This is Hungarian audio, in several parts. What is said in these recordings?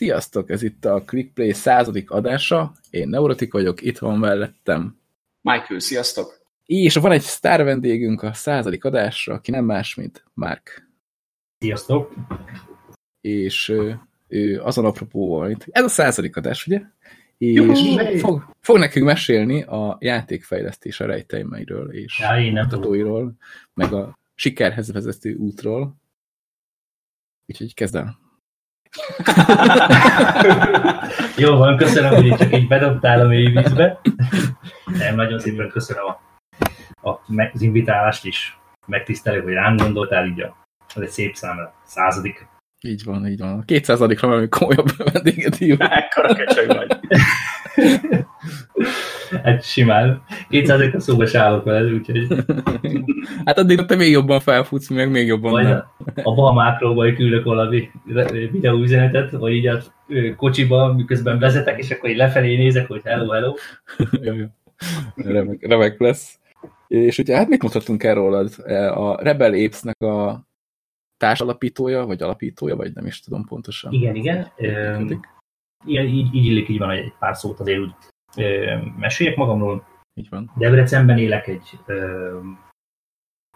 Sziasztok, ez itt a ClickPlay századik adása. Én Neurotik vagyok, itt van mellettem. Michael, sziasztok! És van egy sztár vendégünk a századik adásra, aki nem más, mint Mark. Sziasztok! És ő, ő azon apropóval, mint ez a századik adás, ugye? És fog, fog nekünk mesélni a játékfejlesztés a rejtelmeiről és ja, mutatóiról, meg a sikerhez vezető útról. Úgyhogy kezdem. Jó van, köszönöm, hogy csak így bedobtál a mély vízbe. Nem, nagyon szépen köszönöm a, a, az invitálást is. Megtisztelő, hogy rám gondoltál, így a, az egy szép szám, a századik. Így van, így van. A kétszázadikra valami komolyabb vendéget hívunk. Ekkora kecseg vagy. Hát simán. 200 szóba se állok veled, úgyhogy... Hát addig te még jobban felfutsz, meg még jobban vagy nem. A balmákról vagy küldök valami videóüzenetet, vagy így a kocsiba, miközben vezetek, és akkor így lefelé nézek, hogy hello, hello. Remek, remek lesz. És ugye hát mit mondhatunk el rólad? A Rebel Apes-nek a társalapítója, vagy alapítója, vagy nem is tudom pontosan. Igen, igen. Igen, így, így illik, így van, egy pár szót azért úgy ö, meséljek magamról. Így van. Debrecenben élek, egy ö,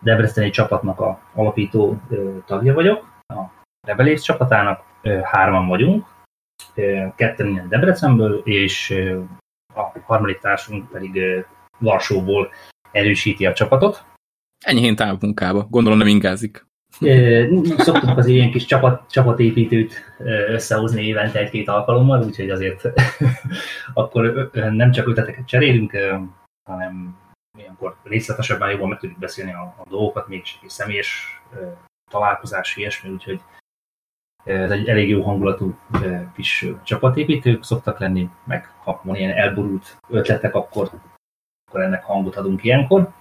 Debreceni csapatnak a alapító ö, tagja vagyok, a Rebelész csapatának, ö, hárman vagyunk, ö, ketten ilyen Debrecenből, és ö, a harmadik társunk pedig ö, Varsóból erősíti a csapatot. Enyhén távmunkába, gondolom nem ingázik. Szoktunk az ilyen kis csapat, csapatépítőt összehozni évente egy-két alkalommal, úgyhogy azért akkor nem csak ötleteket cserélünk, hanem ilyenkor részletesebben jobban meg tudjuk beszélni a, a dolgokat, mégis egy személyes találkozás, ilyesmi, úgyhogy ez egy elég jó hangulatú kis csapatépítők szoktak lenni, meg ha van ilyen elborult ötletek, akkor, akkor ennek hangot adunk ilyenkor.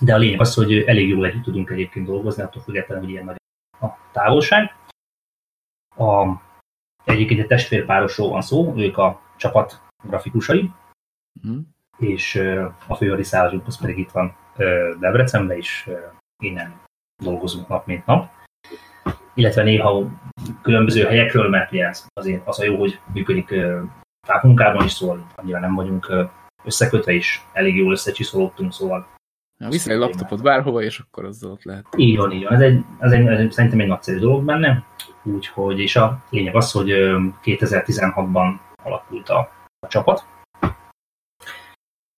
De a lényeg az, hogy elég jól együtt tudunk egyébként dolgozni, attól függetlenül, hogy ilyen nagy a távolság. A, egyébként egy testvérpárosról van szó, ők a csapat grafikusai, mm. és a főhadiszállásunk az pedig itt van Debrecenben, és innen dolgozunk nap mint nap. Illetve néha különböző helyekről, mert ugye azért az a jó, hogy működik távmunkában is, szóval annyira nem vagyunk összekötve, és elég jól összecsiszolódtunk, szóval viszel egy laptopot bárhova, és akkor azzal ott lehet. Így van, így van. Ez, egy, ez, egy, ez egy, szerintem egy nagyszerű dolog benne. Úgyhogy, és a lényeg az, hogy 2016-ban alakult a, a csapat,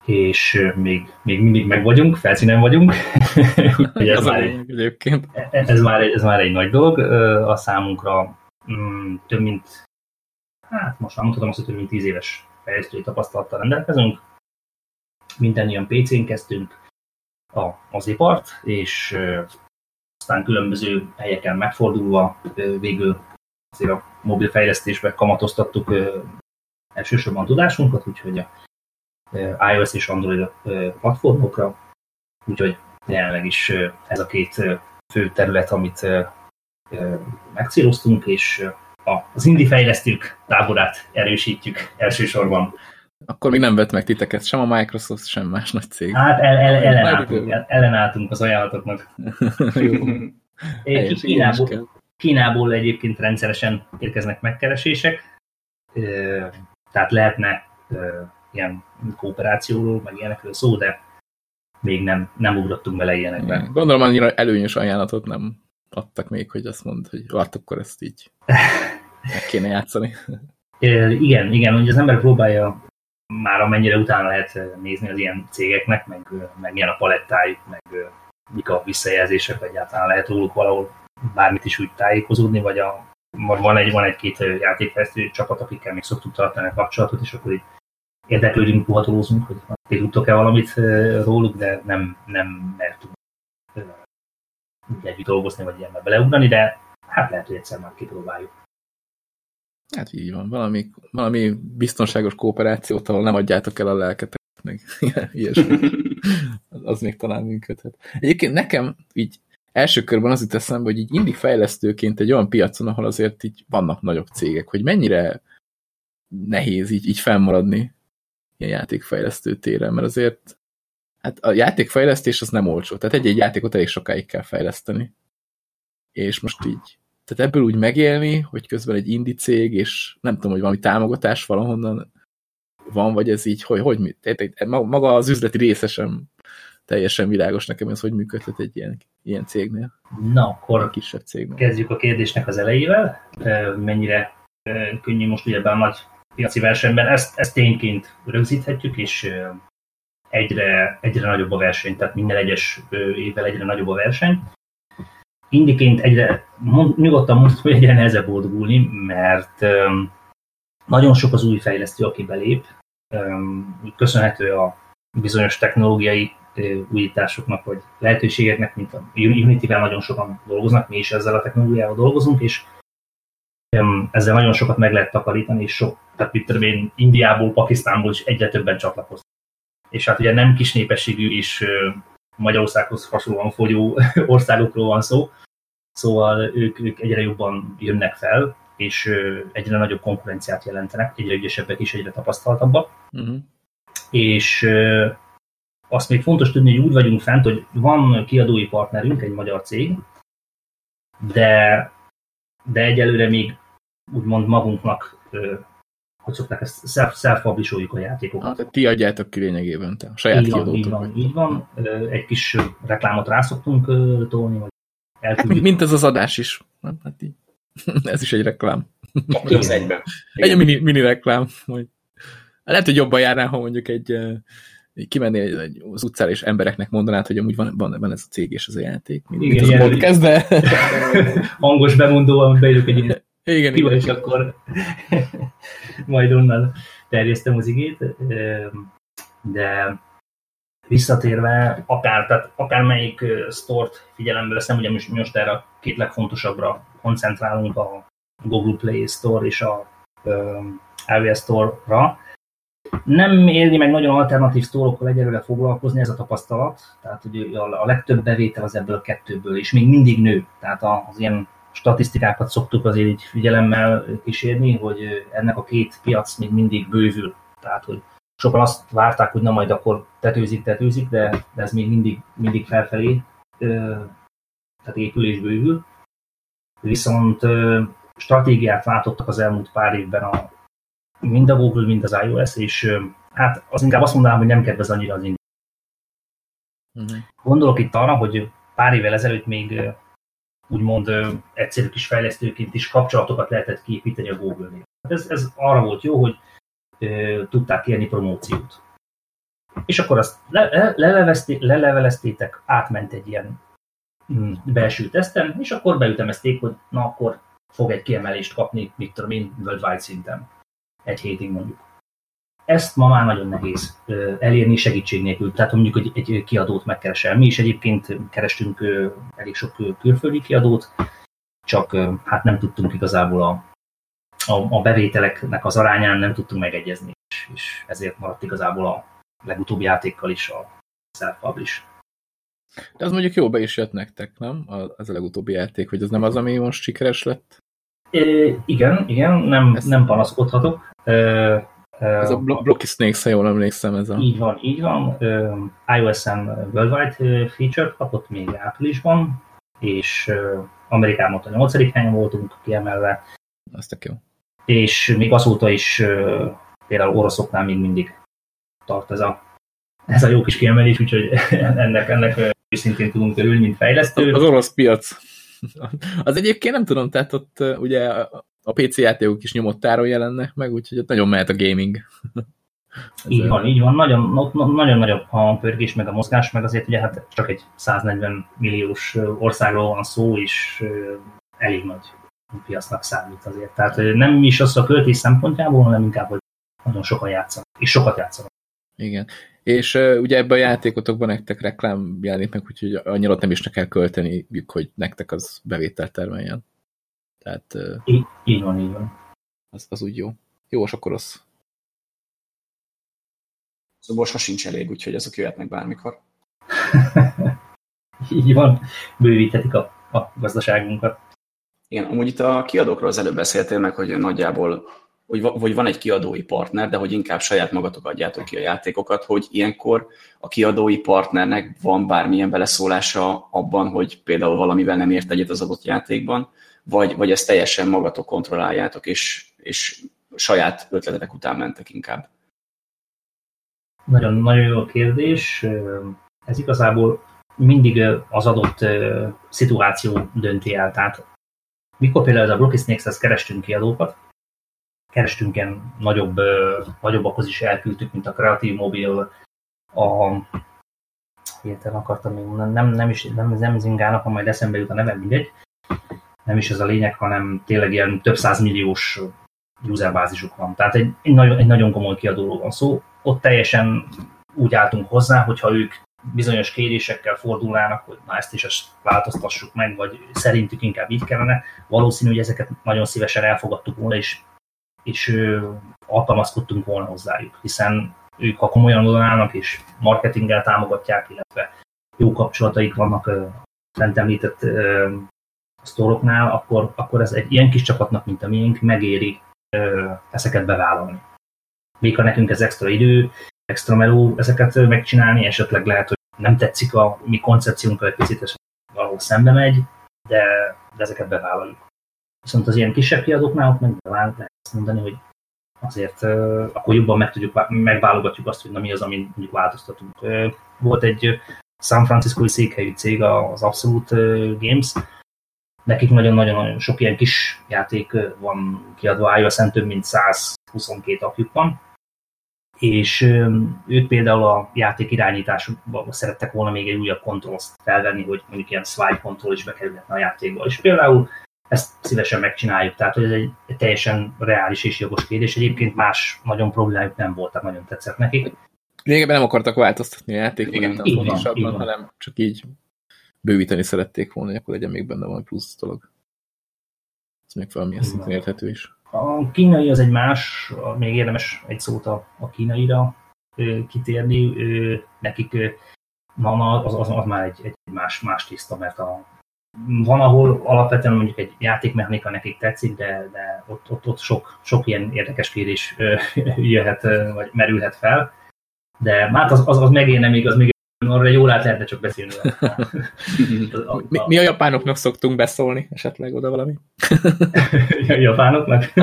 és még, még mindig meg vagyunk, felszínen vagyunk. ez, már egy, egyébként. Ez, már egy, ez már egy nagy dolog. A számunkra mm, több mint, hát most már mondhatom azt, hogy több mint 10 éves fejlesztői tapasztalattal rendelkezünk. Minden ilyen PC-n kezdtünk, a, az ipart, és aztán különböző helyeken megfordulva végül azért a mobil fejlesztésbe kamatoztattuk elsősorban tudásunkat, úgyhogy a iOS és Android platformokra, úgyhogy jelenleg is ez a két fő terület, amit megcéloztunk, és az indie fejlesztők táborát erősítjük elsősorban akkor még nem vett meg titeket sem a Microsoft, sem más nagy cég. Hát el, el, ellenálltunk, ellenálltunk az ajánlatoknak. Kínából, Kínából egyébként rendszeresen érkeznek megkeresések, tehát lehetne ilyen kooperációról, meg ilyenekről szó, de még nem, nem ugrottunk bele ilyenekbe. Gondolom annyira előnyös ajánlatot nem adtak még, hogy azt mond, hogy hát akkor ezt így meg kéne játszani. Igen, igen, hogy az ember próbálja már amennyire utána lehet nézni az ilyen cégeknek, meg, meg milyen a palettájuk, meg mik a visszajelzések, egyáltalán lehet róluk valahol bármit is úgy tájékozódni, vagy a, van egy, van egy-két játékfejlesztő csapat, akikkel még szoktuk tartani a kapcsolatot, és akkor így érdeklődünk, puhatolózunk, hogy ti tudtok-e valamit róluk, de nem, nem mertünk együtt dolgozni, vagy ilyenbe beleugrani, de hát lehet, hogy egyszer már kipróbáljuk. Hát így van, valami, valami biztonságos kooperációt, ahol nem adjátok el a lelketek, meg ilyesmi. az még talán működhet. Egyébként nekem így első körben az jut eszembe, hogy így indi fejlesztőként egy olyan piacon, ahol azért így vannak nagyobb cégek, hogy mennyire nehéz így, így fennmaradni ilyen játékfejlesztő téren, mert azért hát a játékfejlesztés az nem olcsó, tehát egy-egy játékot elég sokáig kell fejleszteni. És most így tehát ebből úgy megélni, hogy közben egy indi cég, és nem tudom, hogy valami támogatás valahonnan van, vagy ez így, hogy, hogy tehát maga az üzleti része sem teljesen világos nekem ez, hogy működhet egy ilyen, ilyen cégnél. Na, akkor egy kisebb cégnél. kezdjük a kérdésnek az elejével. Mennyire könnyű most ugye ebben a nagy piaci versenyben. Ezt, ezt tényként rögzíthetjük, és egyre, egyre nagyobb a verseny, tehát minden egyes évvel egyre nagyobb a verseny. Indiként egyre, nyugodtan mondtam, hogy egyre nehezebb boldogulni, mert nagyon sok az új fejlesztő, aki belép. Köszönhető a bizonyos technológiai újításoknak, vagy lehetőségeknek, mint a Unity-vel nagyon sokan dolgoznak, mi is ezzel a technológiával dolgozunk, és ezzel nagyon sokat meg lehet takarítani, és sok, tehát mit tudom én, Indiából, Pakisztánból is egyre többen csatlakoznak. És hát ugye nem kis népességű és Magyarországhoz hasonlóan fogyó országokról van szó, szóval ők, ők egyre jobban jönnek fel, és egyre nagyobb konkurenciát jelentenek, egyre ügyesebbek és egyre tapasztaltabbak. Uh-huh. És azt még fontos tudni, hogy úgy vagyunk fent, hogy van kiadói partnerünk, egy magyar cég, de, de egyelőre még úgymond magunknak, hogy szokták ezt, self a játékokat. Hát, ti adjátok ki lényegében, te a saját így van, így van, így van. Egy kis reklámot rá szoktunk tolni, vagy Hát, mint ez az adás is. Hát így. Ez is egy reklám. Az egyben. Egy mini, mini reklám. Hogy... Lehet, hogy jobban járnál, ha mondjuk egy kimennél egy, az utcára, és embereknek mondanád, hogy amúgy van, van, van ez a cég és ez a játék. Mint, igen, mint az podcast, de... Hangos bemondóan beírok egy igen, igen, és akkor majd onnan terjesztem az igét. De visszatérve, akár, tehát akármelyik stort figyelembe veszem, ugye most, most erre a két legfontosabbra koncentrálunk a Google Play Store és a iOS Store-ra, nem érni meg nagyon alternatív sztórokkal egyelőre foglalkozni, ez a tapasztalat. Tehát hogy a legtöbb bevétel az ebből a kettőből, és még mindig nő. Tehát az ilyen statisztikákat szoktuk azért így figyelemmel kísérni, hogy ennek a két piac még mindig bővül. Tehát, hogy sokan azt várták, hogy na majd akkor tetőzik, tetőzik, de, de ez még mindig, mindig felfelé, tehát épül és bővül. Viszont stratégiát váltottak az elmúlt pár évben a, mind a Google, mind az iOS, és hát az inkább azt mondanám, hogy nem kedvez annyira az Uh-huh. Gondolok itt arra, hogy pár évvel ezelőtt még úgymond egyszerű kis fejlesztőként is kapcsolatokat lehetett képíteni a Google-nél. Hát ez, ez arra volt jó, hogy ö, tudták kérni promóciót. És akkor azt le, le, leleveleztétek, átment egy ilyen mm, belső teszten, és akkor beütemezték, hogy na akkor fog egy kiemelést kapni, mit tudom én, worldwide szinten egy hétig mondjuk. Ezt ma már nagyon nehéz elérni segítség nélkül. Tehát mondjuk, hogy egy kiadót megkeresel. Mi is egyébként kerestünk elég sok külföldi kiadót, csak hát nem tudtunk igazából a, a, a bevételeknek az arányán nem tudtunk megegyezni, és, és ezért maradt igazából a legutóbbi játékkal is a self-publish. De az mondjuk jó be is jött nektek, nem? Az a legutóbbi játék, hogy az nem az, ami most sikeres lett? É, igen, igen, nem, Ezt... nem panaszkodhatok. Ez a Blocky Snakes, ha jól emlékszem. Ez a... Így van, így van. iOS-en Worldwide feature kapott még áprilisban, és Amerikában a 8. helyen voltunk kiemelve. Az tök jó. És még azóta is például oroszoknál még mindig tart ez a, ez a jó kis kiemelés, úgyhogy ennek, ennek szintén tudunk örülni, mint fejlesztő. Az orosz piac. Az egyébként nem tudom, tehát ott ugye a PC játékok is nyomott táron jelennek meg, úgyhogy ott nagyon mehet a gaming. így van, így van. Nagyon, nagyon nagyobb a pörgés, meg a mozgás, meg azért ugye hát csak egy 140 milliós országról van szó, és elég nagy piacnak számít azért. Tehát nem is az a költés szempontjából, hanem inkább, hogy nagyon sokan játszanak, és sokat játszanak. Igen. És uh, ugye ebben a játékotokban nektek reklám jelenik meg, úgyhogy annyira nem is ne kell költeni, hogy nektek az bevételt termeljen. Tehát... Így, így van, így van. Az, az úgy jó. Jó, és akkor rossz. Szóval most sincs elég, úgyhogy azok jöhetnek bármikor. így van, bővíthetik a, a gazdaságunkat. Igen, amúgy itt a kiadókról az előbb beszéltél meg, hogy nagyjából hogy, hogy van egy kiadói partner, de hogy inkább saját magatok adjátok ki a játékokat, hogy ilyenkor a kiadói partnernek van bármilyen beleszólása abban, hogy például valamivel nem ért egyet az adott játékban, vagy, vagy ezt teljesen magatok kontrolláljátok, és, és saját ötletek után mentek inkább? Nagyon, nagyon jó kérdés. Ez igazából mindig az adott szituáció dönti el. Tehát mikor például ez a Blocky Snakes-hez kerestünk kiadókat, kerestünk ilyen nagyobb, nagyobbakhoz is elküldtük, mint a Creative Mobile, a hirtelen akartam még mondani, nem, nem, is, nem, nem zingának, ha majd eszembe jut a nevem, mindegy. Nem is ez a lényeg, hanem tényleg ilyen több százmilliós userbázisuk van. Tehát egy, egy, nagyon, egy nagyon komoly kiadóról van szó. Ott teljesen úgy álltunk hozzá, hogyha ők bizonyos kérésekkel fordulnának, hogy na ezt is ezt változtassuk meg, vagy szerintük inkább így kellene. Valószínű, hogy ezeket nagyon szívesen elfogadtuk volna, és, és alkalmazkodtunk volna hozzájuk, hiszen ők ha komolyan odaállnak és marketinggel támogatják, illetve jó kapcsolataik vannak fent említett sztoroknál, akkor, akkor ez egy ilyen kis csapatnak, mint a miénk, megéri ezeket bevállalni. Még ha nekünk ez extra idő, extra meló ezeket megcsinálni, esetleg lehet, hogy nem tetszik a mi koncepciónkkal egy picit, és valahol szembe megy, de, de ezeket bevállaljuk. Viszont az ilyen kisebb kiadóknál ott meg lehet azt mondani, hogy azért uh, akkor jobban meg tudjuk, megválogatjuk azt, hogy na mi az, amit mondjuk változtatunk. Uh, volt egy San Francisco-i székhelyű cég, az Absolute Games, nekik nagyon-nagyon sok ilyen kis játék van kiadva, iOS-en több mint 122 apjuk van, és ők például a játék irányításukban szerettek volna még egy újabb kontrollt felvenni, hogy mondjuk ilyen swipe control is bekerülhetne a játékba. És például ezt szívesen megcsináljuk, tehát hogy ez egy, teljesen reális és jogos kérdés. Egyébként más nagyon problémájuk nem volt, tehát nagyon tetszett nekik. Lényegében nem akartak változtatni a játékon, hanem csak így bővíteni szerették volna, hogy akkor legyen még benne valami plusz dolog. Ez még valamilyen szinten érthető is. A kínai az egy más, még érdemes egy szót a, a kínaira kitérni. Nekik na, az, az, az már egy, egy más, más tiszta, mert a, van, ahol alapvetően mondjuk egy játékmechanika nekik tetszik, de, de ott, ott, ott sok, sok ilyen érdekes kérés jöhet, vagy merülhet fel. De hát az, az, az megérne még, az még arra jól át lehetne csak beszélni. mi, mi a japánoknak szoktunk beszólni, esetleg oda valami? a japánoknak?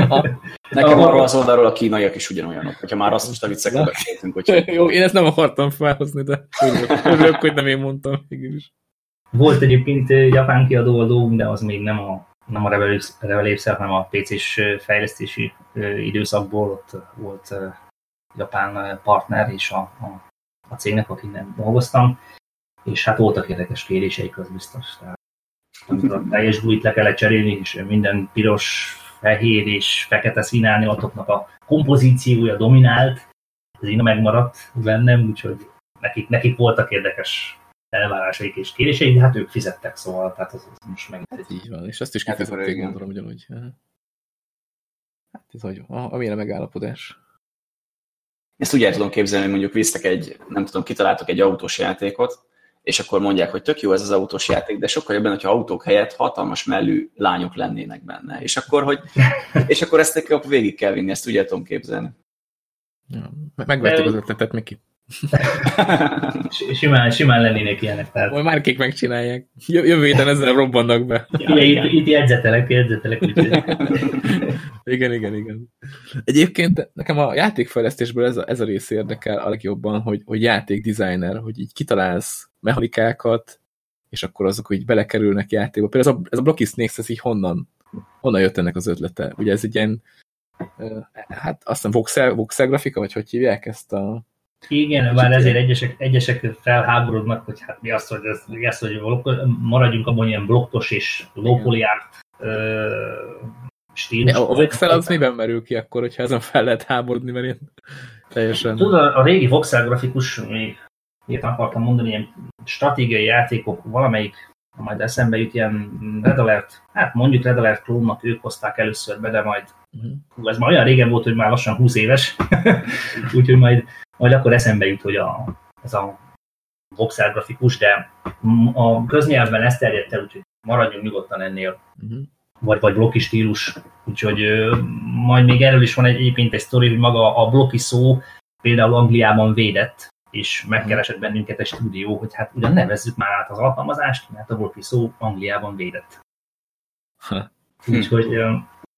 Nekem arról az oldalról a kínaiak is ugyanolyanok, hogyha már azt most a viccekről beszéltünk. Hogy... Jó, én ezt nem akartam felhozni, de örülök, hogy nem én mondtam is. Volt egyébként japán kiadó a dolgunk, de az még nem a, nem a Revelation, hanem a PC-s fejlesztési időszakból ott volt japán partner és a, a a cégnek, akinek dolgoztam, és hát voltak érdekes kéréseik, az biztos. Tehát, amikor a teljes bújt le kellett cserélni, és minden piros, fehér és fekete színárnyalatoknak a kompozíciója dominált, ez így megmaradt bennem, úgyhogy nekik, nekik voltak érdekes elvárásaik és kéréseik, de hát ők fizettek, szóval tehát az, az most meg... Hát így van, és azt is hát kifizették, gondolom ugyanúgy. Hát ez hogy, amilyen a megállapodás. Ezt úgy el tudom képzelni, hogy mondjuk visztek egy, nem tudom, kitaláltok egy autós játékot, és akkor mondják, hogy tök jó ez az autós játék, de sokkal jobban, hogyha autók helyett hatalmas mellű lányok lennének benne. És akkor, hogy, és akkor ezt akkor végig kell vinni, ezt úgy el tudom képzelni. Ja, megvették az ötletet, Miki. simán, simán lennének ilyenek. Tehát. Majd már kik megcsinálják. Jövő héten ezzel robbannak be. Ja, itt, itt jegyzetelek, jegyzetelek. igen, igen, igen. Egyébként nekem a játékfejlesztésből ez a, ez a rész érdekel a legjobban, hogy, hogy játékdesigner, hogy így kitalálsz mechanikákat, és akkor azok, hogy belekerülnek játékba. Például ez a, ez a Blocky Snakes, ez így honnan, honnan jött ennek az ötlete? Ugye ez egy ilyen, hát azt hiszem voxel, voxel grafika, vagy hogy hívják ezt a igen, már ezért egyesek, egyesek felháborodnak, hogy hát mi azt, hogy, ez, mi azt, hogy maradjunk abban ilyen blokkos és lópoliárt stílus. A voxel az miben merül ki akkor, hogyha ezen fel lehet háborodni, mert én teljesen... Tudod, a, a régi voxel grafikus, még miért akartam mondani, ilyen stratégiai játékok, valamelyik majd eszembe jut ilyen Red Alert, hát mondjuk Red Alert klónnak ők hozták először be, de majd uh-huh. ez már olyan régen volt, hogy már lassan 20 éves, úgyhogy majd majd akkor eszembe jut, hogy a, ez a voxel grafikus, de a köznyelvben ezt terjedt el, úgyhogy maradjunk nyugodtan ennél. Uh-huh. Vagy, vagy blokki stílus. Úgyhogy majd még erről is van egy, egyébként egy sztori, hogy maga a blokki szó például Angliában védett, és megkeresett bennünket egy stúdió, hogy hát ugyan nevezzük már át az alkalmazást, mert a blokki szó Angliában védett. Ha. Úgyhogy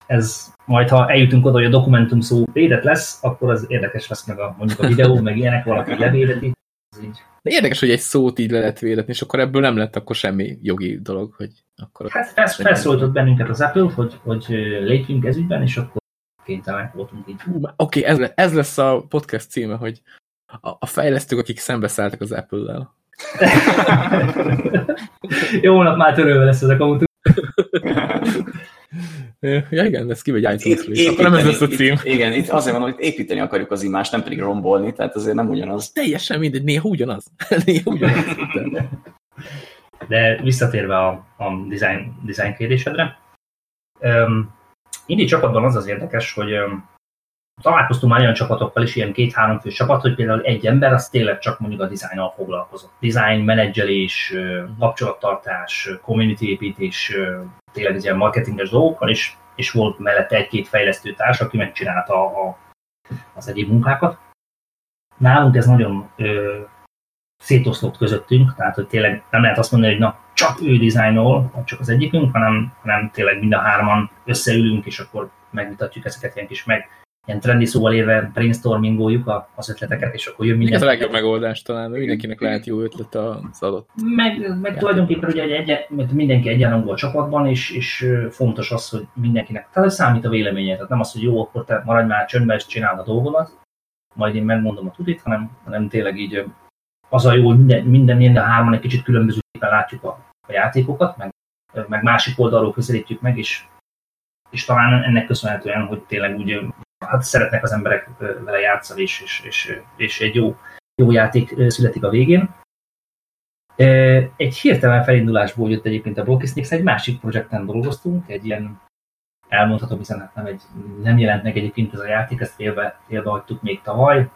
ez majd, ha eljutunk oda, hogy a dokumentum szó védett lesz, akkor az érdekes lesz meg a, mondjuk a videó, meg ilyenek, valaki levédeti. De érdekes, hogy egy szót így le lehet védetni, és akkor ebből nem lett akkor semmi jogi dolog, hogy akkor... Hát felsz, felszólított bennünket az Apple, hogy, hogy lépjünk ez ügyben, és akkor kénytelenek voltunk így. Oké, okay, ez, ez lesz a podcast címe, hogy a, a fejlesztők, akik szembeszálltak az Apple-lel. Jó nap, már törölve lesz ez a kamutu. Ja igen, ez kimegy iTunes-ra Akkor nem ez lesz a cím. Itt, igen, itt azért van, hogy építeni akarjuk az imást, nem pedig rombolni, tehát azért nem ugyanaz. Teljesen mindegy, néha ugyanaz. néha ugyanaz. De visszatérve a, a design, design kérdésedre, um, Indi csapatban az az érdekes, hogy um, találkoztunk már olyan csapatokkal is, ilyen két-három fő csapat, hogy például egy ember az tényleg csak mondjuk a dizájnnal foglalkozott. Design, menedzselés, kapcsolattartás, community építés, tényleg ilyen marketinges dolgokkal, és, és volt mellette egy-két fejlesztő társ, aki megcsinálta a, az egyéb munkákat. Nálunk ez nagyon ö, szétoszlott közöttünk, tehát hogy tényleg nem lehet azt mondani, hogy na, csak ő dizájnol, csak az egyikünk, hanem, hanem tényleg mind a hárman összeülünk, és akkor megmutatjuk ezeket ilyen kis meg ilyen trendi szóval érve brainstormingoljuk az ötleteket, és akkor jön minden. Ez a legjobb megoldás talán, mindenkinek lehet jó ötlet az adott. Meg, meg tulajdonképpen ugye egy, egy, mindenki egyenlangó a csapatban, és, és fontos az, hogy mindenkinek, tehát számít a véleménye, tehát nem az, hogy jó, akkor te maradj már csöndben, és csináld a dolgodat, majd én megmondom a tudit, hanem, hanem tényleg így az a jó, hogy minden, minden, minden hárman egy kicsit különbözőképpen látjuk a, a játékokat, meg, meg másik oldalról közelítjük meg, és, és talán ennek köszönhetően, hogy tényleg úgy hát szeretnek az emberek vele játszani, és, és, és, és egy jó, jó játék születik a végén. Egy hirtelen felindulásból jött egyébként a Blockisnix, egy másik projekten dolgoztunk, egy ilyen elmondhatom, hiszen hát nem, egy, nem jelent meg egyébként ez a játék, ezt félbe, félbe hagytuk még tavaly.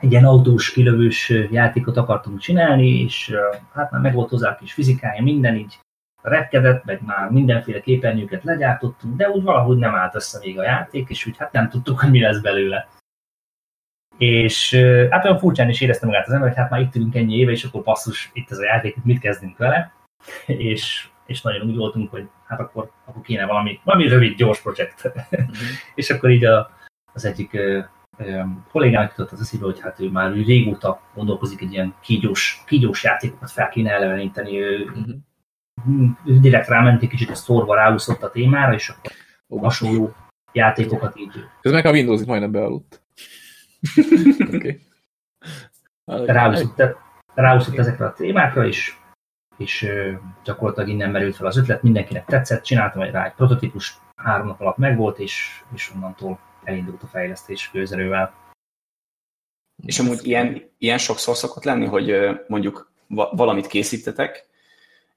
Egy ilyen autós, kilövős játékot akartunk csinálni, és hát már meg volt hozzá kis fizikája, minden így repkedett, meg már mindenféle képernyőket legyártottunk, de úgy valahogy nem állt össze még a játék, és úgy hát nem tudtuk, hogy mi lesz belőle. És hát olyan furcsán is éreztem magát az ember, hogy hát már itt ülünk ennyi éve, és akkor passzus, itt ez a játék, mit kezdünk vele. És, és nagyon úgy voltunk, hogy hát akkor, akkor kéne valami, valami rövid, gyors projekt. Mm-hmm. és akkor így a, az egyik ö, ö, kollégám jutott az eszébe, hogy hát ő már ő régóta gondolkozik egy ilyen kígyós, kígyós játékokat fel kéne eleveníteni. Ő, mm-hmm direkt ráment egy kicsit a szorva ráúszott a témára, és akkor hasonló játékokat így. Ez meg a Windows itt majdnem bealudt. okay. Ráúszott, ráúszott ezekre a témákra, és, és gyakorlatilag innen merült fel az ötlet, mindenkinek tetszett, csináltam rá egy prototípus, három nap alatt megvolt, és, és onnantól elindult a fejlesztés főzerővel. És amúgy ilyen, ilyen sokszor szokott lenni, hogy mondjuk valamit készítetek,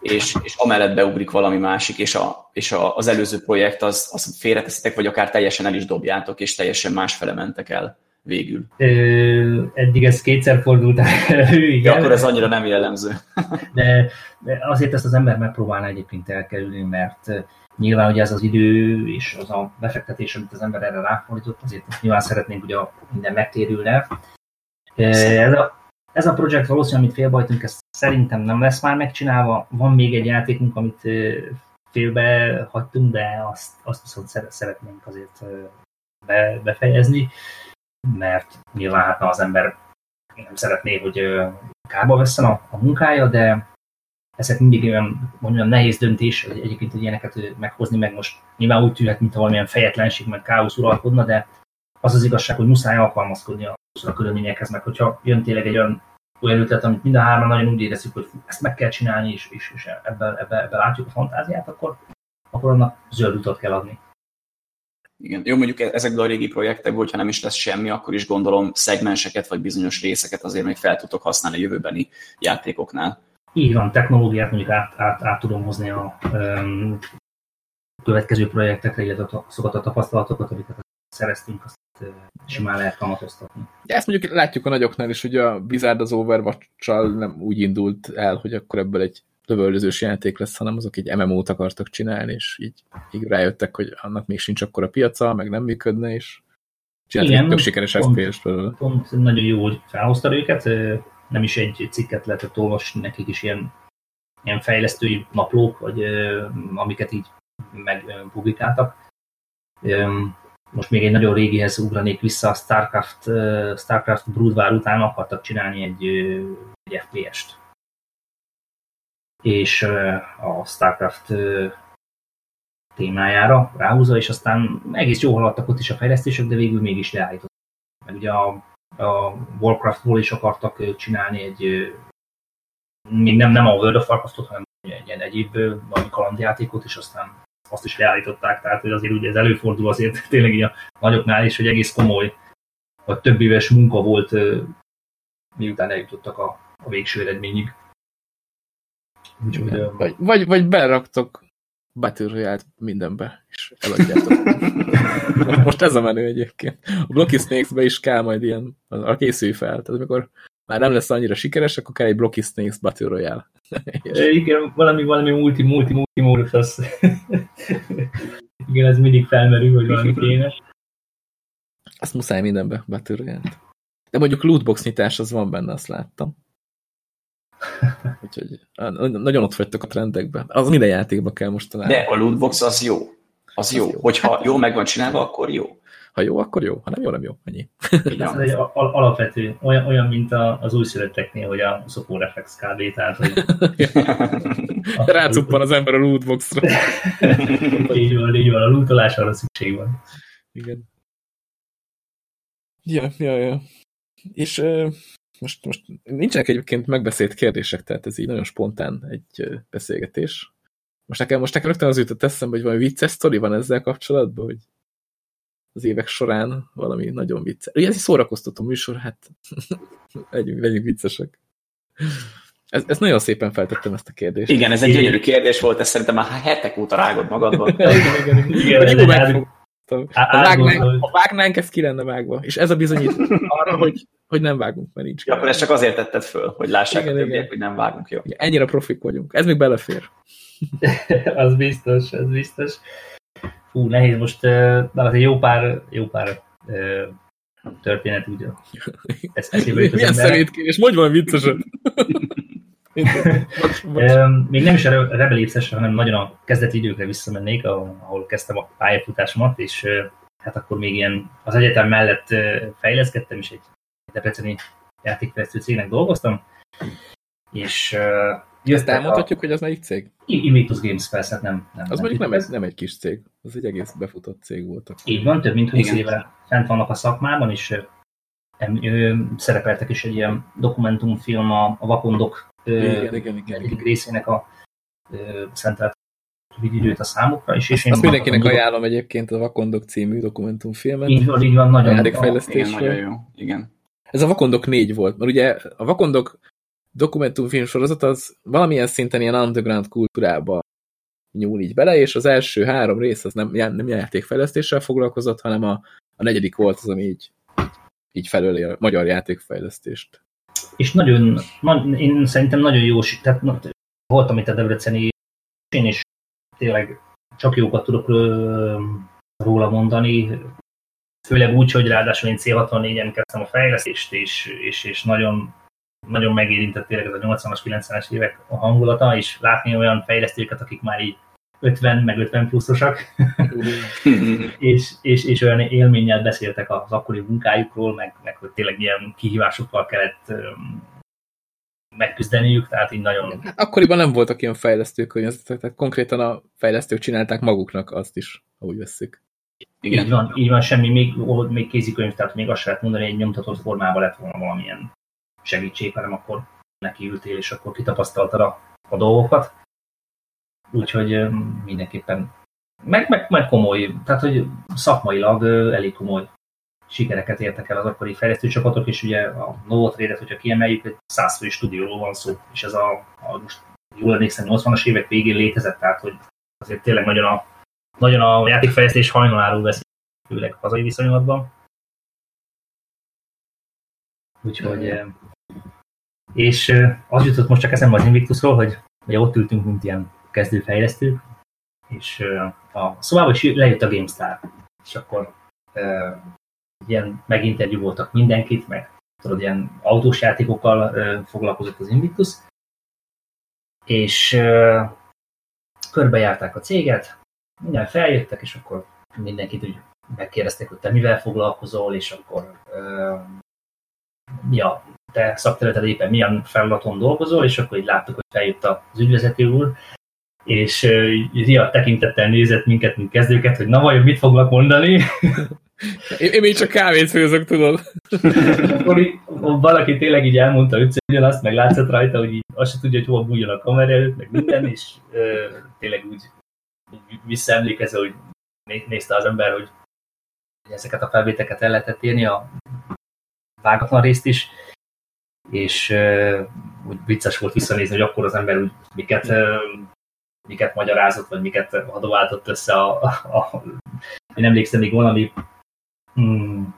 és, és amellett beugrik valami másik, és, a, és a, az előző projekt az, az félreteszitek, vagy akár teljesen el is dobjátok, és teljesen másfele mentek el végül. Ö, eddig ez kétszer fordult elő, igen. De akkor ez annyira nem jellemző. de, de azért ezt az ember megpróbálna egyébként elkerülni, mert nyilván ugye ez az idő és az a befektetés, amit az ember erre ráfordított, azért nyilván szeretnénk, hogy a minden megtérülne. Ez a, ez a projekt valószínűleg, amit félbajtunk, ezt szerintem nem lesz már megcsinálva. Van még egy játékunk, amit félbe hagytunk, de azt, azt viszont szeretnénk azért be, befejezni, mert nyilván hát az ember nem szeretné, hogy kárba vesszen a, a munkája, de ezek mindig olyan, mondjam, nehéz döntés, hogy egyébként hogy ilyeneket meghozni, meg most nyilván úgy tűnhet, mint valamilyen fejetlenség, meg káosz uralkodna, de az az igazság, hogy muszáj alkalmazkodni a, a körülményekhez, meg hogyha jön tényleg egy olyan olyan ötlet, amit mind a hárman nagyon úgy érezzük, hogy ezt meg kell csinálni, és, és, és ebben, ebben, ebben látjuk a fantáziát, akkor, akkor annak zöld utat kell adni. Igen. Jó, mondjuk e- ezekből a régi projektekből, hogyha nem is lesz semmi, akkor is gondolom szegmenseket vagy bizonyos részeket azért még fel tudok használni a jövőbeni játékoknál. Így van, technológiát mondjuk át, át, át tudom hozni a um, következő projektekre, illetve azokat a tapasztalatokat, amiket szereztünk, azt simán lehet kamatoztatni. De ezt mondjuk látjuk a nagyoknál is, hogy a Blizzard az overwatch nem úgy indult el, hogy akkor ebből egy lövöldözős játék lesz, hanem azok egy MMO-t akartak csinálni, és így, így rájöttek, hogy annak még sincs akkor a piaca, meg nem működne, és csináltak egy tök sikeres FPS belőle. Pont nagyon jó, hogy felhoztad őket, nem is egy cikket lehetett olvasni, nekik is ilyen, ilyen fejlesztői naplók, vagy amiket így megpublikáltak. Most még egy nagyon régihez ugranék vissza, a Starcraft, Starcraft Broodwar után akartak csinálni egy, egy FPS-t. És a Starcraft témájára ráhúzva, és aztán egész jól haladtak ott is a fejlesztések, de végül mégis leállítottak. Meg ugye a, a Warcraftból is akartak csinálni egy, még nem, nem a World of Warcraftot, hanem egy ilyen egyéb valami kalandjátékot, és aztán azt is leállították, tehát hogy azért ugye ez előfordul azért tényleg így a nagyoknál is, hogy egész komoly, vagy több éves munka volt, miután eljutottak a, a végső eredményig. Úgyhogy, vagy, vagy, vagy beraktok Battle royale mindenbe, és eladjátok. Most ez a menő egyébként. A Blocky Snakes-be is kell majd ilyen, a készülj fel. Tehát amikor már nem lesz annyira sikeres, akkor kell egy Blocky Snakes Battle Royale. Igen, valami, valami multi, multi, multi módus az. Igen, ez mindig felmerül, hogy valami kéne. Azt muszáj mindenbe Battle Royale. De mondjuk lootbox nyitás az van benne, azt láttam. Úgyhogy nagyon ott vagytok a trendekben. Az minden játékban kell most találni. De a lootbox az jó. Az, az jó. jó. Hogyha hát, jó meg van csinálva, akkor jó. Ha jó, akkor jó. Ha nem jó, nem jó. Ennyi. Ez egy alapvető, olyan, olyan mint az újszülötteknél, hogy a szopóreflex kb. Tehát, hogy... Rácuppan az ember a lootboxra. így van, így van. A lootolásra szükség van. Igen. Ja, ja, ja. És uh, most, most nincsenek egyébként megbeszélt kérdések, tehát ez így nagyon spontán egy beszélgetés. Most nekem, most nekem rögtön az jutott eszembe, hogy valami vicces sztori van ezzel kapcsolatban, hogy az évek során valami nagyon vicces. Ugye ez egy szórakoztató műsor, hát legyünk, legyünk viccesek. Ez, ez nagyon szépen feltettem ezt a kérdést. Igen, ez egy gyönyörű kérdés volt, ezt szerintem már hetek óta rágod magadban. igen, igen, igen. igen, igen ha, vágnánk, ha vágnánk, ez ki lenne vágva. És ez a bizonyít arra, hogy, hogy nem vágunk, mert nincs. Ja, akkor ezt csak azért tetted föl, hogy lássák igen, a többiek, igen. hogy nem vágunk. Jó. Igen, ennyire profik vagyunk. Ez még belefér. az biztos, az biztos. Fú, nehéz most, de azért jó pár, jó pár történet ugye. Ez, ez Milyen szemétkérés? Mondj valami viccesen. Még nem is a Rebel hanem nagyon a kezdeti időkre visszamennék, ahol kezdtem a pályafutásomat, és hát akkor még ilyen az egyetem mellett fejleszkedtem, és egy debreceni játékfejlesztő cégnek dolgoztam, és Ezt elmondhatjuk, a... hogy az melyik cég? Invictus Games persze, nem. nem az mondjuk nem, egy, nem egy kis cég, az egy egész befutott cég volt. Akkor. Így van, több mint 20 Igen. éve fent vannak a szakmában, és szerepeltek is egy ilyen dokumentumfilm a, a Vakondok igen, igen, igen, egyik részének a szentelt időt a számukra. És, és Azt mindenkinek mondok, ajánlom egyébként a Vakondok című dokumentumfilmet. Így van, így van, nagyon, igen, nagyon jó. Igen. Ez a Vakondok 4 volt, mert ugye a Vakondok dokumentumfilm sorozat az valamilyen szinten ilyen underground kultúrába nyúl így bele, és az első három rész az nem, nem játékfejlesztéssel foglalkozott, hanem a, a negyedik volt az, ami így, így felöli a magyar játékfejlesztést. És nagyon, én szerintem nagyon jó, tehát voltam itt a Debreceni, én is tényleg csak jókat tudok róla mondani, főleg úgy, hogy ráadásul én C64-en kezdtem a fejlesztést, és, és, és nagyon, nagyon megérintett tényleg ez a 80-as, 90-es évek a hangulata, és látni olyan fejlesztőket, akik már így 50, meg 50 pluszosak, és, és, és olyan élménnyel beszéltek az akkori munkájukról, meg, meg hogy tényleg ilyen kihívásokkal kellett megküzdeniük, tehát így nagyon... Hát akkoriban nem voltak ilyen fejlesztők, hogy tehát konkrétan a fejlesztők csinálták maguknak azt is, ahogy veszük. Igen. Így van, így van, semmi, még, még kézikönyv, tehát még azt lehet mondani, egy nyomtatott formában lett volna valamilyen segítség, hanem akkor nekiültél, és akkor kitapasztaltad a, a dolgokat. Úgyhogy mindenképpen meg, meg, meg komoly, tehát hogy szakmailag elég komoly sikereket értek el az akkori fejlesztő csapatok, és ugye a Novotrade-et, hogyha kiemeljük, egy százfői stúdióról van szó, és ez a, a most jól emlékszem, 80-as évek végén létezett, tehát hogy azért tényleg nagyon a, nagyon a játékfejlesztés hajnaláról vesz, főleg hazai viszonylatban. Úgyhogy, és az jutott most csak eszembe az Invictusról, hogy ugye ott ültünk, mint ilyen kezdőfejlesztők, és a szobába is lejött a GameStar, és akkor ilyen meginterjú voltak mindenkit, meg tudod, ilyen autós játékokkal foglalkozott az Invictus, és körbejárták a céget, mindjárt feljöttek, és akkor mindenkit úgy megkérdezték, hogy te mivel foglalkozol, és akkor uh, mi a te szakterületed éppen milyen feladaton dolgozol, és akkor így láttuk, hogy feljött az ügyvezető úr, és riadt tekintettel nézett minket, mint kezdőket, hogy na vajon mit foglak mondani. Én, én még csak kávét főzök, tudod. akkor így, valaki tényleg így elmondta azt, meg látszott rajta, hogy így azt se tudja, hogy hova bújjon a kamera előtt, meg minden, és uh, tényleg úgy, visszaemlékező, hogy nézte az ember, hogy ezeket a felvéteket el lehetett írni, a vágatlan részt is, és úgy vicces volt visszanézni, hogy akkor az ember úgy miket, miket magyarázott, vagy miket adóváltott össze a, a, a én emlékszem, még valami hmm,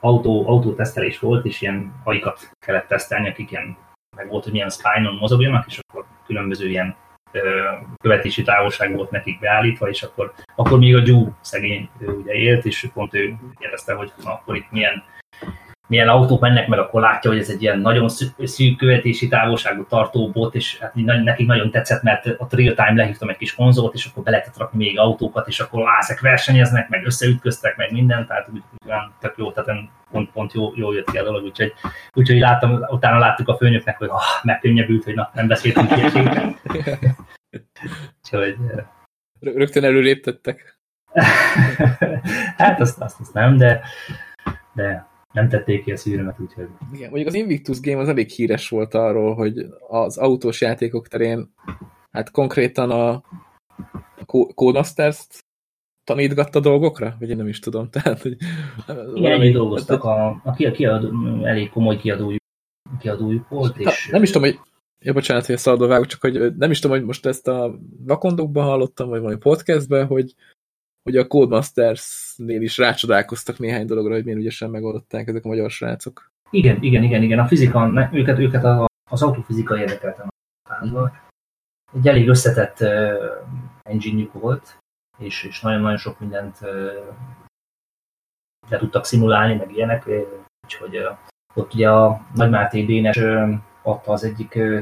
autó, autótesztelés volt, és ilyen aikat kellett tesztelni, akik ilyen, meg volt, hogy milyen spine-on mozogjanak, és akkor különböző ilyen követési távolság volt nekik beállítva, és akkor, akkor még a Gyú szegény ugye élt, és pont ő kérdezte, hogy na, akkor itt milyen, milyen autók mennek meg, akkor látja, hogy ez egy ilyen nagyon szűk követési távolságú tartó bot, és hát nekik nagyon tetszett, mert a real time lehívtam egy kis konzolt, és akkor be lehetett rakni még autókat, és akkor lászek versenyeznek, meg összeütköztek, meg minden, tehát úgy, olyan tök jó, tehát pont, pont jó, jó jött ki a dolog, úgyhogy, úgyhogy láttam, utána láttuk a főnöknek, hogy ah, megkönnyebbült, hogy na, nem beszéltünk ilyeséget. úgyhogy... Rögtön előréptettek. hát azt, azt, azt nem, de, de nem tették ki a szűrömet, úgyhogy... Igen, mondjuk az Invictus Game az elég híres volt arról, hogy az autós játékok terén hát konkrétan a, a Codemasters-t tanítgatta dolgokra? Vagy én nem is tudom. Tehát, hogy Igen, ennyi dolgoztak. A, a, a kiadó, elég komoly kiadójuk, kiadójuk volt. És... Nem is tudom, hogy Ja, bocsánat, hogy ezt vágok, csak hogy nem is tudom, hogy most ezt a vakondokban hallottam, vagy valami podcastben, hogy hogy a Codemasters-nél is rácsodálkoztak néhány dologra, hogy milyen ügyesen megoldották ezek a magyar srácok. Igen, igen, igen, igen. A fizika, őket, őket az autofizika érdekelte. Egy elég összetett uh, engine volt, és, és nagyon-nagyon sok mindent uh, le tudtak szimulálni, meg ilyenek, úgyhogy uh, ott ugye a Nagymárté Dénes uh, adta az egyik uh,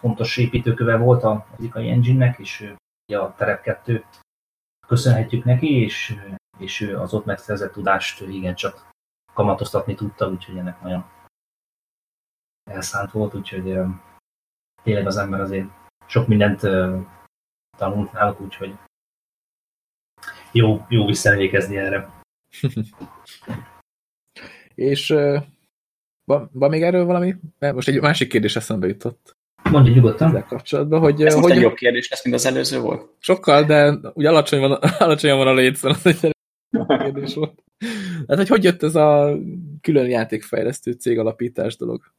fontos építőköve volt a fizikai engine-nek, és uh, a Terep 2 köszönhetjük neki, és, és ő az ott megszerzett tudást igencsak kamatoztatni tudta, úgyhogy ennek nagyon elszánt volt, úgyhogy tényleg az ember azért sok mindent tanult náluk, úgyhogy jó, jó visszaemlékezni erre. és van, van még erről valami? Mert most egy másik kérdés eszembe jutott. Mondja nyugodtan. Ezzel kapcsolatban, hogy... Ez hogy, egy jobb kérdés lesz, mint az előző volt? Sokkal, de ugye alacsony van, alacsonyan van a létszám, az egy kérdés volt. Hát, hogy hogy jött ez a külön játékfejlesztő cég alapítás dolog?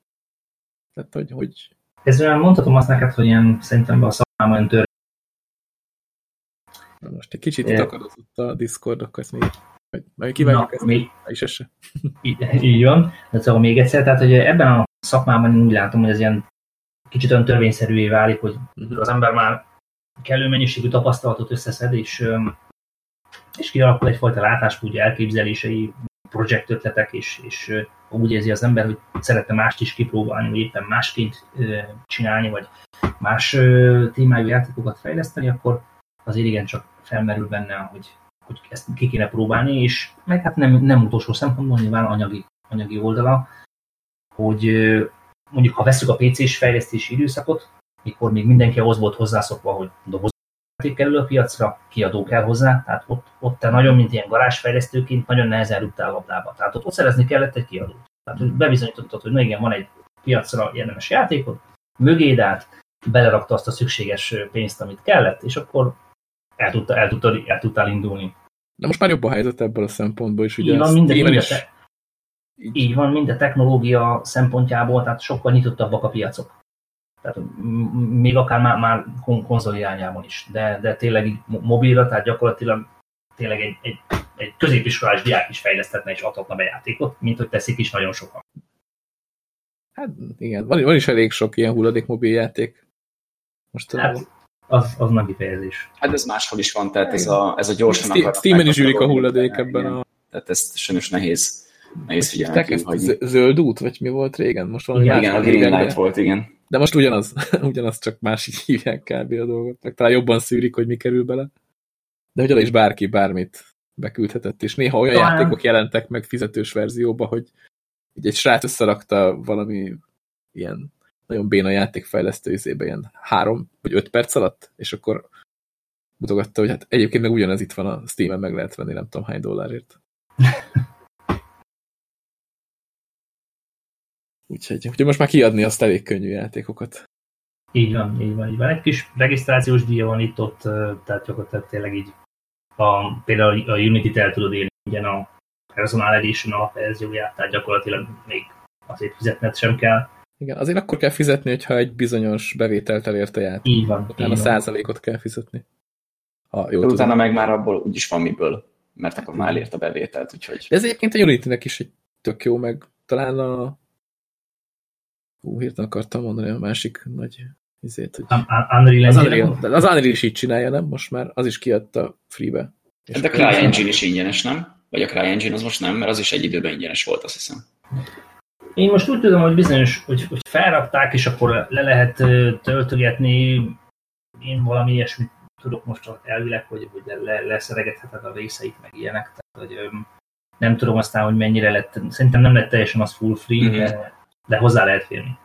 Tehát, hogy... hogy... Ez olyan mondhatom azt neked, hogy ilyen szerintem a szakmában olyan tör... Na most egy kicsit itt akadozott a Discord, akkor ezt még majd kívánjuk ezt, még... is esse. Így van. De szóval még egyszer, tehát hogy ebben a szakmában úgy látom, hogy ez ilyen kicsit olyan törvényszerűvé válik, hogy uh-huh. az ember már kellő mennyiségű tapasztalatot összeszed, és, és kialakul egyfajta látásmódja, elképzelései, projektötletek, és, és úgy érzi az ember, hogy szeretne mást is kipróbálni, vagy éppen másként csinálni, vagy más témájú játékokat fejleszteni, akkor azért igen csak felmerül benne, hogy, hogy ezt ki kéne próbálni, és meg hát nem, nem utolsó szempontból nyilván anyagi, anyagi oldala, hogy mondjuk ha veszük a PC-s fejlesztési időszakot, mikor még mindenki ahhoz volt hozzászokva, hogy doboz kerül a piacra, kiadó kell hozzá, tehát ott, ott te nagyon, mint ilyen garázsfejlesztőként, nagyon nehezen rúgtál labdába. Tehát ott, ott szerezni kellett egy kiadót. Tehát hogy bebizonyítottad, hogy na igen, van egy piacra érdemes játékot, mögéd át, belerakta azt a szükséges pénzt, amit kellett, és akkor el, tudta, el, tudta, el tudtál indulni. De most már jobb a helyzet ebből a szempontból is. Ugye van, minden, is... te, így. így van, mind a technológia szempontjából, tehát sokkal nyitottabbak a piacok. Tehát még akár már, már konzol irányában is, de, de tényleg mobilra, tehát gyakorlatilag tényleg egy, egy, egy középiskolás diák is fejleszthetne és adhatna be játékot, mint hogy teszik is nagyon sokan. Hát igen, van, van is elég sok ilyen hulladék mobiljáték. Most hát, az, az nagy kifejezés. Hát ez máshol is van, tehát ez a, ez a gyorsan Steam, Steam-en is ülik a hulladék ebben a... Tehát ezt sajnos nehéz nehéz figyelmet Zöld út, vagy mi volt régen? Most valami igen, igen, a Green Light volt, igen. De most ugyanaz, ugyanaz csak másik hívják kb. a dolgot. Meg talán jobban szűrik, hogy mi kerül bele. De hogy oda is bárki bármit beküldhetett, és néha olyan Talán. játékok jelentek meg fizetős verzióba, hogy így egy srác összerakta valami ilyen nagyon béna játékfejlesztő izébe ilyen három vagy öt perc alatt, és akkor mutogatta, hogy hát egyébként meg ugyanez itt van a Steam-en, meg lehet venni nem tudom hány dollárért. Úgyhogy, úgyhogy most már kiadni azt elég könnyű játékokat. Így van, így van, így van. Egy kis regisztrációs díja van itt ott, ö, tehát gyakorlatilag tényleg így a, például a Unity-t el tudod élni, ugye a Personal Edition alapverzióját, tehát gyakorlatilag még azért fizetned sem kell. Igen, azért akkor kell fizetni, hogyha egy bizonyos bevételt elért a játék. Így van. Utána így van. százalékot kell fizetni. Ha jól Utána tudom. meg már abból úgyis van miből, mert akkor már elért a bevételt, úgyhogy De ez egyébként a Unity-nek is egy tök jó, meg talán a... Hú, hirtelen akartam mondani a másik nagy izét, hogy... Un- Un- Unreal Az. Unreal, de az Unreal is így csinálja, nem? Most már az is kiadta free-be. És de a akkor- CryEngine is ingyenes, nem? Vagy a CryEngine az most nem, mert az is egy időben ingyenes volt, azt hiszem. Én most úgy tudom, hogy bizonyos, hogy, hogy felrakták, és akkor le lehet töltögetni. Én valami ilyesmit tudok most elvileg, hogy, hogy le, le, leszeregetheted a részeit, meg ilyenek. Tehát, hogy, nem tudom aztán, hogy mennyire lett, szerintem nem lett teljesen az full free, Mhm. de, de hozzá lehet férni.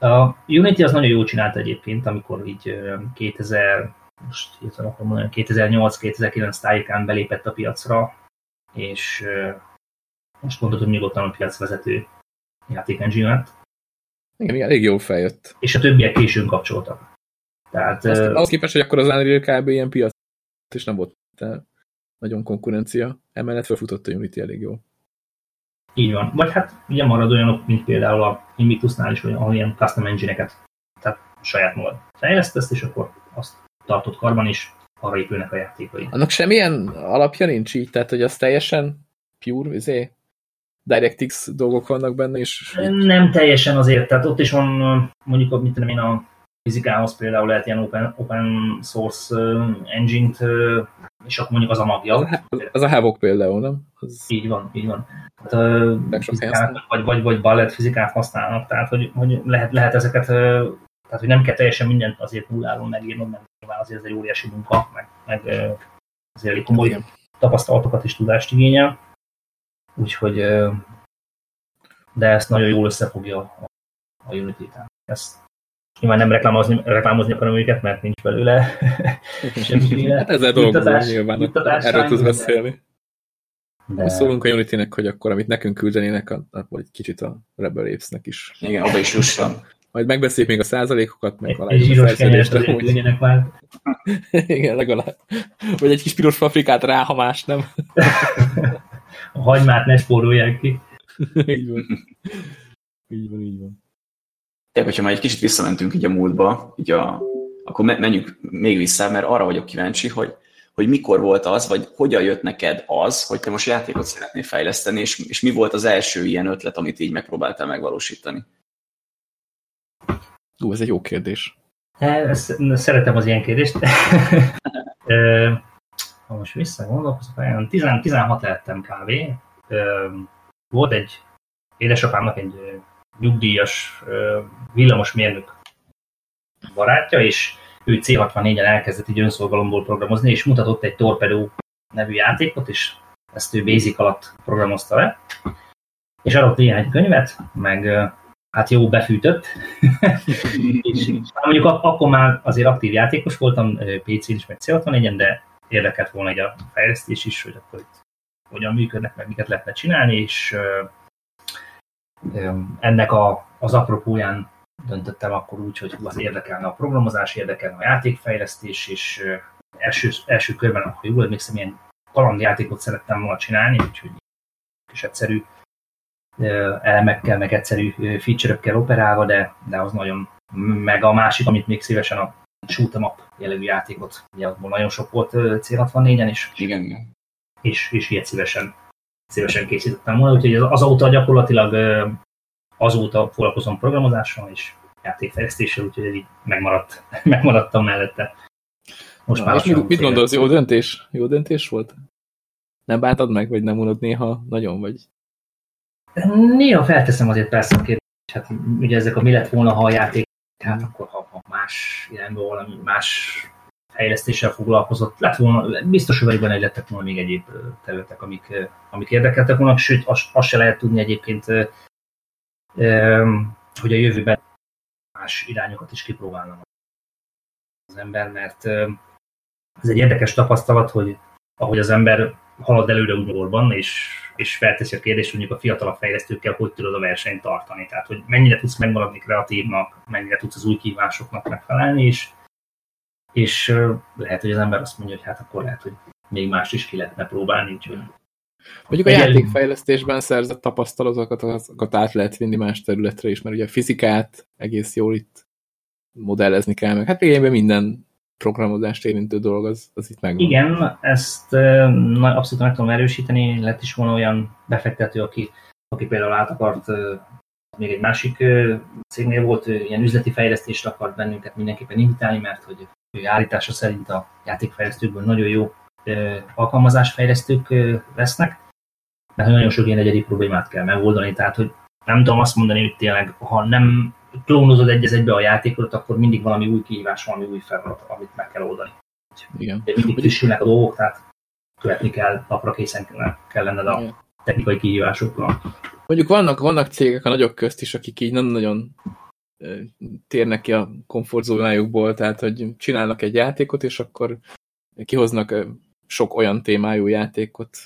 A Unity az nagyon jól csinálta egyébként, amikor így ö, 2000, most hirtelen akarom mondani, 2008-2009 tájékán belépett a piacra, és most mondhatom nyugodtan a piacvezető játékengine lett, Igen, igen, elég jól feljött. és a többiek későn kapcsoltak. Tehát Azt, az képest, hogy akkor az Unreal kb. ilyen piac, és nem volt de nagyon konkurencia. Emellett felfutott a Unity elég jó. Így van. Vagy hát ugye marad olyanok, mint például a Invictusnál is, ahol ilyen custom engine-eket, tehát saját magad fejlesztesz, és akkor azt tartott karban is, arra épülnek a játékai. Annak semmilyen alapja nincs így, tehát hogy az teljesen pure, izé, DirectX dolgok vannak benne, és Nem teljesen azért, tehát ott is van mondjuk, mit tudom én, a fizikához például lehet ilyen open, open source engine-t, és akkor mondjuk az a magja. az a Havok például, nem? Az, Így van, így van. Hát, fizikát, vagy, vagy, vagy ballet fizikát használnak, tehát hogy, hogy lehet, lehet ezeket, tehát hogy nem kell teljesen mindent azért nulláról megírnod, mert nyilván azért ez egy óriási munka, meg, meg azért elég komoly Igen. tapasztalatokat és tudást igényel. Úgyhogy, de ezt nagyon jól összefogja a, a Unity. Tehát ezt nyilván nem reklámozni, reklámozni akarom őket, mert nincs belőle semmiféle hát ezzel juttatás- nyilván, juttatás erről tudsz beszélni. de, Most szólunk a Unity-nek, hogy akkor amit nekünk küldenének, akkor egy kicsit a Rebel Apes-nek is. Igen, oda is jusson. Majd megbeszéljük még a százalékokat, meg aláírjuk a zsíros kenyeret szerződést, amúgy. küldjenek már. Igen, legalább. Vagy egy kis piros paprikát rá, ha más nem. A hagymát ne spórolják ki. így van. Így van, így van. De hogyha már egy kicsit visszamentünk így a múltba, így a, akkor me- menjünk még vissza, mert arra vagyok kíváncsi, hogy, hogy mikor volt az, vagy hogyan jött neked az, hogy te most játékot szeretnél fejleszteni, és, és mi volt az első ilyen ötlet, amit így megpróbáltál megvalósítani? Ú, ez egy jó kérdés. Ezt, szeretem az ilyen kérdést. Ha most visszagondolkozok, olyan 10 16 lettem kávé. Ö, Volt egy édesapámnak egy nyugdíjas villamosmérnök barátja, és ő C64-en elkezdett így önszolgalomból programozni, és mutatott egy Torpedo nevű játékot, és ezt ő Basic alatt programozta le. És adott néhány könyvet, meg hát jó befűtött, és mondjuk ak- akkor már azért aktív játékos voltam, PC-n is, meg C64-en, de érdekelt volna egy a fejlesztés is, hogy akkor itt hogyan működnek, meg miket lehetne csinálni, és ennek a, az apropóján döntöttem akkor úgy, hogy az érdekelne a programozás, érdekelne a játékfejlesztés, és első, első körben, ha jól emlékszem, ilyen kalandjátékot szerettem volna csinálni, úgyhogy kis egyszerű elemekkel, meg egyszerű feature-ökkel operálva, de, de az nagyon meg a másik, amit még szívesen a shoot 'em up jellegű játékot, ugye abból nagyon sok volt ö, C64-en, és, Igen, igen. és, és ilyet szívesen, szívesen készítettem volna, úgyhogy az- azóta gyakorlatilag azóta foglalkozom programozással és játékfejlesztéssel, úgyhogy így megmaradt, megmaradtam mellette. Most Na, már és mit, mit gondolsz, jó döntés? Jó döntés volt? Nem bántad meg, vagy nem unod néha nagyon, vagy? Néha felteszem azért persze a kérdést, hát ugye ezek a mi lett volna, ha a játék, hát akkor ha, ha más irányba valami más fejlesztéssel foglalkozott, lett volna, biztos, hogy benne lettek volna még egyéb területek, amik, amik érdekeltek volna, sőt, azt, azt se lehet tudni egyébként, hogy a jövőben más irányokat is kipróbálna az ember, mert ez egy érdekes tapasztalat, hogy ahogy az ember halad előre udorban, és, és felteszi a kérdést, mondjuk a fiatalabb fejlesztőkkel, hogy tudod a versenyt tartani. Tehát, hogy mennyire tudsz megmaradni kreatívnak, mennyire tudsz az új kívásoknak megfelelni, és, és lehet, hogy az ember azt mondja, hogy hát akkor lehet, hogy még más is ki lehetne próbálni, úgyhogy Mondjuk a játékfejlesztésben szerzett tapasztalatokat azokat át lehet vinni más területre is, mert ugye a fizikát egész jól itt modellezni kell meg. Hát végén minden programozást érintő dolog, az, az itt megvan. Igen, ezt abszolút meg tudom erősíteni. Lett is volna olyan befektető, aki, aki például át akart, még egy másik cégnél volt, ilyen üzleti fejlesztésre akart bennünket mindenképpen invitálni, mert hogy állítása szerint a játékfejlesztőkből nagyon jó alkalmazásfejlesztők lesznek, mert nagyon sok ilyen egyedi problémát kell megoldani, tehát hogy nem tudom azt mondani, hogy tényleg, ha nem klónozod egy egybe a játékot, akkor mindig valami új kihívás, valami új feladat, amit meg kell oldani. Igen. De mindig frissülnek a dolgok, tehát követni kell, napra készen kell lenned a technikai kihívásokkal. Mondjuk vannak, vannak cégek a nagyok közt is, akik így nem nagyon térnek ki a komfortzónájukból, tehát hogy csinálnak egy játékot, és akkor kihoznak sok olyan témájú játékot,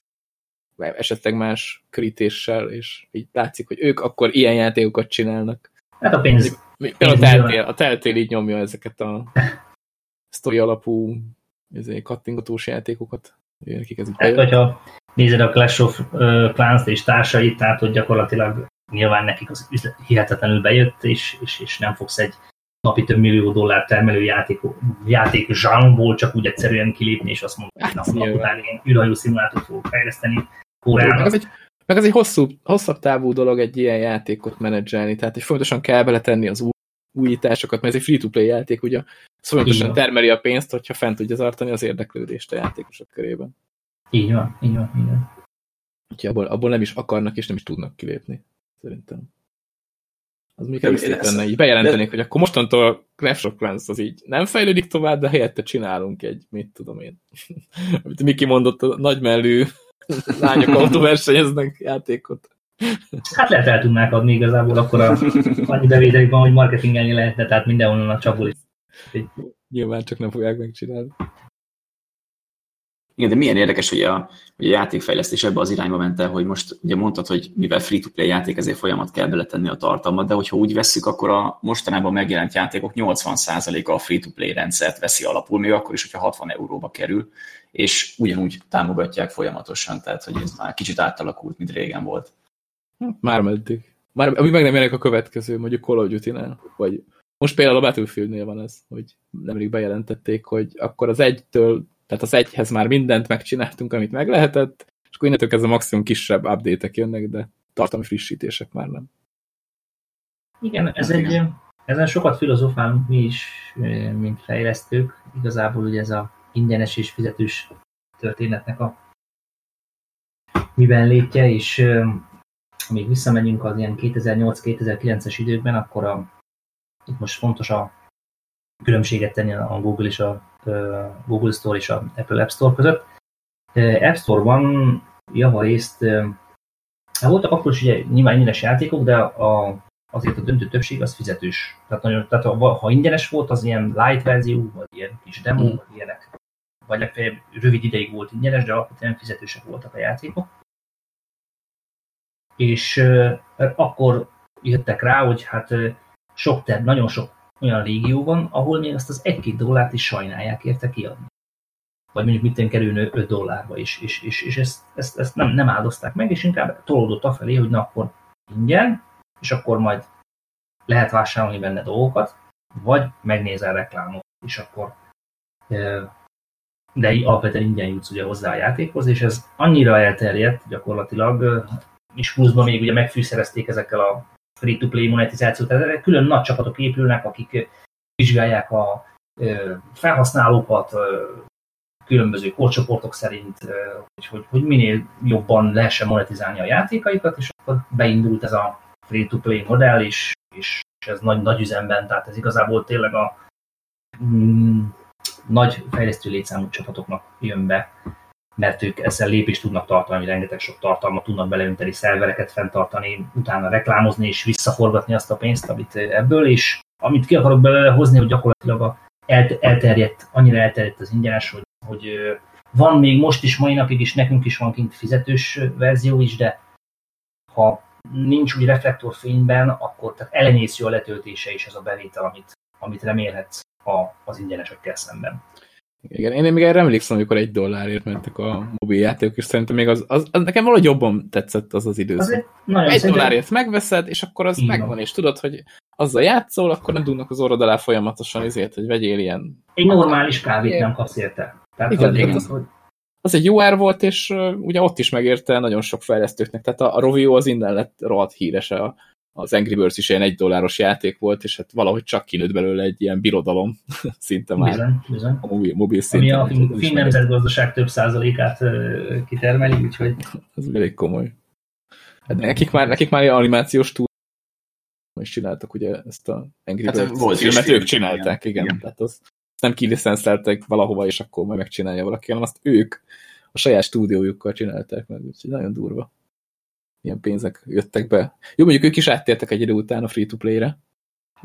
esetleg más körítéssel, és így látszik, hogy ők akkor ilyen játékokat csinálnak. Hát a pénz. Például a teltél, a teltél így nyomja ezeket a sztori alapú ezért kattingatós játékokat. Nekik ez hát, hogyha nézed a Clash of Clans és társait, tehát hogy gyakorlatilag nyilván nekik az hihetetlenül bejött, és, és, és nem fogsz egy napi több millió dollár termelő játék, játék zsámból csak úgy egyszerűen kilépni, és azt mondani, hogy hát, nap után én űrhajó szimulátort fogok fejleszteni. Meg az egy, meg az egy hosszú, hosszabb távú dolog egy ilyen játékot menedzselni, tehát egy fontosan kell beletenni az új, újításokat, mert ez egy free-to-play játék, ugye folyamatosan termeli a pénzt, hogyha fent tudja tartani az érdeklődést a játékosok körében. Így van, így van, így van. Úgyhogy abból, abból nem is akarnak és nem is tudnak kilépni, szerintem. Az még elég szép lenne, így bejelentenék, de... hogy akkor mostantól Clash of Clans az így nem fejlődik tovább, de helyette csinálunk egy, mit tudom én, amit Miki mondott, a nagymellű lányok autóversenyeznek játékot. Hát lehet el tudnák adni igazából, akkor a, annyi bevételik van, hogy marketingelni lehetne, tehát mindenhonnan a csapul. Nyilván csak nem fogják megcsinálni. Igen, de milyen érdekes, hogy a, hogy a játékfejlesztés ebbe az irányba ment el, hogy most ugye mondtad, hogy mivel free-to-play játék, ezért folyamat kell beletenni a tartalmat, de hogyha úgy vesszük, akkor a mostanában megjelent játékok 80%-a a free-to-play rendszert veszi alapul, még akkor is, hogyha 60 euróba kerül, és ugyanúgy támogatják folyamatosan, tehát hogy ez már kicsit átalakult, mint régen volt. Már meddig. Már, ami meg nem jelenik a következő, mondjuk Call of Duty-nál, vagy most például a Battlefieldnél van ez, hogy nemrég bejelentették, hogy akkor az egytől tehát az egyhez már mindent megcsináltunk, amit meg lehetett, és akkor innentől kezdve maximum kisebb update-ek jönnek, de tartalmi frissítések már nem. Igen, ez egy, ezen sokat filozofálunk mi is, mint fejlesztők. Igazából ugye ez a ingyenes és fizetős történetnek a miben létje, és még visszamegyünk az ilyen 2008-2009-es időkben, akkor a, itt most fontos a különbséget tenni a Google és a Google Store és a Apple App Store között. App Store-ban javarészt hát voltak akkor is ugye nyilván ingyenes játékok, de a, azért a döntő többség az fizetős. Tehát, nagyon, tehát ha, ha ingyenes volt, az ilyen light verzió, vagy ilyen kis demo, mm. vagy ilyenek. Vagy legfeljebb rövid ideig volt ingyenes, de alapvetően fizetősek voltak a játékok. És uh, akkor jöttek rá, hogy hát sok, ter, nagyon sok olyan régió van, ahol még azt az egy-két dollárt is sajnálják érte kiadni. Vagy mondjuk mit kerülne 5 dollárba is, és, és, és ezt, ezt, ezt nem, nem áldozták meg, és inkább tolódott afelé, hogy na akkor ingyen, és akkor majd lehet vásárolni benne dolgokat, vagy megnézel reklámot, és akkor de alapvetően ingyen jutsz ugye hozzá a játékhoz, és ez annyira elterjedt gyakorlatilag, és pluszban még ugye megfűszerezték ezekkel a free-to-play monetizációt, tehát külön nagy csapatok épülnek, akik vizsgálják a felhasználókat különböző korcsoportok szerint, hogy, hogy, hogy minél jobban lehessen monetizálni a játékaikat, és akkor beindult ez a free-to-play modell, és, és ez nagy, nagy üzemben, tehát ez igazából tényleg a mm, nagy fejlesztő létszámú csapatoknak jön be, mert ők ezzel lépést tudnak tartani, rengeteg sok tartalmat tudnak beleönteni, szervereket fenntartani, utána reklámozni és visszaforgatni azt a pénzt, amit ebből, és amit ki akarok belőle hozni, hogy gyakorlatilag a elterjedt, annyira elterjedt az ingyenes, hogy, hogy van még most is, mai napig is, nekünk is van kint fizetős verzió is, de ha nincs úgy reflektorfényben, akkor tehát elenyésző a letöltése is ez a bevétel, amit, amit remélhetsz a, az ingyenesekkel szemben. Igen, én még erre emlékszem, amikor egy dollárért mentek a mobiljátékok, és szerintem még az, az, az nekem valahogy jobban tetszett az az időszak. egy, egy dollárért megveszed, és akkor az Igen. megvan, és tudod, hogy azzal játszol, akkor nem dugnak az orrod alá folyamatosan ezért, hogy vegyél ilyen... Egy normális kávét nem kapsz érte. Tehát, igen, igen. Az, hogy... az egy jó ár volt, és uh, ugye ott is megérte nagyon sok fejlesztőknek. Tehát a, a Rovio az innen lett rohadt híres a, az Angry Birds is egy egy dolláros játék volt, és hát valahogy csak kinőtt belőle egy ilyen birodalom szinte már. Bizony, bizony. A mobil, mobil szinten. Ami a finn nemzetgazdaság több százalékát kitermeli, úgyhogy... Ez elég komoly. Hát nekik már, nekik már animációs túl is csináltak ugye ezt a Angry hát Birds volt filmet, ők csinálták, igen. igen. Tehát az, azt nem kilicenszeltek valahova, és akkor majd megcsinálja valaki, hanem azt ők a saját stúdiójukkal csinálták meg, úgyhogy nagyon durva milyen pénzek jöttek be. Jó, mondjuk ők is áttértek egy idő után a free-to-play-re.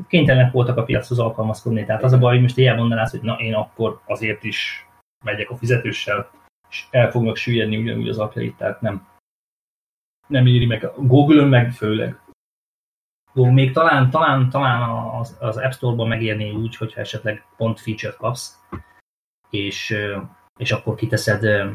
Kénytelenek voltak a piachoz alkalmazkodni, tehát az a baj, hogy most ilyen mondanász, hogy na én akkor azért is megyek a fizetőssel, és el fognak süllyedni ugyanúgy az apjait, tehát nem, nem éri meg. Google-ön meg főleg. Jó, még talán, talán, talán az, az App Store-ban megérné úgy, hogyha esetleg pont feature kapsz, és, és akkor kiteszed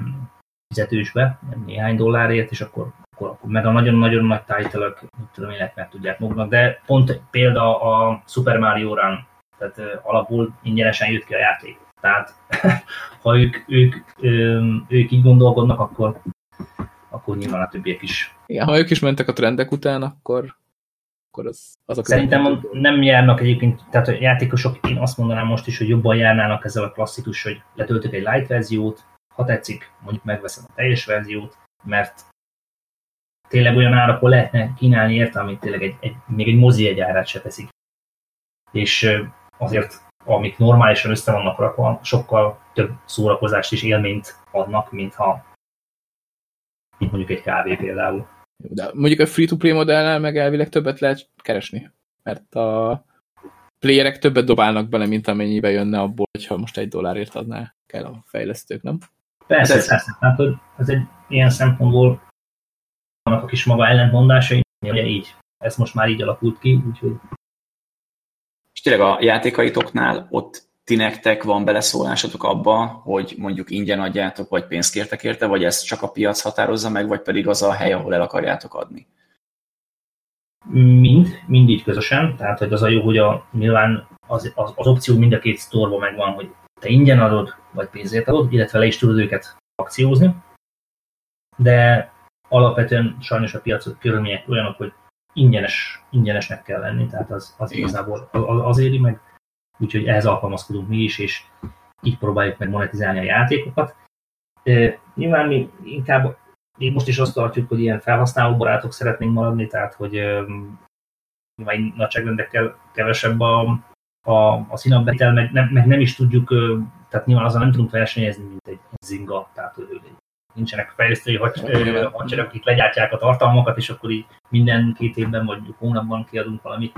fizetősbe, néhány dollárért, és akkor akkor, akkor meg a nagyon-nagyon nagy title mit tudom én, meg tudják maguknak, de pont példa a Super Mario Run, tehát alapul ingyenesen jött ki a játék. Tehát ha ők, ők, ők így gondolkodnak, akkor, akkor nyilván a többiek is. Igen, ha ők is mentek a trendek után, akkor, akkor az, az a Szerintem nem járnak egyébként, tehát a játékosok, én azt mondanám most is, hogy jobban járnának ezzel a klasszikus, hogy letöltök egy light verziót, ha tetszik, mondjuk megveszem a teljes verziót, mert tényleg olyan árakon lehetne kínálni érte, amit tényleg egy, egy, még egy mozi egy árát se teszik. És azért, amik normálisan össze vannak rakva, sokkal több szórakozást és élményt adnak, mint ha mint mondjuk egy kávé például. De mondjuk a free-to-play modellel meg elvileg többet lehet keresni, mert a playerek többet dobálnak bele, mint amennyibe jönne abból, hogyha most egy dollárért adná kell a fejlesztők, nem? Persze, persze. persze. Hát, hogy ez egy ilyen szempontból vannak a kis maga ellentmondásai, ugye így, ez most már így alakult ki, úgyhogy... És tényleg a játékaitoknál ott ti nektek van beleszólásatok abba, hogy mondjuk ingyen adjátok, vagy pénzt kértek érte, vagy ezt csak a piac határozza meg, vagy pedig az a hely, ahol el akarjátok adni? Mind, mind így közösen, tehát hogy az a jó, hogy a, nyilván az, az, az opció mind a két sztorban megvan, hogy te ingyen adod, vagy pénzért adod, illetve le is tudod őket akciózni, de alapvetően sajnos a piacok körülmények olyanok, hogy ingyenes, ingyenesnek kell lenni, tehát az, az igazából az, az éri meg, úgyhogy ehhez alkalmazkodunk mi is, és így próbáljuk meg monetizálni a játékokat. E, nyilván mi inkább mi most is azt tartjuk, hogy ilyen felhasználóbarátok szeretnénk maradni, tehát hogy nyilván nagyságrendekkel kevesebb a, a, a színabbetel, meg nem, meg nem is tudjuk, tehát nyilván azzal nem tudunk versenyezni, mint egy Zinga, tehát egy nincsenek fejlesztői hadsereg, akik legyártják a tartalmakat, és akkor így minden két évben vagy hónapban kiadunk valami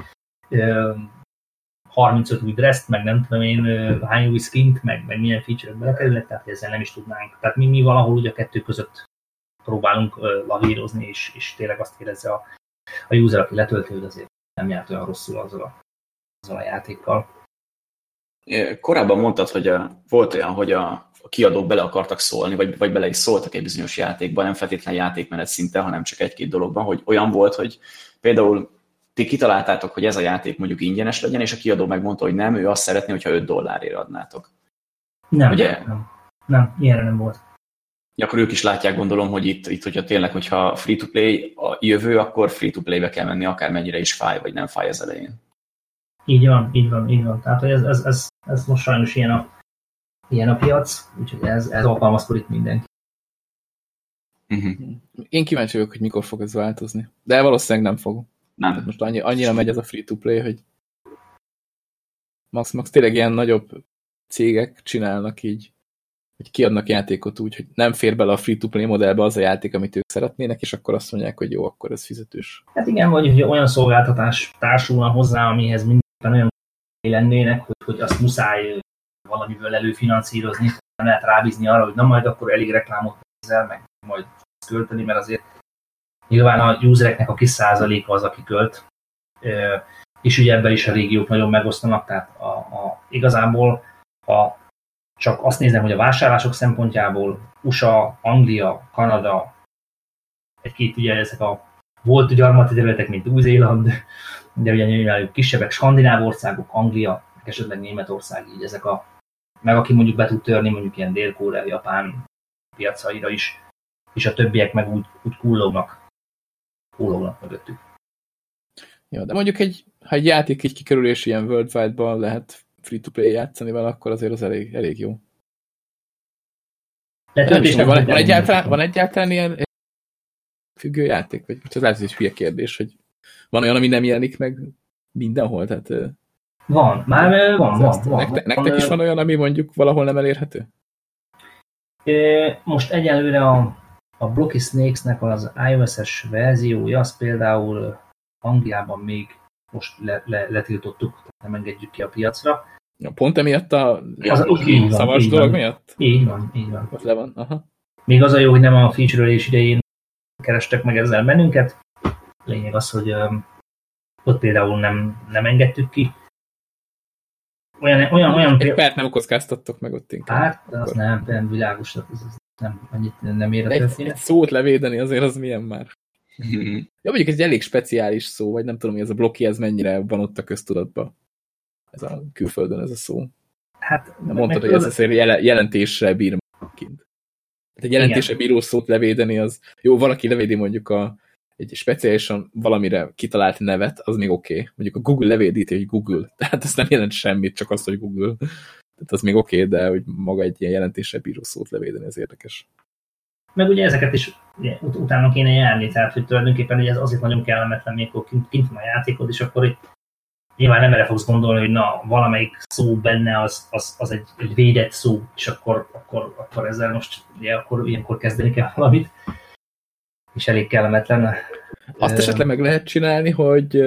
35 új dresszt, meg nem tudom én hány új skint, meg, meg milyen feature-ök belekerülnek, tehát ezzel nem is tudnánk. Tehát mi, mi valahol ugye a kettő között próbálunk lavírozni, és, és tényleg azt érezze a, a user, aki letöltő, hogy azért nem járt olyan rosszul azzal a, azzal a játékkal. Korábban mondtad, hogy a, volt olyan, hogy a kiadók bele akartak szólni, vagy, vagy bele is szóltak egy bizonyos játékban, nem feltétlen játékmenet szinten, hanem csak egy-két dologban, hogy olyan volt, hogy például ti kitaláltátok, hogy ez a játék mondjuk ingyenes legyen, és a kiadó megmondta, hogy nem, ő azt szeretné, hogyha 5 dollárért adnátok. Nem, Ugye? nem, nem, ilyenre nem volt. Ja, akkor ők is látják, gondolom, hogy itt, itt hogyha tényleg, hogyha free-to-play a jövő, akkor free-to-play-be kell menni, akármennyire is fáj, vagy nem fáj az elején. Így van, így van, így van. Tehát ez, ez, ez, ez most sajnos ilyen a ilyen a piac, úgyhogy ez, ez alkalmazkodik mindenki. Uh-huh. Én kíváncsi vagyok, hogy mikor fog ez változni. De valószínűleg nem fog. Nem. Tehát most annyi, annyira megy ez a free-to-play, hogy max, max tényleg ilyen nagyobb cégek csinálnak így, hogy kiadnak játékot úgy, hogy nem fér bele a free-to-play modellbe az a játék, amit ők szeretnének, és akkor azt mondják, hogy jó, akkor ez fizetős. Hát igen, vagy hogy olyan szolgáltatás társulna hozzá, amihez mindenképpen olyan lennének, hogy, hogy azt muszáj valamiből előfinanszírozni, nem lehet rábízni arra, hogy na majd akkor elég reklámot nézel, meg majd költeni, mert azért nyilván a usereknek a kis százaléka az, aki költ, és ugye ebben is a régiók nagyon megosztanak, tehát a, a, igazából ha csak azt nézem, hogy a vásárlások szempontjából USA, Anglia, Kanada, egy-két ugye ezek a volt gyarmati területek, mint Új-Zéland, de ugye nyilván kisebbek, skandináv országok, Anglia, esetleg Németország, így ezek a, meg aki mondjuk be tud törni, mondjuk ilyen Dél-Korea, Japán piacaira is, és a többiek meg úgy, úgy kullognak, kullognak mögöttük. Ja, de mondjuk egy, ha egy játék egy kikerülés ilyen worldwide-ban lehet free-to-play játszani vele, akkor azért az elég, elég jó. De nem is, van, van, egyáltalán, van egyáltalán ilyen függő játék? Vagy ez lehet, hogy egy hülye kérdés, hogy van olyan, ami nem jelenik meg mindenhol? Tehát, van, már van, van, van. Nektek, nektek is van olyan, ami mondjuk valahol nem elérhető? Most egyelőre a, a Blocky Snakes-nek az iOS-es verziója, az például Angliában még most le, le, letiltottuk, tehát nem engedjük ki a piacra. Ja, pont emiatt a az, így szavas dolog van. miatt? Így van, így van. Ott le van, aha. Még az a jó, hogy nem a feature-ölés idején kerestek meg ezzel bennünket. Lényeg az, hogy ott például nem, nem engedtük ki. Olyan, olyan, olyan Egy pert nem kockáztattok meg ott inkább. Hát, de az nem, nem világos, az, az nem, annyit nem ér a egy, egy szót levédeni azért az milyen már. ja, mondjuk ez egy elég speciális szó, vagy nem tudom, hogy ez a blokki, ez mennyire van ott a köztudatban. Ez a külföldön ez a szó. Hát, mondtad, hogy ez azért jelentésre bír kint. Hát egy jelentésre bíró szót levédeni, az jó, valaki levédi mondjuk a, egy speciálisan valamire kitalált nevet, az még oké. Okay. Mondjuk a Google levédíti, hogy Google. Tehát ez nem jelent semmit, csak azt, hogy Google. Tehát az még oké, okay, de hogy maga egy ilyen jelentésre bíró szót levédeni, ez érdekes. Meg ugye ezeket is ugye, ut utána kéne járni, tehát hogy tulajdonképpen ugye ez azért nagyon kellemetlen, mikor kint, kint van a játékod, és akkor hogy nyilván nem erre fogsz gondolni, hogy na, valamelyik szó benne az, az, az egy, egy védett szó, és akkor, akkor, akkor ezzel most ugye, akkor ilyenkor kezdeni kell valamit. És elég kellemetlen. Azt esetleg meg lehet csinálni, hogy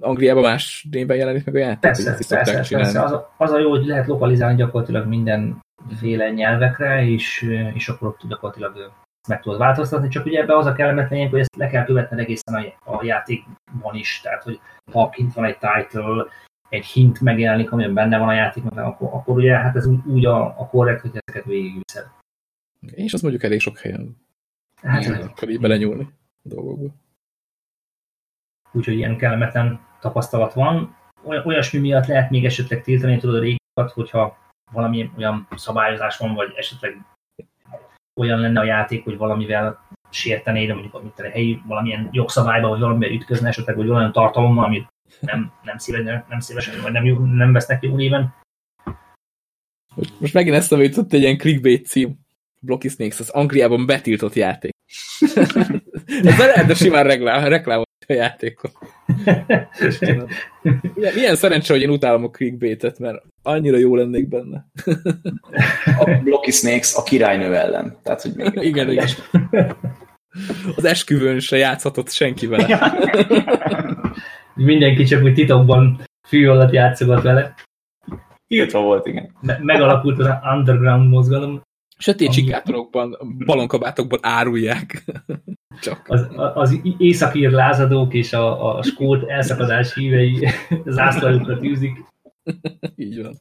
Angliában más néven jelenik meg a játék? Persze, persze, persze. Az, a, az a jó, hogy lehet lokalizálni gyakorlatilag mindenféle nyelvekre, és, és akkor ott gyakorlatilag meg tudod változtatni, csak ugye ebben az a kellemetlen, hogy ezt le kell követned egészen a, a játékban is, tehát hogy ha kint van egy title, egy hint megjelenik, amiben benne van a játékban, akkor, akkor ugye hát ez úgy, úgy a, a korrekt, hogy ezeket végigviszed. És az mondjuk elég sok helyen. Hát, Igen, akkor így belenyúlni a dolgokba. Úgyhogy ilyen kellemetlen tapasztalat van. Olyasmi miatt lehet még esetleg tiltani, tudod a régiókat, hogyha valami olyan szabályozás van, vagy esetleg olyan lenne a játék, hogy valamivel sértené, de mondjuk amit a helyi valamilyen jogszabályba, vagy valamivel ütközne esetleg, vagy olyan tartalommal, amit nem, nem, szívesen, nem szívesen, vagy nem, nem vesznek jó néven. Most megint ezt jutott egy ilyen clickbait cím. Blocky Snakes, az Angliában betiltott játék. Ez lehetne simán reklám, reklámot a játékot. Milyen szerencsé, hogy én utálom a clickbaitet, mert annyira jó lennék benne. a Blocky Snakes a királynő ellen. Tehát, hogy még igen, igen. Az esküvőn se játszhatott senki vele. Mindenki csak úgy titokban fű alatt játszogat vele. Írtva volt, igen. Me megalakult az underground mozgalom. Sötét sikátorokban, balonkabátokban árulják. Csak. Az, az északír lázadók és a, a skót elszakadás hívei zászlajukra tűzik. Így van.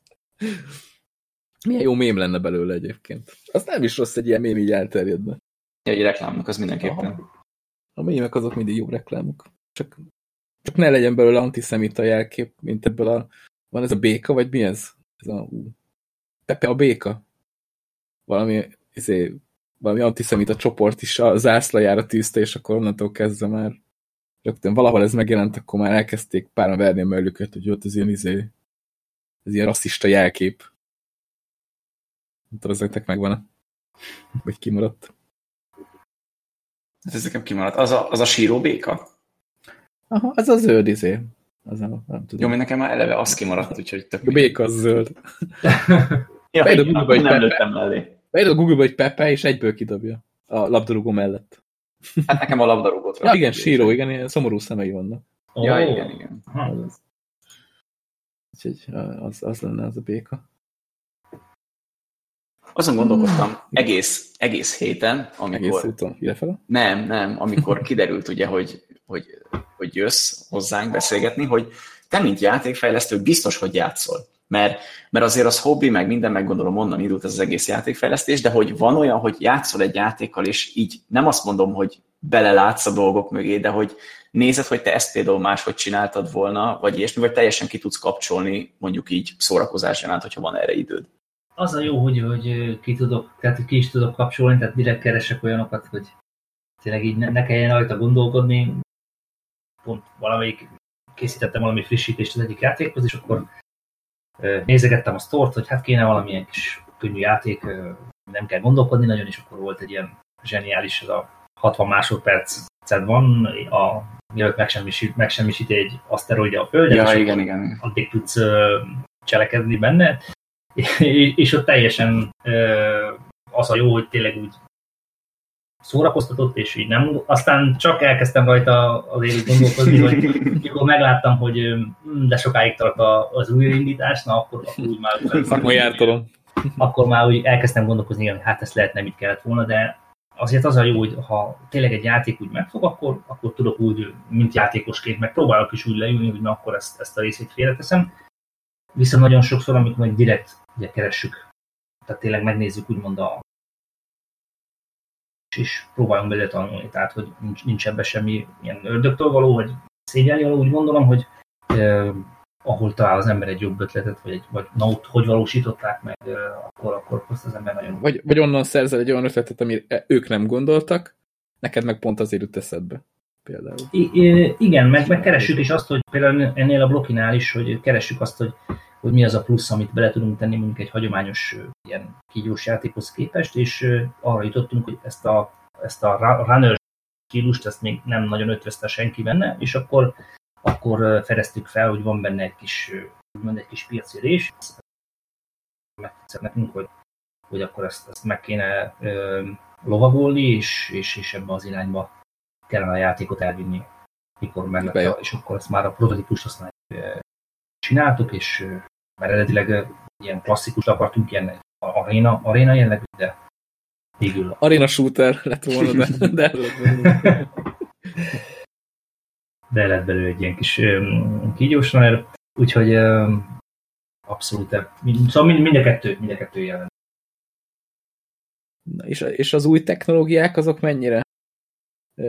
Milyen jó mém lenne belőle egyébként. Az nem is rossz egy ilyen mém így elterjedne. Egy reklámok, az mindenképpen. Aha. A mémek azok mindig jó reklámok. Csak, csak ne legyen belőle antiszemita jelkép, mint ebből a... Van ez a béka, vagy mi ez? Ez a... Ú, Pepe a béka? Valami, izé, valami antiszemita csoport is a zászlajára tűzte, és akkor onnantól kezdve már rögtön valahol ez megjelent, akkor már elkezdték páran verni a mellüket, hogy ott az ilyen izé, ez ilyen rasszista jelkép. Nem tudom, ezeknek megvan -e? Vagy kimaradt? Ez nekem kimaradt. Az a, az a síró béka? Aha, az a zöld izé. Az nem, nem tudom. Jó, mert nekem már eleve az kimaradt, úgyhogy tök A béka az zöld. Ja, hogy nem Pepe. lőttem mellé. Beírod a Google-ba, hogy Pepe, és egyből kidobja. A labdarúgó mellett. Hát nekem a labdarúgót Ja, igen, síró, igen, ilyen szomorú szemei vannak. Ja, Ó, igen, igen. Az, az. Úgyhogy az, az lenne az a béka. Azon gondolkodtam egész, egész héten, amikor... Egész úton idefele. Nem, nem, amikor kiderült ugye, hogy, hogy, hogy jössz hozzánk beszélgetni, hogy te, mint játékfejlesztő, biztos, hogy játszol. Mert, mert azért az hobbi, meg minden, meg gondolom onnan indult ez az egész játékfejlesztés, de hogy van olyan, hogy játszol egy játékkal, és így nem azt mondom, hogy belelátsz a dolgok mögé, de hogy nézed, hogy te ezt például máshogy csináltad volna, vagy ilyesmi, vagy teljesen ki tudsz kapcsolni, mondjuk így szórakozás gyanánt, hogyha van erre időd. Az a jó, hogy, hogy ki tudok, tehát ki is tudok kapcsolni, tehát direkt keresek olyanokat, hogy tényleg így ne, ne kelljen rajta gondolkodni. Pont valamelyik, készítettem valami frissítést az egyik játékhoz, és akkor nézegettem a sztort, hogy hát kéne valamilyen kis könnyű játék, nem kell gondolkodni nagyon, és akkor volt egy ilyen zseniális, ez a 60 másodperc van, a, mielőtt megsemmisít, megsemmisíti egy aszteroidja a Földre, Ja, és igen, igen. addig tudsz cselekedni benne, és, és ott teljesen az a jó, hogy tényleg úgy szórakoztatott, és így nem, aztán csak elkezdtem rajta azért úgy gondolkozni, hogy mikor megláttam, hogy hm, de sokáig tart az újraindítás, na akkor, akkor úgy már Szakmai ártalom. akkor már úgy elkezdtem gondolkozni, hogy hát ezt lehet nem itt kellett volna, de azért az a jó, hogy ha tényleg egy játék úgy megfog, akkor, akkor tudok úgy, mint játékosként, meg próbálok is úgy leülni, hogy na akkor ezt, ezt a részét félreteszem. Viszont nagyon sokszor, amikor meg direkt ugye keressük, tehát tényleg megnézzük úgymond a és próbálunk belőle tanulni, tehát hogy nincs, nincs ebben semmi ilyen ördögtől való, vagy szégyelni való, úgy gondolom, hogy eh, ahol talál az ember egy jobb ötletet, vagy, egy, vagy na, ott hogy valósították meg, eh, akkor, akkor azt az ember nagyon Vagy, vagy onnan szerzel egy olyan ötletet, amire ők nem gondoltak, neked meg pont azért jut eszedbe. Például. I- igen, meg, meg keressük is azt, hogy például ennél a blokkinál is, hogy keressük azt, hogy, hogy mi az a plusz, amit bele tudunk tenni mondjuk egy hagyományos ilyen kígyós játékhoz képest, és arra jutottunk, hogy ezt a, ezt a runner stílust, ezt még nem nagyon ötvözte senki benne, és akkor, akkor fedeztük fel, hogy van benne egy kis, úgymond egy kis piaci rés, megtetszett nekünk, hogy, hogy akkor ezt, ezt meg kéne ö, lovagolni, és, és, és ebbe az irányba kellene a játékot elvinni, mikor meg Bejön. és akkor ezt már a prototípust azt már ö, csináltuk, és mert eredetileg ilyen klasszikus akartunk, ilyen aréna, aréna jellegű, de végül Arena shooter lett volna, de, de de lett belőle egy ilyen kis öm, kígyós runner, úgyhogy abszolút, szóval mind, mind a kettő, mind a kettő jelen. Na, és, és az új technológiák azok mennyire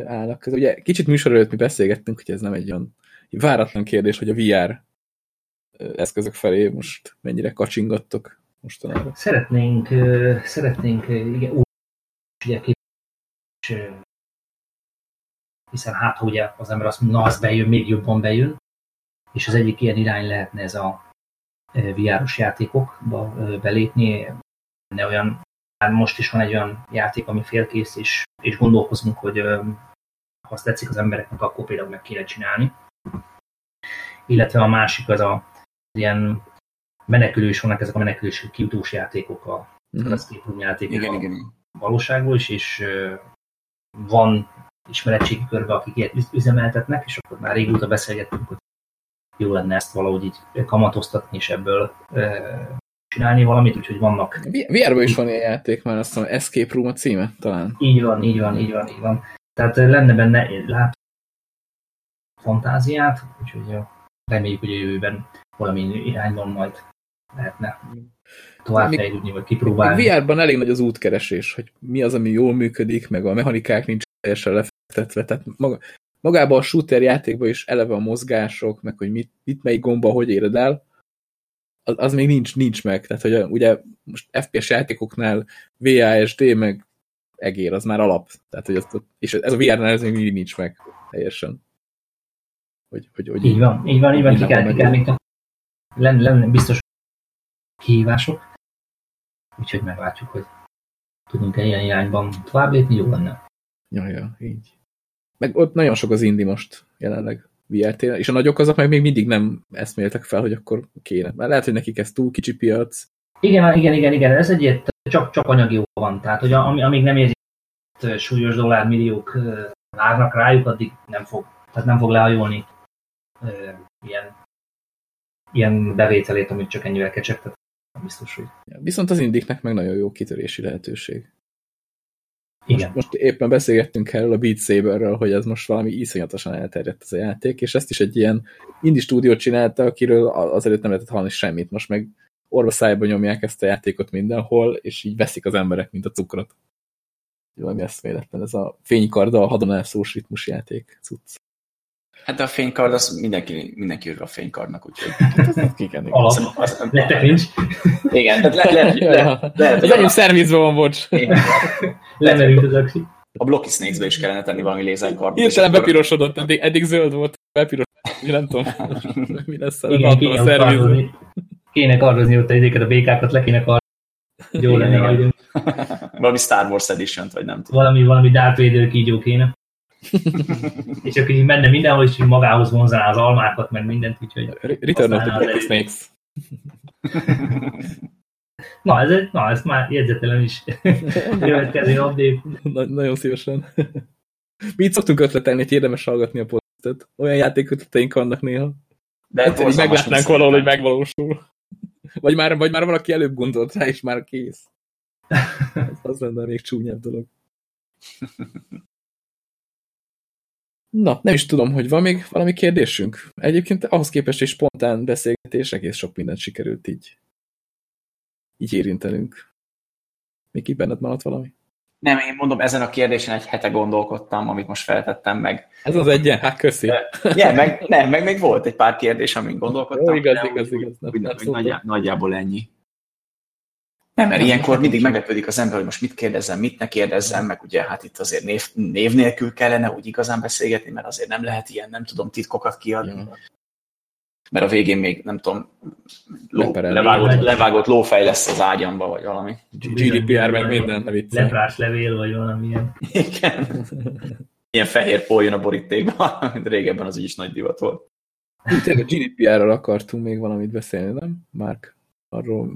állnak között? Ugye kicsit műsor előtt mi beszélgettünk, hogy ez nem egy olyan váratlan kérdés, hogy a VR eszközök felé most mennyire kacsingattok mostanában. Szeretnénk, szeretnénk, igen, úgy ö, hiszen hát, ha ugye az ember azt mondja, na, az bejön, még jobban bejön, és az egyik ilyen irány lehetne ez a ö, VR-os játékokba belépni, ne olyan, már most is van egy olyan játék, ami félkész, és, és gondolkozunk, hogy ha azt tetszik az embereknek, akkor például meg kéne csinálni. Illetve a másik az a az ilyen menekülős, vannak ezek a menekülős kiutós játékok, a Mhm. az escape room játékok Igen, a igen. valóságból is, és van ismeretségi körbe, akik ilyet üz- üzemeltetnek, és akkor már régóta beszélgettünk, hogy jó lenne ezt valahogy így kamatoztatni, és ebből csinálni valamit, úgyhogy vannak. VR-ban is van ilyen játék, már azt mondom, Escape Room a címe talán. Így van, így van, így van, így van. Tehát lenne benne, lát fantáziát, úgyhogy reméljük, hogy a jövőben valami irányban majd lehetne tovább Még- fejlődni, vagy kipróbálni. VR-ban elég nagy az útkeresés, hogy mi az, ami jól működik, meg a mechanikák nincs teljesen lefektetve, tehát maga, magában a shooter játékban is eleve a mozgások, meg hogy mit, mit melyik gomba hogy éred el, az, az még nincs, nincs meg. Tehát, hogy a, ugye most FPS játékoknál VASD, meg egér, az már alap. Tehát, hogy az, és ez a VR-nál ez még mindig nincs meg teljesen. Hogy, hogy, hogy Így van, így van, így van, ki kell, ki kell még lenne, lenne biztos kihívások, úgyhogy meglátjuk, hogy tudunk-e ilyen irányban tovább lépni, jó lenne. Ja, ja, így. Meg ott nagyon sok az indi most jelenleg. VRT, és a nagyok azok meg még mindig nem eszméltek fel, hogy akkor kéne. Mert lehet, hogy nekik ez túl kicsi piac. Igen, igen, igen, igen, ez egy csak, csak anyagi jó van. Tehát, hogy amíg nem érzik súlyos dollármilliók várnak rájuk, addig nem fog, tehát nem fog lehajolni ilyen, ilyen bevételét, amit csak ennyivel kecsegtet. Biztos, hogy... Viszont az indiknek meg nagyon jó kitörési lehetőség. Igen. Most, most éppen beszélgettünk erről a Beat Saberről, hogy ez most valami iszonyatosan elterjedt ez a játék, és ezt is egy ilyen indie stúdiót csinálta, akiről azelőtt nem lehetett hallani semmit. Most meg orva szájba nyomják ezt a játékot mindenhol, és így veszik az emberek, mint a cukrot. Valami eszméletlen, ez a fénykarda, a hadon elszós ritmus játék cucc. Hát a fénykard, az mindenki, mindenki örül a fénykardnak, úgyhogy... Hát igen, igen. Alap, az, nektek nincs. Igen, tehát le, le, le, le, le, Az enyém szervizben van, bocs. Lemerült az aksi. A Blocky Snakes-be is kellene tenni valami lézerkardot. Hirtelen bepirosodott, eddig, eddig zöld volt, bepirosodott, nem tudom, mi lesz a, Igen, kéne, a szervizben. kéne kardozni ott egyébként a békákat, le kéne kardozni. Jó lenne, hogy Valami Star Wars edition vagy nem tudom. valami, valami Darth Vader kígyó kéne. És akkor így menne mindenhol, és így magához vonzaná az almákat, meg mindent, úgyhogy... Return of the Snakes. Na, ez, na ezt már jegyzetelem is. Következő update. Na, nagyon szívesen. Mi itt szoktunk ötletelni, hogy érdemes hallgatni a podcastet. Olyan játékötleteink vannak néha. De Hát, hogy meglátnánk valahol, hogy megvalósul. Vagy már, vagy már valaki előbb gondolt rá, és már kész. Ez az lenne a még csúnyább dolog. Na, nem is tudom, hogy van még valami kérdésünk. Egyébként ahhoz képest is spontán beszélgetés, egész sok mindent sikerült így, így érintenünk. Még így benned maradt valami? Nem, én mondom, ezen a kérdésen egy hete gondolkodtam, amit most feltettem meg. Ez az egyen? Hát köszi. Ja, meg, nem, meg még volt egy pár kérdés, amin gondolkodtam. Jó, igaz, de igaz, úgy- igaz. Úgy- nem úgy Nagyjából ennyi. Nem, mert ilyenkor mindig meglepődik az ember, hogy most mit kérdezzem, mit ne kérdezzem, meg ugye hát itt azért név, név nélkül kellene úgy igazán beszélgetni, mert azért nem lehet ilyen, nem tudom, titkokat kiadni. Ja. Mert a végén még, nem tudom, ló, levágott, levágott lófej lesz az ágyamba, vagy valami. GDPR meg minden, ne viccelj. Leprás levél, vagy valamilyen. Igen. Ilyen fehér pól jön a borítékba, mint régebben az is nagy divat volt. Tényleg a GDPR-ral akartunk még valamit beszélni, nem? Márk, arról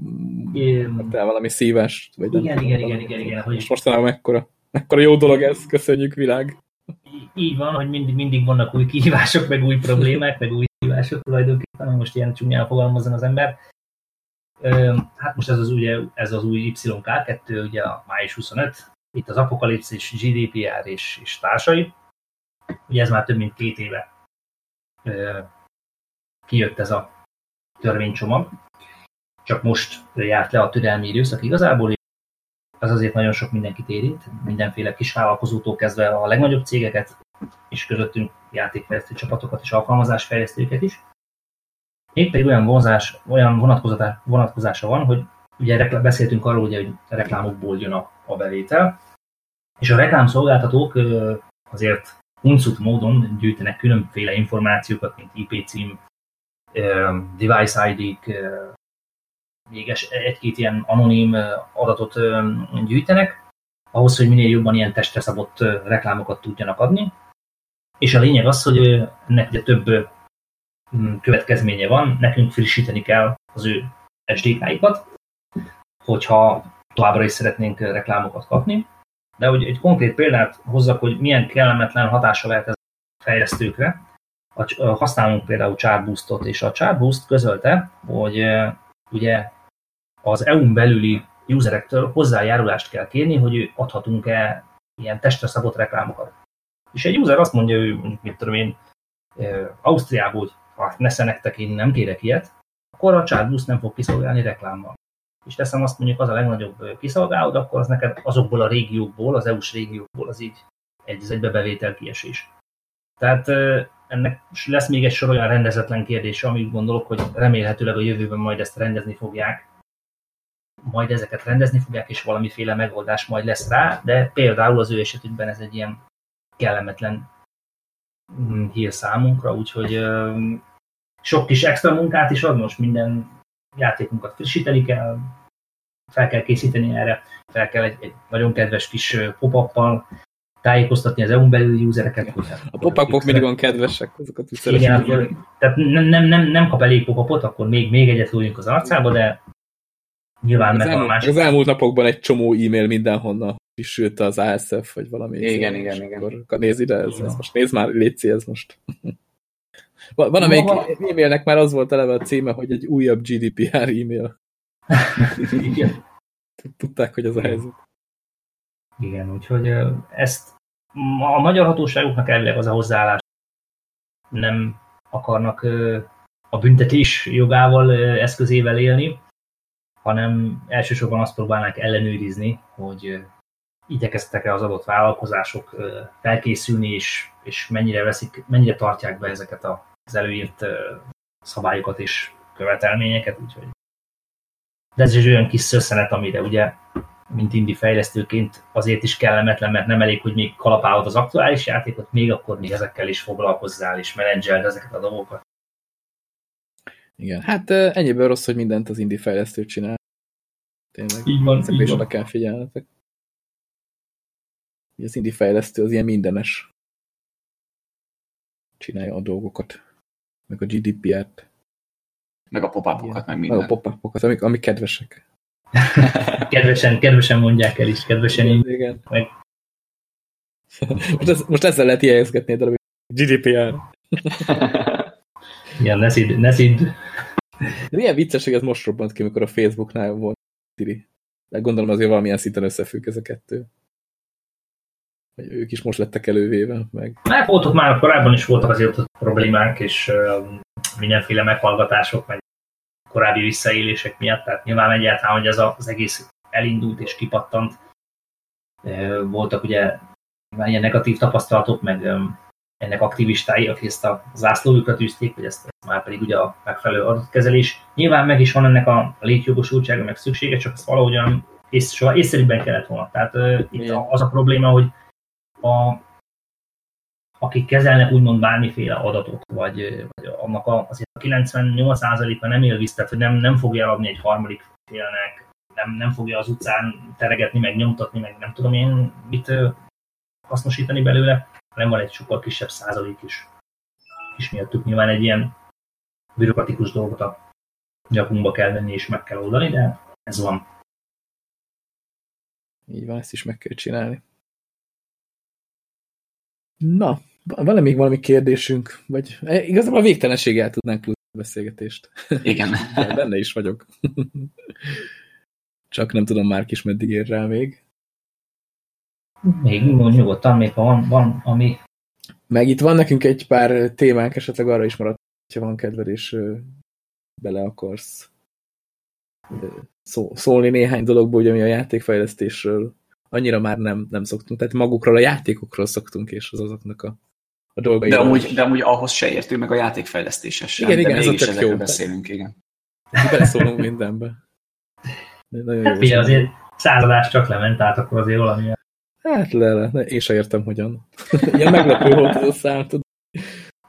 Igen. te valami szívást? Vagy nem Igen, tudom, igen, valami. igen, igen, igen, hogy- És mostanában mekkora, mekkora jó dolog ez, köszönjük világ. Így van, hogy mindig, mindig vannak új kihívások, meg új problémák, meg új kihívások tulajdonképpen, most ilyen csúnyán fogalmazzon az ember. Hát most ez az, ugye, ez az új YK2, ugye a május 25, itt az apokalipszis, GDPR és, és társai. Ugye ez már több mint két éve kijött ez a törvénycsomag. Csak most járt le a türelmi időszak igazából, ez azért nagyon sok mindenkit érint, mindenféle kis vállalkozótól kezdve a legnagyobb cégeket, és közöttünk játékfejlesztő csapatokat és alkalmazásfejlesztőket is. Mégpedig olyan, vonzás, olyan vonatkozása van, hogy ugye beszéltünk arról, hogy a reklámokból jön a, a bevétel, és a reklámszolgáltatók azért uncut módon gyűjtenek különféle információkat, mint IP cím, device ID-k, ö, még es- egy-két ilyen anonim adatot gyűjtenek, ahhoz, hogy minél jobban ilyen testre szabott reklámokat tudjanak adni. És a lényeg az, hogy ennek ugye több következménye van, nekünk frissíteni kell az ő SDK-ikat, hogyha továbbra is szeretnénk reklámokat kapni. De hogy egy konkrét példát hozzak, hogy milyen kellemetlen hatása lehet ez a fejlesztőkre, a, használunk például Chartboostot, és a Chartboost közölte, hogy ugye az EU-n belüli userektől hozzájárulást kell kérni, hogy adhatunk-e ilyen testre szabott reklámokat. És egy user azt mondja, mondjuk, mit tudom én, Ausztriából, hogy hát nesze nektek, én nem kérek ilyet, akkor a Chartboost nem fog kiszolgálni reklámmal. És teszem azt mondjuk az a legnagyobb ö, kiszolgálód, akkor az neked azokból a régiókból, az EU-s régiókból az így egy az egybe bevétel kiesés. Tehát ennek lesz még egy sor olyan rendezetlen kérdés, amit gondolok, hogy remélhetőleg a jövőben majd ezt rendezni fogják, majd ezeket rendezni fogják, és valamiféle megoldás majd lesz rá, de például az ő esetükben ez egy ilyen kellemetlen mm, hír számunkra, úgyhogy sok kis extra munkát is ad, most minden játékunkat frissíteni kell, fel kell készíteni erre, fel kell egy, egy nagyon kedves kis pop-uppal tájékoztatni az EU-n belüli usereket. A popapok mindig van kedvesek, azokat is Igen, akkor, tehát nem, nem, nem, nem kap elég popapot, akkor még, még egyet lőjünk az arcába, de nyilván Az, elmúlt, másik. az elmúlt napokban egy csomó e-mail mindenhonnan kisült az ASF, vagy valami. Igen, és igen, igen. Akkor, nézd ide, ez, ez most nézd már, létszi ez most. Van, van amelyik Maga- e-mailnek már az volt eleve a címe, hogy egy újabb GDPR e-mail. Igen. Tudták, hogy ez a helyzet. Igen, úgyhogy ezt a magyar hatóságoknak elvileg az a hozzáállás, nem akarnak a büntetés jogával, eszközével élni, hanem elsősorban azt próbálnák ellenőrizni, hogy igyekeztek-e az adott vállalkozások felkészülni, és, és mennyire veszik, mennyire tartják be ezeket az előírt szabályokat és követelményeket, úgyhogy de ez is olyan kis szösszenet, amire ugye mint indie fejlesztőként azért is kellemetlen, mert nem elég, hogy még kalapálod az aktuális játékot, még akkor még ezekkel is foglalkozzál, és menedzseld ezeket a dolgokat. Igen, hát ennyiből rossz, hogy mindent az indie fejlesztő csinál. Tényleg. Így van, Ezekre is oda kell figyelnetek. Az indie fejlesztő az ilyen mindenes. Csinálja a dolgokat. Meg a GDPR-t. Meg a pop-upokat, meg Meg a minden. pop-upokat, amik, amik kedvesek. Kedvesen, kedvesen mondják el is, kedvesen így. Igen. Meg- most, ez, most ezzel lehet ijeszgetni a darabig. GDPR. Igen, ne szidd, ne szidd. De milyen vicces, hogy ez most robbant ki, amikor a Facebooknál volt Tiri. De gondolom azért valamilyen szinten összefügg ez a kettő. Hogy ők is most lettek elővéve, meg Mert voltak már korábban is voltak azért ott problémák, és mindenféle meghallgatások, meg korábbi visszaélések miatt, tehát nyilván egyáltalán, hogy ez az egész elindult és kipattant. Voltak ugye már ilyen negatív tapasztalatok, meg ennek aktivistái, akik ezt a zászlójukra tűzték, hogy ezt, ezt már pedig ugye a megfelelő adatkezelés. Nyilván meg is van ennek a létjogosultsága, meg szüksége, csak ezt valahogyan ész, soha észszerűbben kellett volna. Tehát uh, itt a- az a probléma, hogy a, akik kezelnek úgymond bármiféle adatot, vagy, vagy annak a, azért a 98%-a nem élvisz, tehát hogy nem, nem fogja eladni egy harmadik félnek, nem, nem fogja az utcán teregetni, meg nyomtatni, meg nem tudom én mit hasznosítani belőle, hanem van egy sokkal kisebb százalék is. És miattuk nyilván egy ilyen bürokratikus dolgot a nyakunkba kell venni és meg kell oldani, de ez van. így van, ezt is meg kell csinálni. Na, van-e még valami kérdésünk? Vagy eh, igazából a végtelenség el tudnánk plusz a beszélgetést. Igen. Benne is vagyok. Csak nem tudom már kis meddig ér rá még. Még nyugodtan, nyugodtan még ha van, van ami Meg itt van nekünk egy pár témánk, esetleg arra is maradt, ha van kedved, és bele akarsz szó, szólni néhány dologból, ugye, ami a játékfejlesztésről annyira már nem, nem szoktunk, tehát magukról a játékokról szoktunk, és az azoknak a, a dolgairól. De amúgy, de amúgy ahhoz se értünk meg a játékfejlesztéshez sem. Igen, de igen, ez a mégis tök ezekről jó. beszélünk, igen. Mi beleszólunk mindenbe. De Nagyon jó. Hát figyelj, azért századás csak lement, tehát akkor azért valami. Hát le, le, ne, én sem értem, hogyan. Ilyen meglepő volt az a szám, tudod.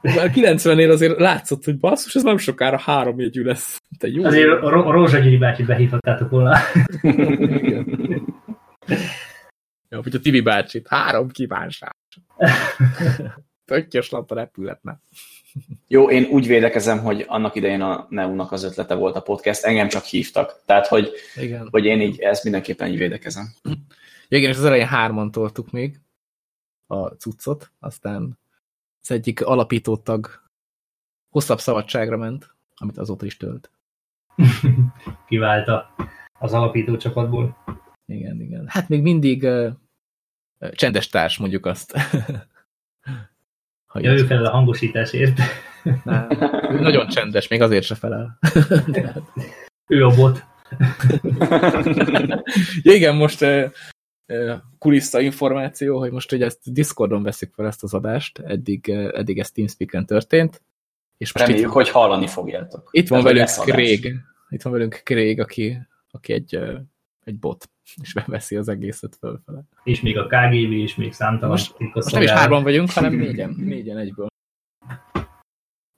Már 90-nél azért látszott, hogy basszus, ez nem sokára három jegyű lesz. Te jó. Azért a, Ro- a Rózsagyüri bácsit behívhattátok volna. Igen. Ja, hogy a Tibi bácsit. Három kívánság. Pöttyös lap a repületnek. Jó, én úgy védekezem, hogy annak idején a Neunak az ötlete volt a podcast, engem csak hívtak. Tehát, hogy, Igen. hogy én így ezt mindenképpen így védekezem. Ja, igen, és az elején hárman toltuk még a cuccot, aztán az egyik alapító tag hosszabb szabadságra ment, amit azóta is tölt. Kiválta az alapító csapatból. Igen, igen. Hát még mindig uh, csendes társ, mondjuk azt. ha Ja, ő felel a hangosításért. Nem, ő nagyon csendes, még azért se felel. ő a bot. ja, igen, most uh, uh, kulissza információ, hogy most ugye ezt Discordon veszik fel ezt az adást, eddig, eddig ez Teamspeak-en történt, és most Reméljük, itt, hogy hallani fogjátok. itt van velünk. Craig, itt van velünk Craig, aki, aki egy, egy bot, és veszi az egészet fölfele. És még a KGB, és még számtalan Most- Most nem is hárman vagyunk, hanem négyen, négyen egyből.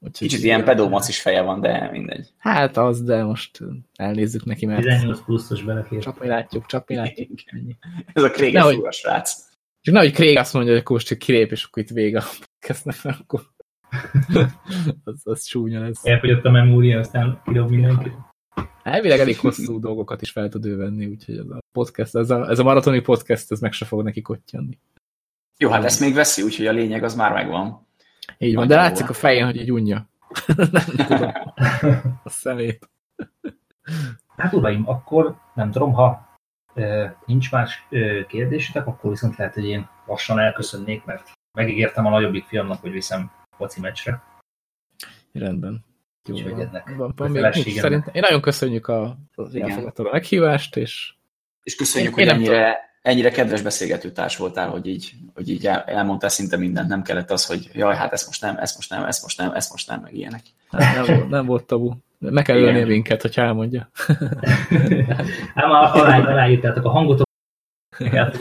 Úgyhogy, Kicsit ilyen pedómacis feje van, de mindegy. Hát az, de most elnézzük neki, mert 18 pluszos belefér. csak mi látjuk, csak mi látjuk. Ennyi. Ez a Craig Nehogy- fura srác. Csak nehogy Craig azt mondja, hogy akkor most kilép, és akkor itt vége a podcastnek, akkor az, az csúnya lesz. Elfogyott a memória, aztán kidob mindenki. Elvileg elég hosszú dolgokat is fel tud ő venni, úgyhogy ez a podcast, ez a, ez a maratoni podcast, ez meg se fog neki kottyanni. Jó, hát ezt még veszi, úgyhogy a lényeg az már megvan. Így van, de látszik a fején, hogy így unja. nem tudom. A szemét. Hát uraim, akkor nem tudom, ha e, nincs más e, kérdésetek, akkor viszont lehet, hogy én lassan elköszönnék, mert megígértem a nagyobbik fiamnak, hogy viszem foci meccsre. Rendben. Jó, Úgyhogy van. ennek Van, a van még nincs, szerintem. Én nagyon köszönjük a, az elfogadó meghívást, és És köszönjük, Én- én hogy nem ennyire, ennyire kedves beszélgető társ voltál, hogy így, hogy így el- elmondtál szinte mindent, nem kellett az, hogy jaj, hát ezt most nem, ezt most nem, ezt most nem, ezt most nem, meg ilyenek. nem, nem, volt, nem volt tabu. Meg kell ölni minket, hogyha elmondja. Hát már alá, aláírtátok a hangotok. Igen.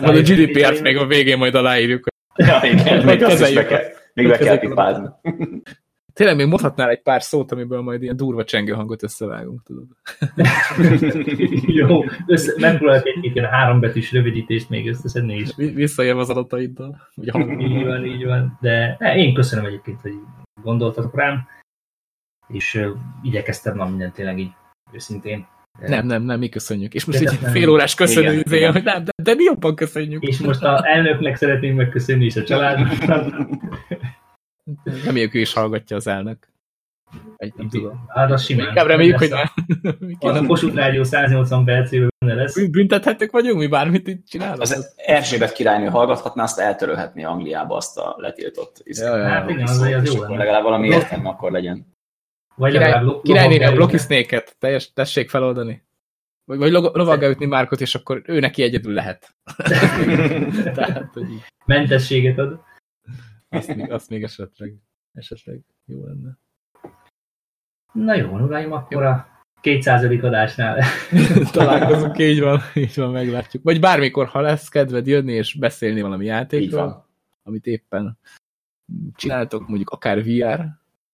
Majd a GDPR-t még a végén majd aláírjuk. Ja, igen, még Kezeljük be kell, még be kell. Tényleg még mondhatnál egy pár szót, amiből majd ilyen durva csengő hangot összevágunk, tudod. Jó, össze, megpróbálok egy-két ilyen hárombetűs rövidítést még összeszedni is. Vi- Visszaélve az adataiddal. Ugye. Így van, így van. De ne, én köszönöm egyébként, hogy gondoltatok rám, és uh, igyekeztem, na mindent tényleg így őszintén. De- Nem, nem, nem, mi köszönjük. És most De egy nem. fél órás köszönő izé, igen. hogy nem, de, de mi jobban köszönjük. És most a elnöknek szeretném megköszönni, és a családnak. Reméljük, ő is hallgatja az elnök. Egy, nem tudom. Hát az simán. Inkább reméljük, hogy nem. a- Az a Kossuth Rádió 180 percében benne lesz. Büntethetők vagyunk, mi bármit itt csinálunk. Az Erzsébet királynő hallgathatná, azt eltörölhetné Angliába azt a letiltott ja, Hát igen, az, az jó legalább valami értelme akkor legyen. Vagy Király, királynéni a Blocky. Snake-et, teljes, tessék feloldani. Vagy, vagy lovaggal ütni Márkot, és akkor ő neki egyedül lehet. Tehát, hogy Mentességet ad. Azt, még, azt még esetleg, esetleg jó lenne. Na jó, uraim, akkor a 200. adásnál. Találkozunk, így van, így van, meglátjuk. Vagy bármikor, ha lesz kedved jönni és beszélni valami játékról, amit éppen csináltok, mondjuk akár VR,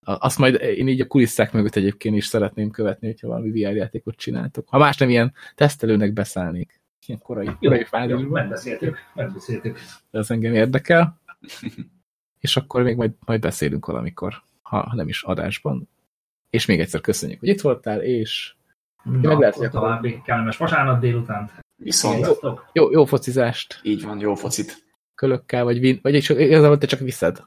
azt majd én így a kulisszák mögött egyébként is szeretném követni, hogyha valami VR játékot csináltok. Ha más nem ilyen tesztelőnek beszállnék. Ilyen korai, Jó, korai jó, fázisban, megbeszéltük, megbeszéltük. de ez engem érdekel. És akkor még majd, majd beszélünk valamikor, ha ha nem is adásban. És még egyszer köszönjük, hogy itt voltál, és Na, meg lehet, akkor hogy további kellemes vasárnap délután. Viszont Sziasztok! jó, jó focizást így van, jó focit. kölökkel, vagy, vin, vagy igazából te csak viszed.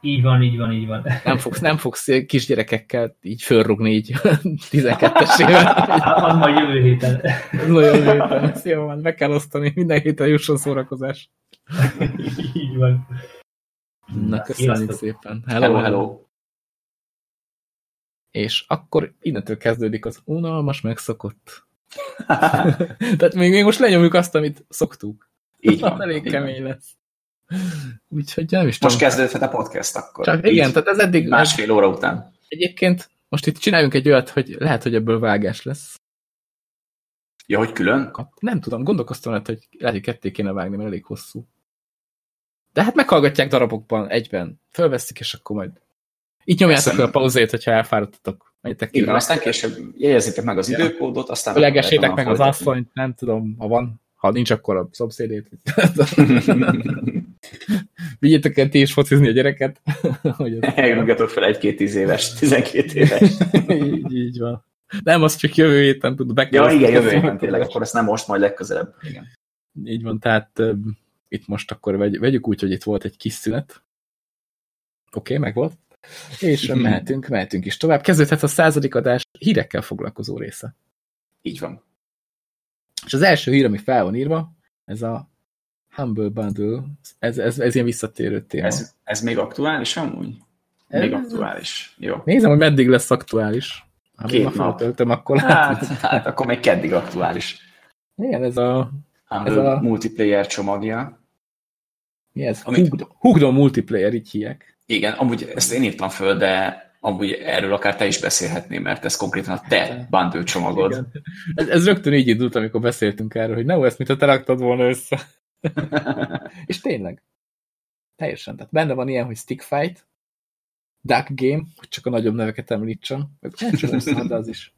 Így van, így van, így van. Nem fogsz, nem fogsz kisgyerekekkel így fölrugni így 12-esével. Az majd jövő héten. Ez nagyon héten. Ez jó van, meg kell osztani, minden héten jusson szórakozás. így van. Na, köszönjük sziasztok. szépen. Hello, hello. És akkor innentől kezdődik az unalmas, megszokott. Tehát még, még most lenyomjuk azt, amit szoktuk. Így van. Elég így van. kemény lesz. Úgyhogy nem is Most kezdődhet a podcast akkor. Csak Így, igen, tehát ez eddig Másfél óra után. egyébként most itt csináljunk egy olyat, hogy lehet, hogy ebből vágás lesz. Ja, hogy külön? Nem tudom, gondolkoztam lehet, hogy lehet, hogy ketté kéne vágni, mert elég hosszú. De hát meghallgatják darabokban, egyben. Fölveszik, és akkor majd... Itt nyomjátok Persze. a pauzét, hogyha elfáradtatok. Igen, aztán később jegyezzétek meg az Ja. időkódot, aztán... Ölegessétek meg az asszonyt, nem tudom, ha van. Ha nincs, akkor a szomszédét. Vigyétek el ti is focizni a gyereket. Elrúgatok fel egy-két tíz éves, tizenkét éves. így, így van. Nem, az csak jövő héten tud be Ja, igen, jövő héten tényleg, akkor ezt nem most, majd legközelebb. Igen. Így van, tehát itt most akkor vegy, vegyük úgy, hogy itt volt egy kis szünet. Oké, okay, meg volt. És Mhm. mehetünk, mehetünk is tovább. Kezdődhet a századik adás hírekkel foglalkozó része. Így van. És az első hír, ami fel van írva, ez a Humble Bundle, ez, ez, ez ilyen visszatérő téma. Ez, ez még aktuális amúgy? Még Ez- aktuális. Jó. Nézem, hogy meddig lesz aktuális. Ha Két nap. feltöltöm, akkor Hát, hát akkor még keddig aktuális. Igen, ez a... Humble Ez a- multiplayer csomagja. Mi ez? Amit- Hooked multiplayer, így hívják. Igen, amúgy ezt én írtam föl, de amúgy erről akár te is beszélhetnél, mert ez konkrétan a te bundle csomagod. Igen. Ez, ez rögtön így indult, amikor beszéltünk erről, hogy ne ezt, mint a te raktad volna össze. És tényleg. Teljesen. Tehát benne van ilyen, hogy stick fight, duck game, hogy csak a nagyobb neveket említsem. Szám, de az is.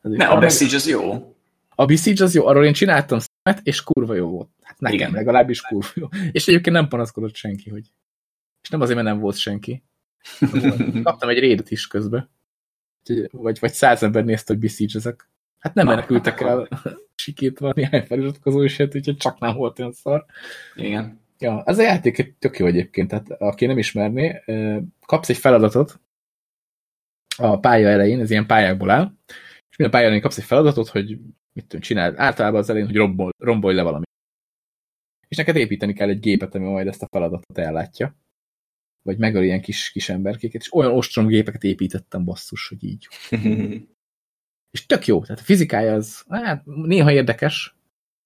Az is. ne, a Besiege az jó. A Besiege az jó, arról én csináltam szemet, és kurva jó volt. Hát nekem Igen. legalábbis kurva jó. És egyébként nem panaszkodott senki, hogy... És nem azért, mert nem volt senki. Kaptam egy rédet is. Úgyhogy- Vagy, vagy száz ember nézte, hogy besiege-ezek. Hát nem menekültek el sikítva néhány feliratkozó is, jött, úgyhogy csak nem volt olyan szar. Igen. Ja, ez a játék tök jó egyébként, tehát aki nem ismerné, kapsz egy feladatot a pálya elején, ez ilyen pályákból áll, és minden pálya elején kapsz egy feladatot, hogy mit tudom, csinál, általában az elején, hogy rombol, rombolj le valami. És neked építeni kell egy gépet, ami majd ezt a feladatot ellátja. Vagy megöl ilyen kis, kis emberkéket, és olyan ostrom gépeket építettem basszus, hogy így. És tök jó, tehát a fizikája az, hát néha érdekes,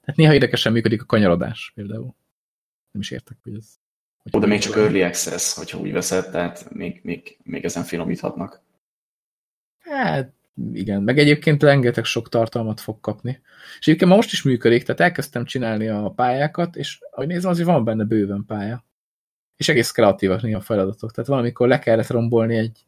tehát néha érdekesen működik a kanyarodás például. Nem is értek, hogy ez... Hogy Oda még csak early access, hogyha úgy veszed, tehát még, még, még ezen finomíthatnak. Hát, igen, meg egyébként rengeteg sok tartalmat fog kapni. És egyébként ma most is működik, tehát elkezdtem csinálni a pályákat, és ahogy nézem, azért van benne bőven pálya. És egész kreatívak néha a feladatok. Tehát valamikor le kellett rombolni egy,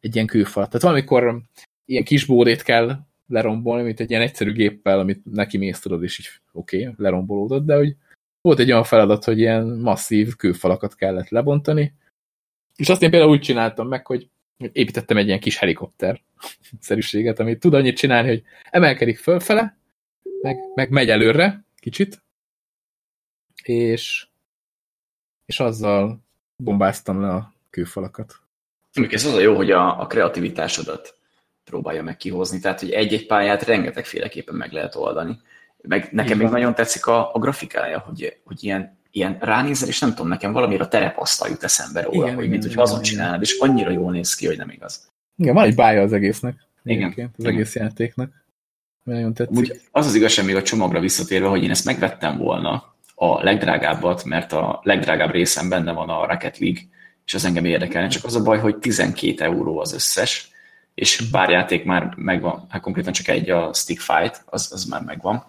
egy ilyen külfalat. Tehát valamikor ilyen kis bódét kell lerombolni, mint egy ilyen egyszerű géppel, amit neki mész tudod, és így oké, okay, lerombolódott, de hogy volt egy olyan feladat, hogy ilyen masszív kőfalakat kellett lebontani, és azt én például úgy csináltam meg, hogy építettem egy ilyen kis helikopter szerűséget, amit tud annyit csinálni, hogy emelkedik fölfele, meg, meg megy előre kicsit, és, és azzal bombáztam le a kőfalakat. Mondjuk ez az a jó, hogy a, a kreativitásodat próbálja meg kihozni, tehát hogy egy-egy pályát rengetegféleképpen meg lehet oldani. Meg nekem még nagyon tetszik a, a grafikája, hogy, hogy ilyen, ilyen ránézel, és nem tudom, nekem valamiért a terepasztal jut eszembe róla, Igen, hogy igen, mint hogy azon csinálnád, és annyira jól néz ki, hogy nem igaz. Igen, van egy bája az egésznek. Igen. Az Igen. egész játéknak. Nagyon tetszik. Úgy az az igazság még a csomagra visszatérve, hogy én ezt megvettem volna a legdrágábbat, mert a legdrágább részem benne van a Rocket League, és az engem érdekelne. Csak az a baj, hogy 12 euró az összes, és pár játék már megvan, hát konkrétan csak egy a Stick Fight, az, az már megvan.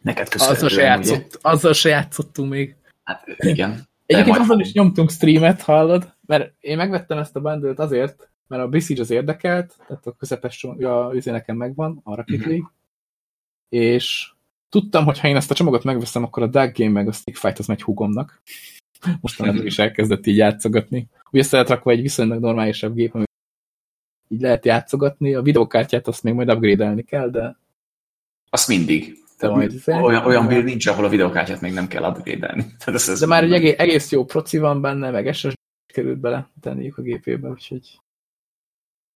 Neked azzal, se játszott, azzal se játszottunk még. Hát igen. Egyébként azon is nyomtunk streamet, hallod? Mert én megvettem ezt a bundle azért, mert a Besiege az érdekelt, tehát a közepes csomag, a üzé nekem megvan, a Mhm. League, és tudtam, hogy ha én ezt a csomagot megveszem, akkor a Dark Game meg a Stick Fight az megy hugomnak. Mostanában is elkezdett így játszogatni. Ugye össze lett rakva egy viszonylag normálisabb gép, ami így lehet játszogatni. A videókártyát azt még majd upgrade-elni kell, de Azt mindig. De majd- olyan, olyan build nincs, ahol a videokártyát még nem kell upgrade-elni. De már egy egész, egész jó proci van benne, meg SSD került bele tenniük a gépébe, úgyhogy,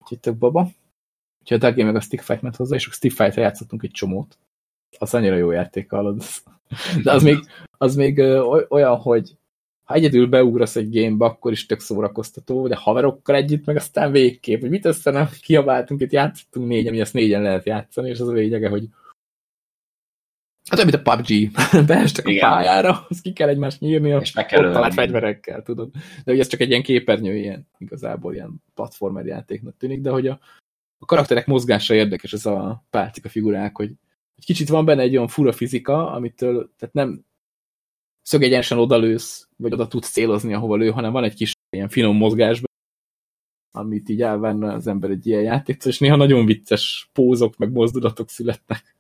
úgyhogy tök baba. Úgyhogy a Game meg a Stick Fight ment hozzá, és a Stick Fight-ra játszottunk egy csomót. Az annyira jó játék, hallod. De az még, az még olyan, hogy ha egyedül beugrasz egy gamebe, akkor is tök szórakoztató, de haverokkal együtt, meg aztán végképp, hogy mit össze nem kiabáltunk, itt játszottunk négyen, ami ezt négyen lehet játszani, és az a lényege, hogy Hát olyan, mint a PUBG. Beestek a Igen. pályára, azt ki kell egymást nyírni, És meg kell ott talált fegyverekkel, tudod. De ugye ez csak egy ilyen képernyő, ilyen igazából ilyen platformer játéknak tűnik, de hogy a, a karakterek mozgása érdekes, ez a pálcika figurák, hogy egy kicsit van benne egy olyan fura fizika, amitől, tehát nem szögegyenesen odalősz, vagy oda tudsz célozni, ahova lő, hanem van egy kis ilyen finom mozgás, amit így elvenne az ember egy ilyen játéktól, és néha nagyon vicces pózok, meg mozdulatok születnek.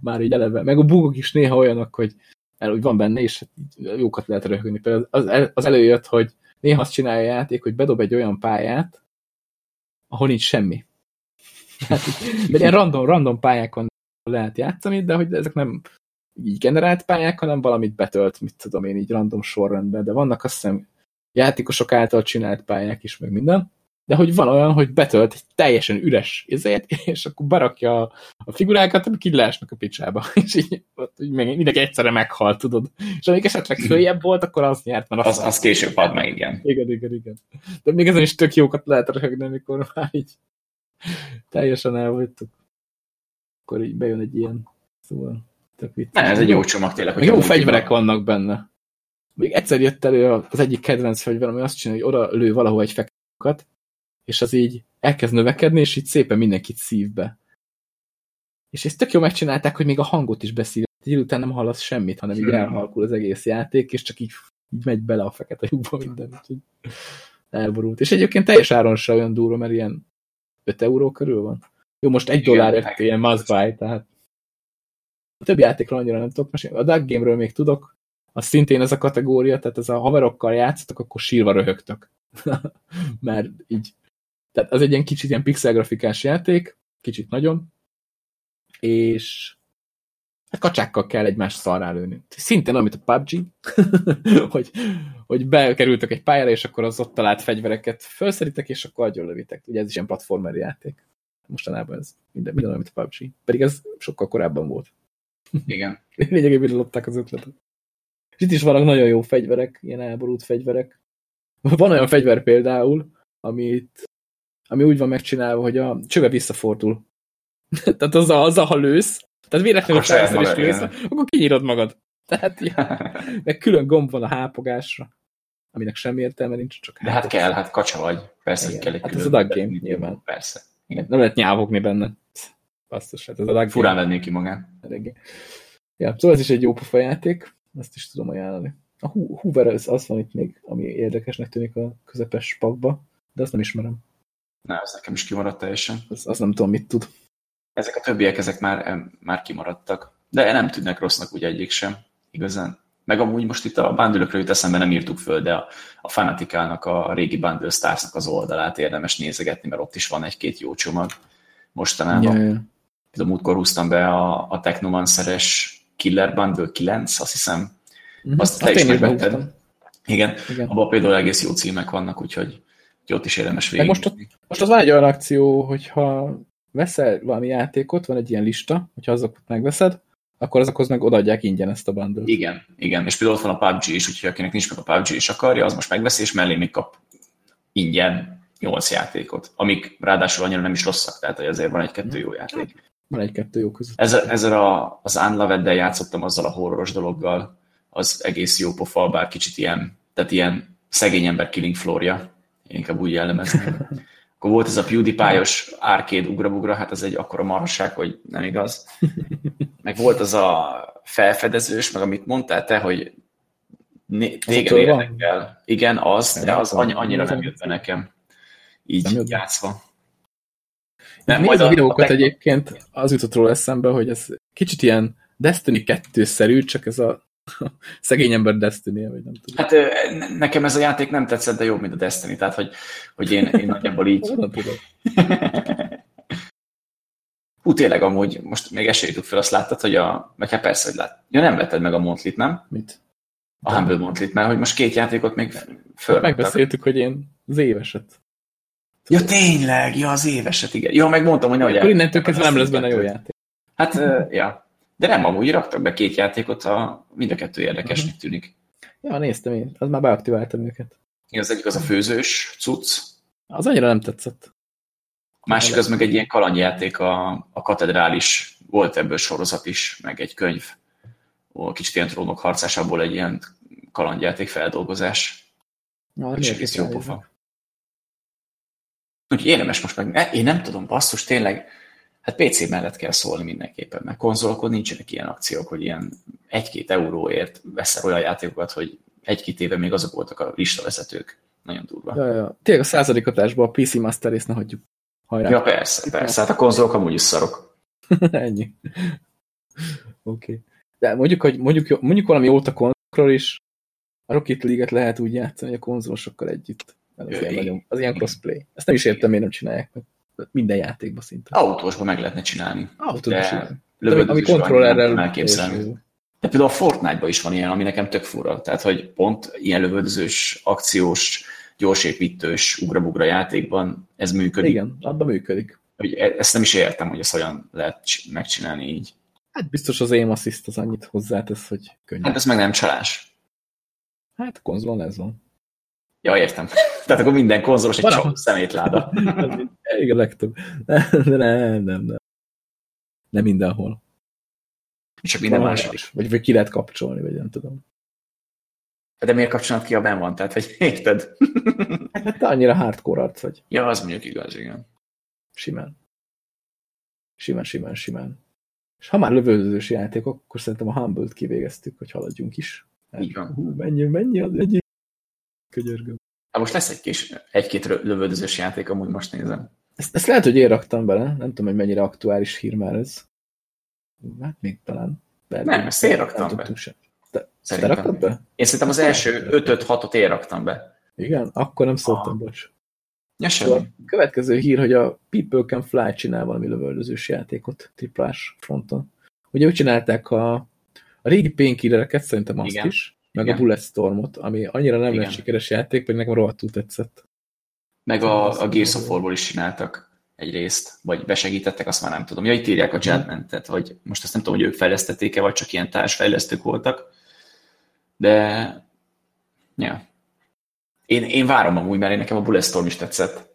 Már így eleve. Meg a bugok is néha olyanok, hogy el, úgy van benne, és jókat lehet röhögni. Például az, az előjött, hogy néha azt csinálja a játék, hogy bedob egy olyan pályát, ahol nincs semmi. Hát, de ilyen random, random pályákon lehet játszani, de hogy ezek nem így generált pályák, hanem valamit betölt, mit tudom én, így random sorrendben, de vannak azt hiszem játékosok által csinált pályák is, meg minden, de hogy van olyan, hogy betölt egy teljesen üres izét, és akkor berakja a, a figurákat, amik így leesnek a picsába, és így, ott, így mindenki egyszerre meghalt, tudod. És amíg esetleg följebb volt, akkor az nyert, mert Az, az később ad meg, igen. igen, igen, igen. De még ezen is tök jókat lehet röhögni, amikor már így teljesen el vagytok. Akkor így bejön egy ilyen, szóval tök vicces. Ne, ez egy jó csomag tényleg. Jó fegyverek multiban- vannak benne. Még egyszer jött elő az egyik kedvenc fegyver, ami azt csinálja, hogy oda lő valahol egy fekete és az így elkezd növekedni, és így szépen mindenkit szív be. És ezt tök jó megcsinálták, hogy még a hangot is beszív. Egy idő után nem hallasz semmit, hanem így elhalkul az egész játék, és csak így, így megy bele a fekete lyukba minden. Úgyhogy elborult. És egyébként teljes áron se olyan durva, mert ilyen 5 euró körül van. Jó, most egy dollárért ilyen must buy, tehát A többi játékról annyira nem tudok mesélni. A Duck Game-ről még tudok, az szintén ez a kategória, tehát ez a haverokkal játszottak, akkor sírva röhögtök. Mert így, tehát az egy ilyen kicsit ilyen pixelgrafikás játék, kicsit nagyon, és hát kacsákkal kell egymást szarrá lőni. Szintén amit a PUBG, hogy, hogy bekerültek egy pályára, és akkor az ott talált fegyvereket felszeritek, és akkor agyon lövitek. Ugye ez is ilyen platformer játék. Mostanában ez minden, minden amit a PUBG. Pedig ez sokkal korábban volt. Igen. Lényegében lopták az ötletet. És itt is vannak nagyon jó fegyverek, ilyen elborult fegyverek. Van olyan fegyver például, amit, ami úgy van megcsinálva, hogy a csöve visszafordul. Tehát az a, az a, ha lősz, tehát véletlenül felször is lősz, akkor kinyírod magad. Tehát, ja, meg külön gomb van a hápogásra, aminek semmi értelme nincs, csak De hát kell, hát kacsa vagy. Persze, Igen. kell egy Hát ez a Duck Game, nyilván. Persze. Nem lehet nyávogni benne. Basszus, hát ez a Duck Furán Game. vennék ki magát. eléggé. Ja, szóval ez is egy jó pofa játék, ezt is tudom ajánlani. A Hoover az, az van itt még, ami érdekesnek tűnik a közepes pakba, de azt nem ismerem. Na, ez nekem is kimaradt teljesen. Az, azt nem tudom, mit tud. Ezek a többiek, ezek már, már kimaradtak. De nem tűnnek rossznak úgy egyik sem, igazán. Meg amúgy most itt a bundle jut eszembe, nem írtuk föl, de a, a Fanaticalnak, a régi Bundle Starsnak az oldalát érdemes nézegetni, mert ott is van egy-két jó csomag mostanában. Ja. A múltkor húztam be a, a Technomanceres Killer Bundle 9, azt hiszem. Mhm. Azt te is megvetted. Igen, Igen. abban például egész jó címek vannak, úgyhogy, úgyhogy ott is érdemes végig. most ott, most az van egy olyan akció, hogyha veszel valami játékot, van egy ilyen lista, hogyha azokat megveszed, akkor azokhoz meg odaadják ingyen ezt a bundle Igen, igen, és például ott van a PUBG is, úgyhogy akinek nincs meg a PUBG és akarja, az most megveszi, és mellé még kap ingyen 8 játékot, amik ráadásul annyira nem is rosszak, tehát hogy azért van egy-kettő jó játék. Van egy-kettő jó között. Ezzel, ezzel a, az Unloved-del játszottam azzal a horroros dologgal, az egész jó pofa, bár kicsit ilyen, tehát ilyen szegény ember killing floorja, én inkább úgy jellemezném. Akkor volt ez a PewDiePie-os arcade ugrabugra, hát ez egy akkora marhaság, hogy nem igaz. Meg volt az a felfedezős, meg amit mondtál te, hogy né- téged érdekel. Igen, az, de az annyira Nem jött be nekem. Így játszva. Nem, majd a videókat a- egyébként az jutott róla eszembe, hogy ez kicsit ilyen Destiny 2-szerű, csak ez a szegény ember destiny vagy nem tudom. Hát nekem ez a játék nem tetszett, de jobb, mint a Destiny, tehát hogy, hogy én, én nagyjából így... Hú, tényleg amúgy, most még esélytük fel, azt láttad, hogy a... Meg hát persze, hogy lát. Ja, nem vetted meg a Montlit, nem? Mit? A Humble Montlit, mert hogy most két játékot még fölraktak. Megbeszéltük, hogy én az éveset. Ja, tényleg, ja, az éveset, igen. Ja, megmondtam, hogy nehogy Akkor innentől kezdve nem lesz benne jó játék. Hát, ja. De nem, amúgy raktak be két játékot, a, mind a kettő érdekesnek tűnik. Ja, néztem én. Az már beaktiváltam őket. Igen, az egyik az a főzős cucc, Az annyira nem tetszett. a másik az meg egy ilyen kalandjáték, a, a katedrális, volt ebből sorozat is, meg egy könyv, ó, kicsit ilyen trónok harcásából egy ilyen kalandjáték feldolgozás. Na, És egész jó pofa. Úgyhogy érdemes most meg, én nem tudom, basszus, tényleg, hát PC mellett kell szólni mindenképpen, mert konzolokon nincsenek ilyen akciók, hogy ilyen egy-két euróért veszel olyan játékokat, hogy egy-két éve még azok voltak a listavezetők. Nagyon durva. Ja, ja. Tényleg a századik adásban a PC Master részt ne hagyjuk. Hajrá. Ja, persze, persze. Hát a konzolok amúgy is szarok. Ennyi. Oké. Okay. De mondjuk, hogy mondjuk, mondjuk valami jót a konzolokról is, a Rocket League-et lehet úgy játszani, hogy a konzolosokkal együtt. Az, Ö, ilyen, nagyon, az ilyen crossplay. Ezt nem is értem, miért nem csinálják meg. Minden játékban szinte. Autósban meg lehetne csinálni. Autót de. De ami kontrollerrel elképzelni. De például a Fortnite-ban is van ilyen, ami nekem tök fura. Tehát, hogy pont ilyen lövöldözős, akciós, gyorsépítős, ugrabugra játékban ez működik. Igen, abban működik. Hogy e- ezt nem is értem, hogy ezt hogyan lehet megcsinálni így. Hát biztos az aim assist az annyit hozzátesz, hogy könnyű. Hát ez meg nem csalás. Hát konzolon ez van. Ja, értem. Tehát akkor minden konzolos egy ahol- szemétláda. Igen, a legtöbb. De nem, nem, nem. Nem mindenhol. Csak minden Van második. más. Vagy, vagy ki lehet kapcsolni, vagy nem tudom. De miért kapcsolat ki, ha benn van? Tehát, hogy érted? Hát te annyira hardcore arc vagy. Ja, az mondjuk igaz, igen. Simán. Simán, simán, simán. És ha már lövöldözős játék, akkor szerintem a Humble-t kivégeztük, hogy haladjunk is. Hát. Hú, mennyi az egy Könyörgöm. Hát most lesz egy kis, egy-két lövöldözős játék, amúgy most nézem. Ezt, ezt lehet, hogy én raktam bele, nem tudom, hogy mennyire aktuális hír már ez. Hát még talán. Nem, ezt én raktam be. Sem. Te, Szerintem. te raktad be? Én szerintem az első 5-6-ot én raktam be. Igen? Akkor nem szóltam, Ah. bocs. Ja, A semmi. következő hír, hogy a People Can Fly csinál valami lövöldözős játékot triplás fronton. Ugye úgy csinálták a, a régi painkillereket, szerintem azt Igen. is, meg Igen. a Bulletstormot, ami annyira nem lett sikeres játék, pedig nekem rohadtul tetszett. Meg a, a Gears of War-ból is csináltak egy részt, vagy besegítettek, azt már nem tudom. Ja, itt írják a Judgment-et, vagy most azt nem tudom, hogy ők fejlesztették-e, vagy csak ilyen társfejlesztők voltak. De, ja. Én, én várom amúgy, mert én nekem a Bulletstorm is tetszett.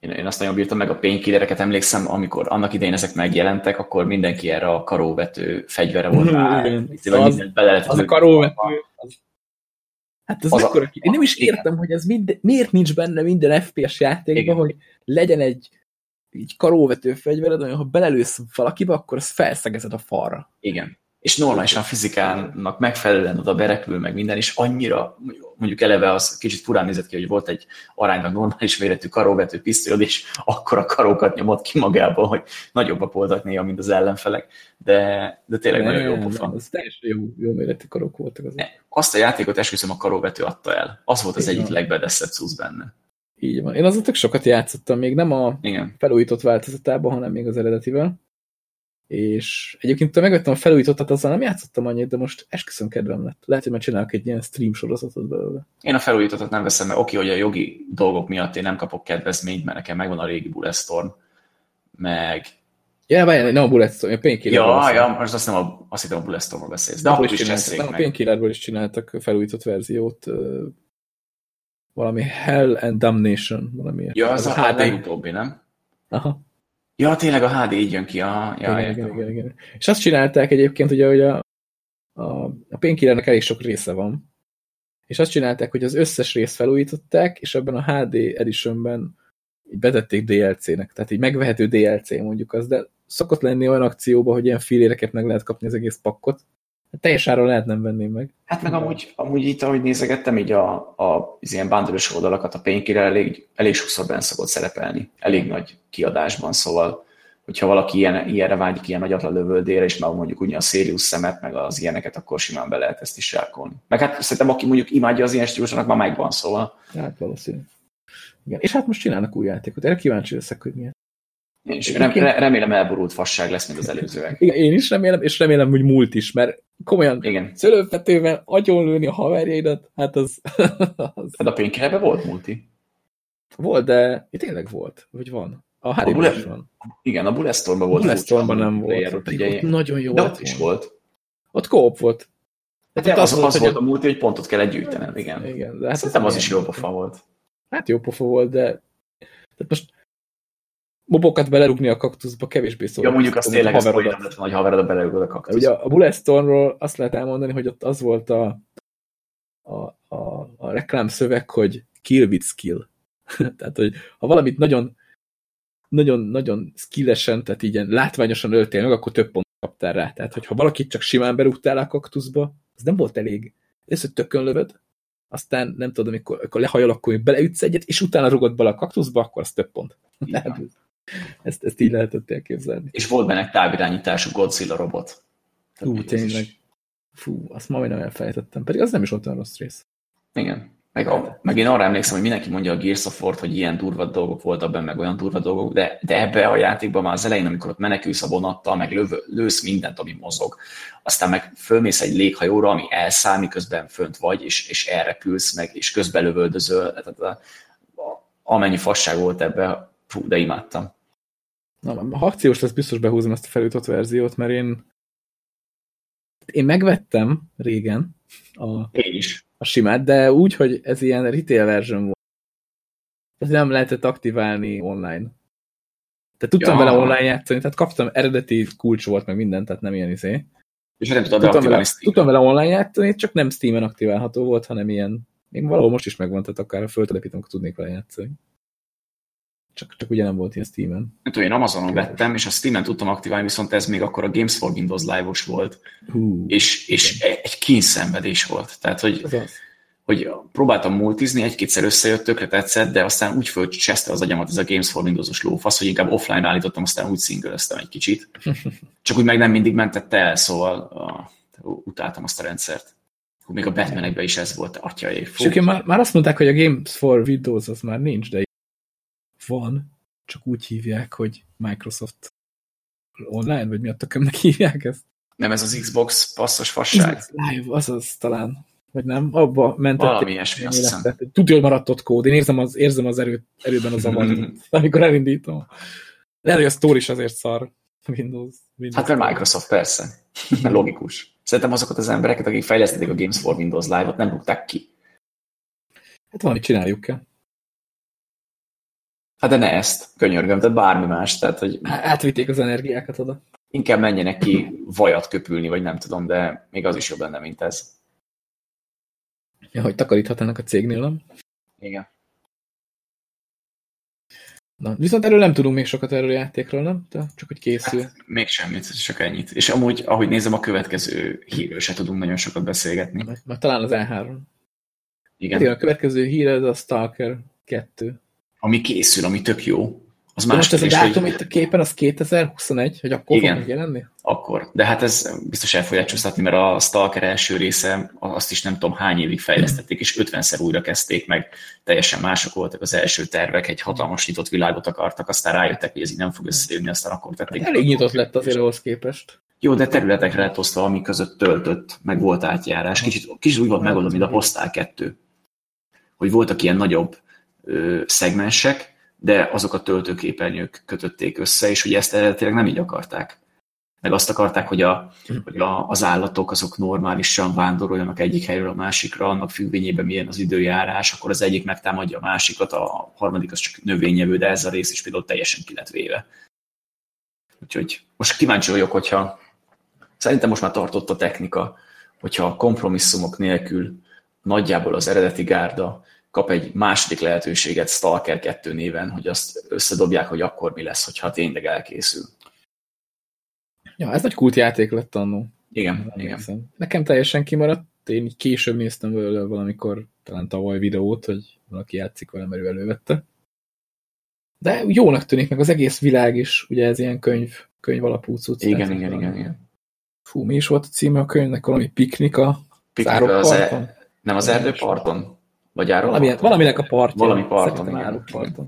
Én, én azt nagyon bírtam meg a painkillereket, emlékszem, amikor annak idején ezek megjelentek, akkor mindenki erre a karóvető fegyvere volt rá. vagy Az- mindent bele lehetett Az a karóvető. Hát az, Az az a-. Én nem is igen. értem, hogy ez mind, miért nincs benne minden FPS játékban, Igen. hogy legyen egy így karóvető fegyvered, olyan, ha belelősz valakibe, akkor azt felszegezed a falra. Igen. És normálisan fizikának megfelelően oda berepül, meg minden, és annyira, mondjuk eleve az kicsit furán nézett ki, hogy volt egy aránylag normális méretű karóvető pisztolyod, és akkor a karókat nyomott ki magából, hogy nagyobbak voltak néha, mint az ellenfelek, de, de tényleg nagyon jó Nem, nem, Az teljesen jó, jó méretű karok voltak azok. Ne, Azt a játékot esküszöm a karóvető adta el. Az volt az Igen. egyik legbedeszebb cusz benne. Így van. Én tök sokat játszottam, még nem a Igen. felújított változatában, hanem még az eredetivel. És egyébként ha megvettem a felújítottat, azzal nem játszottam annyit, de most esküszöm kedvem lett. Lehet, hogy már csinálok egy ilyen stream sorozatot belőle. Én a felújítottat nem veszem, mert oké, hogy a jogi dolgok miatt én nem kapok kedvezményt, mert nekem megvan a régi Bulletstorm, meg Ja, várjál, nem a Bulletstorm, a Painkiller. Ja, ja, most azt nem a, azt hittem a Bulletstormról beszélsz. De Abból is csinálsz nem, a meg. Painkillerből is csináltak felújított verziót. Valami Hell and Damnation, valami. Ja, az, az a, a legutóbbi, nem? Aha. Ja, tényleg a HD így jön ki. A, ja, igen, igen, igen, igen. És azt csinálták egyébként, ugye, hogy a, a, a Painkillernek elég sok része van, és azt csinálták, hogy az összes részt felújították, és ebben a HD Editionben így betették DLC-nek, tehát így megvehető DLC mondjuk az, de szokott lenni olyan akcióban, hogy ilyen filéreket meg lehet kapni az egész pakkot. Hát teljes áron lehet nem venni meg. Hát meg amúgy, amúgy itt, ahogy nézegettem, így a, a, az ilyen bundle oldalakat, a Painkiller elég, elég sokszor benne szokott szerepelni. Elég nagy kiadásban, szóval hogyha valaki ilyen, ilyenre vágyik, ilyen nagy lövöldére, és meg mondjuk ugye a Sirius szemet, meg az ilyeneket, akkor simán be lehet ezt is sárkolni. Meg hát szerintem, aki mondjuk imádja az ilyen stílusnak, már megvan, szóval Hát valószínű. Igen. És hát most csinálnak új játékot. Erre kíváncsi leszek, hogy milyen. És rem, re- remélem elborult fasság lesz, mint az előzőek. Igen, én is remélem, és remélem, hogy múlt is, mert komolyan Igen. szőlőpetővel agyonlőni a haverjaidat, hát az, az Hát a Painkillerben volt multi. volt, de tényleg volt, vagy van. A Bullet- is van. Igen, a Bulletstormban volt. Bulletstormban furcsa nem volt. ott ugye, ott nagyon jó de ott is volt. Ott kóp volt. Hát ott az, az, az volt a- multi, hogy pontot kellett gyűjtened, igen. Igen, de hát Szerintem az milyen- is jó pofa volt. Hát jó pofa volt, de tehát most mobokat belerúgni a kaktuszba kevésbé szól. Ja, mondjuk azt tényleg haverodat. nem lett volna, hogy haverod beleugod a kaktusz. Ugye a Bulletstormról azt lehet elmondani, hogy ott az volt a, a, a, a reklámszöveg, hogy kill with skill. tehát, hogy ha valamit nagyon nagyon, nagyon skillesen, tehát így ilyen látványosan öltél meg, akkor több pont kaptál rá. Tehát, hogyha valakit csak simán berúgtál a kaktuszba, az nem volt elég. Először tökön lövöd, aztán nem tudom, amikor, amikor lehajol, akkor beleütsz egyet, és utána rugod bele a kaktuszba, akkor az több pont. Ezt, ezt így lehetett elképzelni. És volt benne egy távirányítású Godzilla robot. Tehát is- tényleg. Fú, azt ma majdnem elfelejtettem. Pedig az nem is olyan rossz rész. Igen. Meg, a, meg én arra emlékszem, hogy mindenki mondja a Gears of War-t, hogy ilyen durva dolgok voltak benne, meg olyan durva dolgok, de, de ebbe a játékban már az elején, amikor ott menekülsz a vonattal, meg lövő, lősz mindent, ami mozog, aztán meg fölmész egy léghajóra, ami elszáll, miközben fönt vagy, és, és elrepülsz meg, és közben lövöldözöl. Tehát a, a, amennyi fasság volt ebbe, fú, de imádtam. Na, ha akciós lesz, biztos behúzom ezt a felújított verziót, mert én én megvettem régen a, Én is. a simát, de úgy, hogy ez ilyen retail version volt. Ez nem lehetett aktiválni online. Tehát tudtam Ja. vele online játszani, tehát kaptam eredeti kulcs volt, meg minden, tehát nem ilyen izé. És nem tudod Tudtam vele, tudtam vele online játszani, csak nem Steam-en aktiválható volt, hanem ilyen, még valahol most is megvan, tehát akár föltelepítem, akkor tudnék vele játszani. Csak, csak ugye nem volt ilyen Steam-en. Nem tudom, én Amazonon vettem, és a Steam-en tudtam aktiválni, viszont ez még akkor a Games for Windows Live-os volt, Hú, és, és egy kényszenvedés volt. Tehát, hogy hogy próbáltam multizni, egy-kétszer összejött, tökre tetszett, de aztán úgy fölcseszte az agyamat ez a Games for Windows-os lófasz, hogy inkább offline állítottam, aztán úgy szingölöztem egy kicsit. Csak úgy meg nem mindig mentette el, szóval uh, utáltam azt a rendszert. Még a Batmanekben is ez volt, atyai. És már, már azt mondták, hogy a Games for Windows az már nincs, de van, csak úgy hívják, hogy Microsoft Online, vagy mi a tökömnek hívják ezt? Nem ez az Xbox passzos fasság? Live, azaz talán. Vagy nem? Abba mentett. Valami ilyesmi, azt hiszem. Tudja, hogy maradt ott kód. Én érzem az, érzem az erőt, erőben az zavart, amikor elindítom. Lehet, hogy a Store is azért szar. Windows. Windows hát mert Microsoft, persze. Logikus. Szerintem azokat az embereket, akik fejlesztették a Games for Windows Live-ot, nem rúgták ki. Hát valamit csináljuk kell. Hát de ne ezt, könyörgöm, tehát bármi más. Tehát, hogy Átvitték az energiákat oda. Inkább menjenek ki vajat köpülni, vagy nem tudom, de még az is jobb lenne, mint ez. Ja, hogy takaríthatnának a cégnél, nem? Igen. Na, viszont erről nem tudunk még sokat erről a játékról, nem? De csak hogy készül. Hát, még semmit, csak ennyit. És amúgy, ahogy nézem, a következő hírről se tudunk nagyon sokat beszélgetni. Majd, majd talán az E3. Igen. Igen, a következő hír ez a Stalker 2. Ami készül, ami tök jó. Az más most ez a dátum hogy... itt a képen, az 2021, hogy akkor Igen, fog megjelenni? akkor. De hát ez biztos el fogják csúsztatni, mert a Stalker első része, azt is nem tudom hány évig fejlesztették, és 50-szer újra kezdték meg. Teljesen mások voltak az első tervek, egy hatalmas nyitott világot akartak, aztán rájöttek, hogy ez így nem fog összejönni, aztán akkor tették. Elég nyitott lett azért ahhoz képest. Jó, de területekre lett osztva, ami között töltött, meg volt átjárás. Kicsit, kicsit úgy volt megoldva, mint a Postal 2. Hogy voltak ilyen nagyobb ö, szegmensek, de azok a töltőképernyők kötötték össze, és ugye ezt eredetileg nem így akarták. Meg azt akarták, hogy, a, hogy a, az állatok azok normálisan vándoroljanak egyik helyről a másikra, annak függvényében milyen az időjárás, akkor az egyik megtámadja a másikat, a harmadik az csak növényevő, de ez a rész is például teljesen ki lett véve. Úgyhogy most kíváncsi vagyok, hogyha szerintem most már tartott a technika, hogyha a kompromisszumok nélkül nagyjából az eredeti gárda kap egy második lehetőséget Stalker 2 néven, hogy azt összedobják, hogy akkor mi lesz, hogyha tényleg elkészül. Ja, ez nagy kultjáték lett annó. Igen, igen. Nekem teljesen kimaradt, én így később néztem vele valamikor, talán tavaly videót, hogy valaki játszik vele, mert ő elővette. De jónak tűnik meg az egész világ is, ugye ez ilyen könyv, könyv alapú cucc. Igen, igen, igen, igen. Fú, mi is volt a címe a könyvnek? Valami piknika? Piknika az e... Nem az erdőparton? Vagy áron? Valami, valaminek a partja. Valami parton, igen. parton.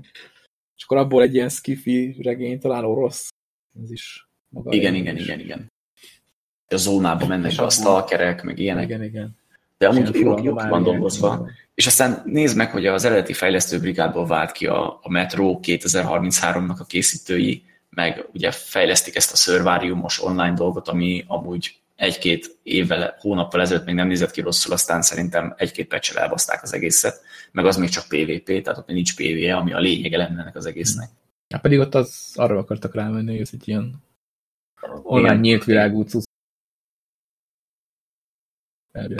És akkor abból egy ilyen skifi regény talán orosz. Ez is maga. Igen, igen, igen, igen. A zónába mennek a stalkerek, meg ilyenek. Igen, igen. De amúgy jók, jók van dolgozva. És aztán nézd meg, hogy az eredeti fejlesztő brigádból vált ki a, a Metro 2033-nak a készítői, meg ugye fejlesztik ezt a szörváriumos online dolgot, ami amúgy egy-két évvel, hónappal ezelőtt még nem nézett ki rosszul, aztán szerintem egy-két pecsel elbaszták az egészet, meg az még csak PvP, tehát ott még nincs PvE, ami a lényege lenne ennek az egésznek. Ja, pedig ott az arra akartak rámenni, hogy ez egy ilyen online Igen. nyílt világú cucc.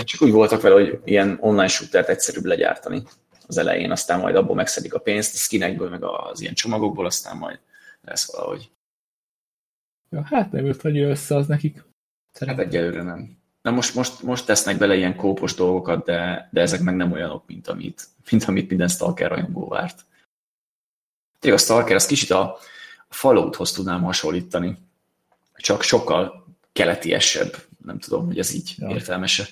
Csak úgy voltak vele, hogy ilyen online shootert egyszerűbb legyártani az elején, aztán majd abból megszedik a pénzt, a skinekből, meg az ilyen csomagokból, aztán majd lesz valahogy. Ja, hát nem jött annyira össze az nekik. Szerintem. Hát egyelőre nem. Na most, most, most tesznek bele ilyen kópos dolgokat, de, de ezek meg nem olyanok, mint amit, mint amit minden Stalker rajongó várt. Tényleg a Stalker, az kicsit a Fallouthoz tudnám hasonlítani, csak sokkal keletiesebb. Nem tudom, hogy ez így ja. értelmese.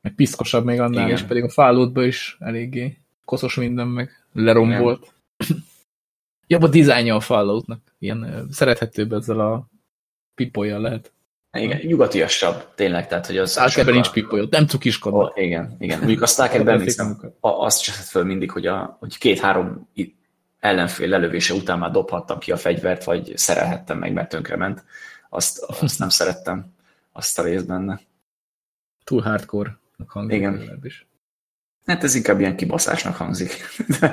Meg piszkosabb még annál Igen. is, pedig a Falloutban is eléggé koszos minden, meg lerombolt. Jobb a dizájnja a Falloutnak. Ilyen szerethetőbb ezzel a pipolyjal lehet. Igen, nyugatiasabb, tényleg, tehát hogy az... Stalkerben nincs pipolyó, nem cukiskodva. Oh, igen, igen. Mondjuk a Stalkerben azt cseszett föl mindig, hogy, a, hogy két-három ellenfél lelövése után már dobhattam ki a fegyvert, vagy szerelhettem meg, mert tönkrement. Azt, azt nem szerettem, azt a részt benne. Túl hardcore hangzik. Igen. Hát ez inkább ilyen kibaszásnak hangzik.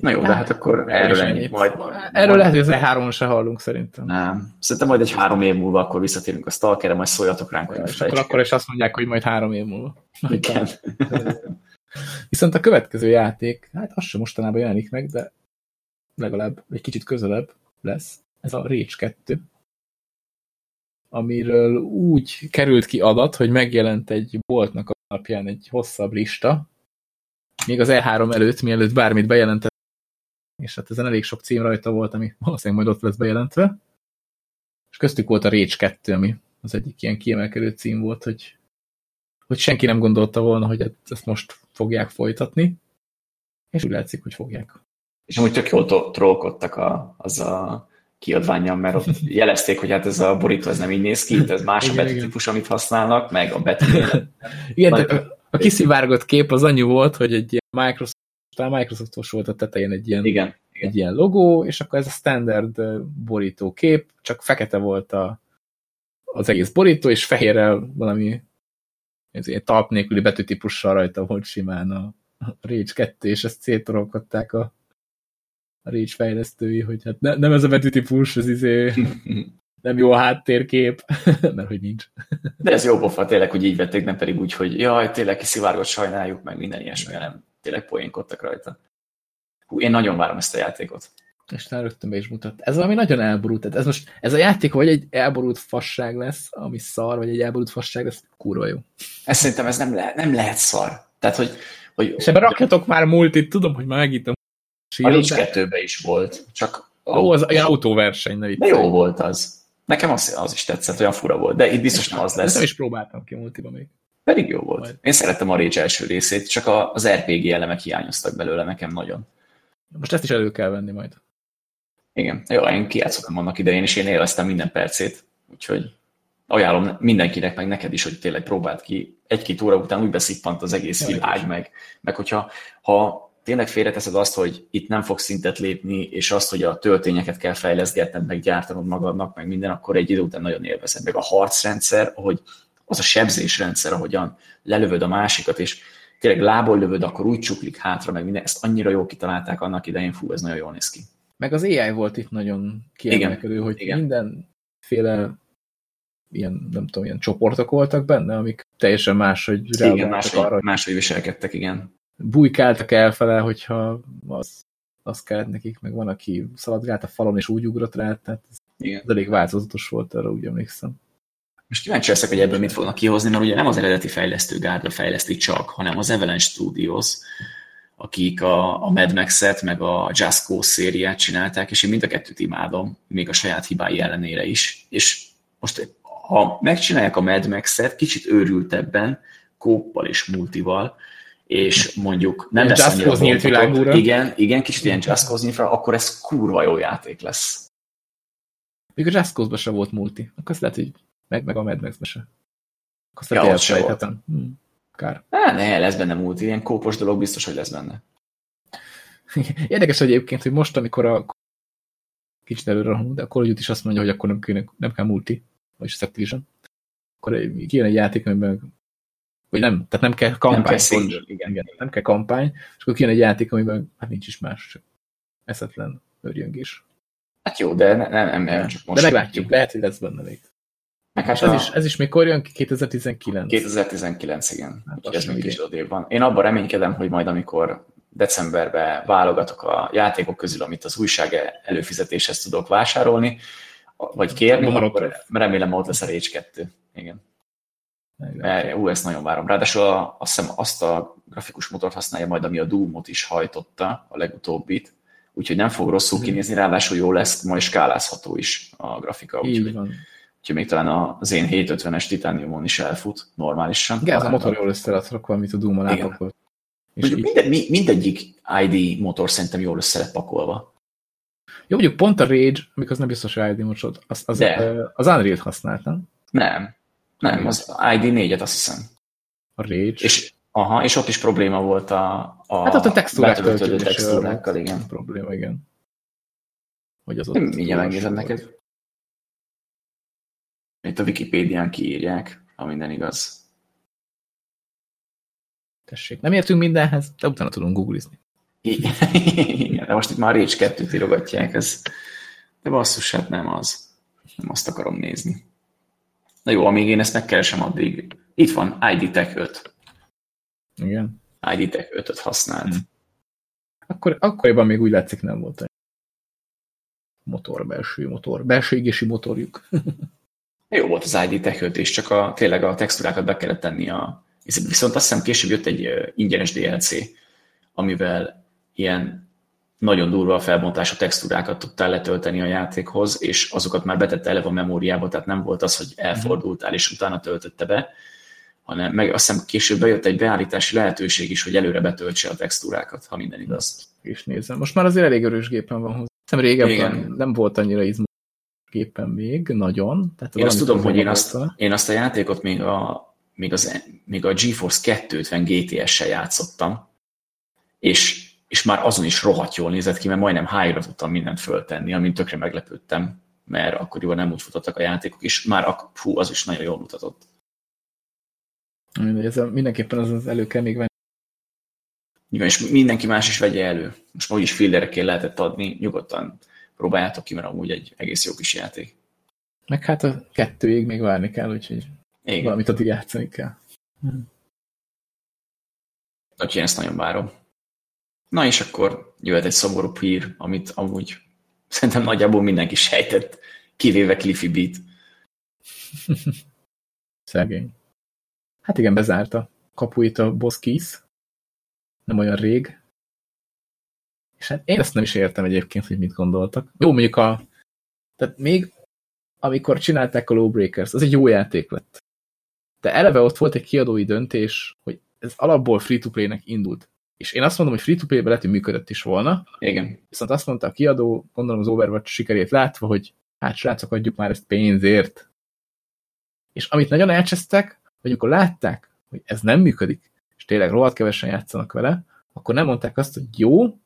Na jó, de hát akkor erről ennyi. Majd, erről lehet, hogy az E3-on se hallunk szerintem. Nem. Szerintem majd egy három év múlva akkor visszatérünk a Stalkerre, majd szóljatok ránk, hogy akkor, akkor is azt mondják, hogy majd három év múlva. Igen. Viszont a következő játék, hát az sem mostanában jelenik meg, de legalább egy kicsit közelebb lesz. Ez a Rage 2. amiről úgy került ki adat, hogy megjelent egy boltnak a napján egy hosszabb lista, még az E3 előtt, mielőtt bármit bejelentett, és hát ezen elég sok cím rajta volt, ami valószínűleg majd ott lesz bejelentve. És köztük volt a Rage 2, ami az egyik ilyen kiemelkedő cím volt, hogy, hogy senki nem gondolta volna, hogy ezt most fogják folytatni, és úgy látszik, hogy fogják. És amúgy tök jól trollkodtak a, az a kiadványjal, mert ott jelezték, hogy hát ez a borító ez nem így néz ki, ez más igen, a betűtípus, amit használnak, meg a betű. igen, a, a kiszivárgott kép az annyi volt, hogy egy ilyen Microsoft, talán Microsoftos volt a tetején egy ilyen, igen, igen. egy ilyen logó, és akkor ez a standard borító kép, csak fekete volt a, az egész borító, és fehérrel valami ez egy talp nélküli betűtípussal rajta volt simán a, Rage 2, és ezt széttorolkodták a, a Rage fejlesztői, hogy hát ne, nem ez a betűtípus, ez izé nem jó a háttérkép, mert hogy nincs. De ez jó pofa, tényleg, hogy így vették, nem pedig úgy, hogy jaj, tényleg kiszivárgott, sajnáljuk, meg minden ilyesmi, nem tényleg poénkodtak rajta. Hú, én nagyon várom ezt a játékot. És rögtön be is mutat. Ez valami nagyon elborult. Tehát ez most, ez a játék vagy egy elborult fasság lesz, ami szar, vagy egy elborult fasság lesz, kurva jó. Ez szerintem ez nem, lehet, nem lehet szar. Tehát, hogy, hogy és ebben rakjatok már multit, tudom, hogy már megítom. A Rage 2 is volt, csak... Ó, az ilyen autóverseny, ne De jó volt az. Nekem az, az is tetszett, olyan fura volt, de itt biztos nem az lesz. Nem is próbáltam ki multiba még. Pedig jó volt. Majd. Én szerettem a Rage első részét, csak az RPG elemek hiányoztak belőle nekem nagyon. Most ezt is elő kell venni majd. Igen, jó, én kijátszottam annak idején, és én élveztem minden percét, úgyhogy ajánlom mindenkinek, meg neked is, hogy tényleg próbáld ki. Egy-két óra után úgy beszippant az egész világ, meg, meg hogyha ha tényleg félreteszed azt, hogy itt nem fogsz szintet lépni, és azt, hogy a töltényeket kell fejleszgetned, meg gyártanod magadnak, meg minden, akkor egy idő után nagyon élvezed. Meg a harcrendszer, ahogy az a sebzésrendszer, ahogyan lelövöd a másikat, és tényleg lából lövöd, akkor úgy csuklik hátra, meg minden, ezt annyira jól kitalálták annak idején, fú, ez nagyon jól néz ki. Meg az AI volt itt nagyon kiemelkedő, hogy Igen. mindenféle ilyen, nem tudom, ilyen csoportok voltak benne, amik teljesen máshogy igen, máshogy, arra, máshogy viselkedtek, igen bujkáltak elfele, hogyha az, az kellett nekik, meg van, aki szaladgált a falon, és úgy ugrott rá, tehát ez Igen. elég változatos volt, arra úgy emlékszem. Most kíváncsi leszek, hogy ebből mit fognak kihozni, mert ugye nem az eredeti fejlesztő gárda fejleszti csak, hanem az Avalanche Studios, akik a, a Mad Max-et, meg a Just Cause szériát csinálták, és én mind a kettőt imádom, még a saját hibái ellenére is. És most, ha megcsinálják a Mad Max-et, kicsit őrültebben, kóppal és multival, és mondjuk nem lesz annyira nyílt világúra. Igen, igen, kicsit ilyen Just Cause akkor ez kurva jó játék lesz. Még a Just Cause-ban se volt multi. Akkor azt lehet, hogy meg, meg a Mad Max-be se. Azt ja, lehet, se volt. Hmm. Kár. Há, ne, lesz benne multi. Ilyen kópos dolog biztos, hogy lesz benne. Érdekes egyébként, hogy most, amikor a kicsit előre de akkor úgy is azt mondja, hogy akkor nem, kéne, nem kell multi, vagyis Activision. Akkor kijön egy játék, amiben vagy nem, tehát nem kell kampány. Nem kell single, igen, igen, nem kell kampány, és akkor kijön egy játék, amiben hát nincs is más, csak eszetlen örjöngés. Hát jó, de nem, nem, nem csak most. De meglátjuk, lehet, hogy lesz benne még. Meg hát ez, a... is, ez is mikor jön ki? 2019? 2019, igen. Hát ez még kicsit odébb van. Én abban reménykedem, hogy majd amikor decemberben válogatok a játékok közül, amit az újság előfizetéshez tudok vásárolni, vagy kérni, akkor remélem ott lesz a Rage 2. Igen. Mert, ú, ezt nagyon várom. Ráadásul a, azt hiszem azt a grafikus motort használja majd, ami a Doom-ot is hajtotta, a legutóbbit, úgyhogy nem fog rosszul mhm. kinézni, ráadásul jó lesz, majd skálázható is a grafika. Úgyhogy, úgyhogy még talán az én 750-es Titaniumon is elfut normálisan. Igen, ez a motor jól össze lett rakva, amit a Doom-on elpakolt. Minden, mindegyik ID motor szerintem jól össze lett pakolva. Jó, mondjuk pont a Rage, amikor az nem biztos, hogy ID motor, az, az, az Unreal-t használtam. Nem, nem, az ID4-et azt hiszem. A Rage? És, aha, és ott is probléma volt a, a hát ott a textúrák textúrákkal, igen. Probléma, igen. Hogy az ott Mindjárt megnézem neked. Itt a Wikipédián kiírják, ha minden igaz. Tessék, nem értünk mindenhez, de utána tudunk googlizni. Igen, de most itt már Rage 2-t írogatják, ez... de basszus, hát nem az. Nem azt akarom nézni. Na jó, amíg én ezt megkeresem addig. Itt van ID Tech 5. Igen. ID Tech 5-öt használt. Hmm. Akkor, akkoriban még úgy látszik nem volt egy motor, belső motor, belső égési motorjuk. Jó volt az ID techöltés, csak a, tényleg a textúrákat be kellett tenni a... Viszont azt hiszem később jött egy ingyenes DLC, amivel ilyen nagyon durva a felbontású textúrákat tudtál letölteni a játékhoz, és azokat már betette eleve a memóriába, tehát nem volt az, hogy elfordultál, és utána töltötte be, hanem meg azt hiszem később bejött egy beállítási lehetőség is, hogy előre betöltse a textúrákat, ha minden igaz. És nézem. Most már azért elég erős gépen van hozzá. Hiszem régebben Igen. nem volt annyira izmos gépen még, nagyon. Tehát Én azt tudom, hogy én azt, én azt a játékot még a, még, az, még a GeForce 250 GTS-sel játszottam, és, és már azon is rohadt jól nézett ki, mert majdnem high-ra tudtam mindent föltenni, amin tökre meglepődtem, mert akkoriban nem úgy futottak a játékok, és már ak- fú, az is nagyon jól mutatott. Mindegy, ez a, mindenképpen az, az elő kell még venni. Igen, és mindenki más is vegye elő. Most ma úgyis fillerekkel lehetett adni, nyugodtan próbáljátok ki, mert amúgy egy egész jó kis játék. Meg hát a kettőig még várni kell, úgyhogy Igen, valamit addig játszani kell. úgyhogy én ezt nagyon várom. Na és akkor jöhet egy szomorú hír, amit amúgy szerintem nagyjából mindenki sejtett, kivéve Cliffy Beat. Szegény. Hát igen, bezárta kapuit a Boss Keys. Nem olyan rég. És hát én ezt nem is értem egyébként, hogy mit gondoltak. Jó, mondjuk a... Tehát még amikor csinálták a Lawbreakers, az egy jó játék lett. De eleve ott volt egy kiadói döntés, hogy ez alapból free-to-play-nek indult. És én azt mondom, hogy free-to-play-ben lehet, hogy működött is volna, Igen. viszont azt mondta a kiadó, gondolom az Overwatch sikerét látva, hogy hát srácok, adjuk már ezt pénzért. És amit nagyon elcsesztek, hogy amikor látták, hogy ez nem működik, és tényleg rohadt kevesen játszanak vele, akkor nem mondták azt, hogy jó,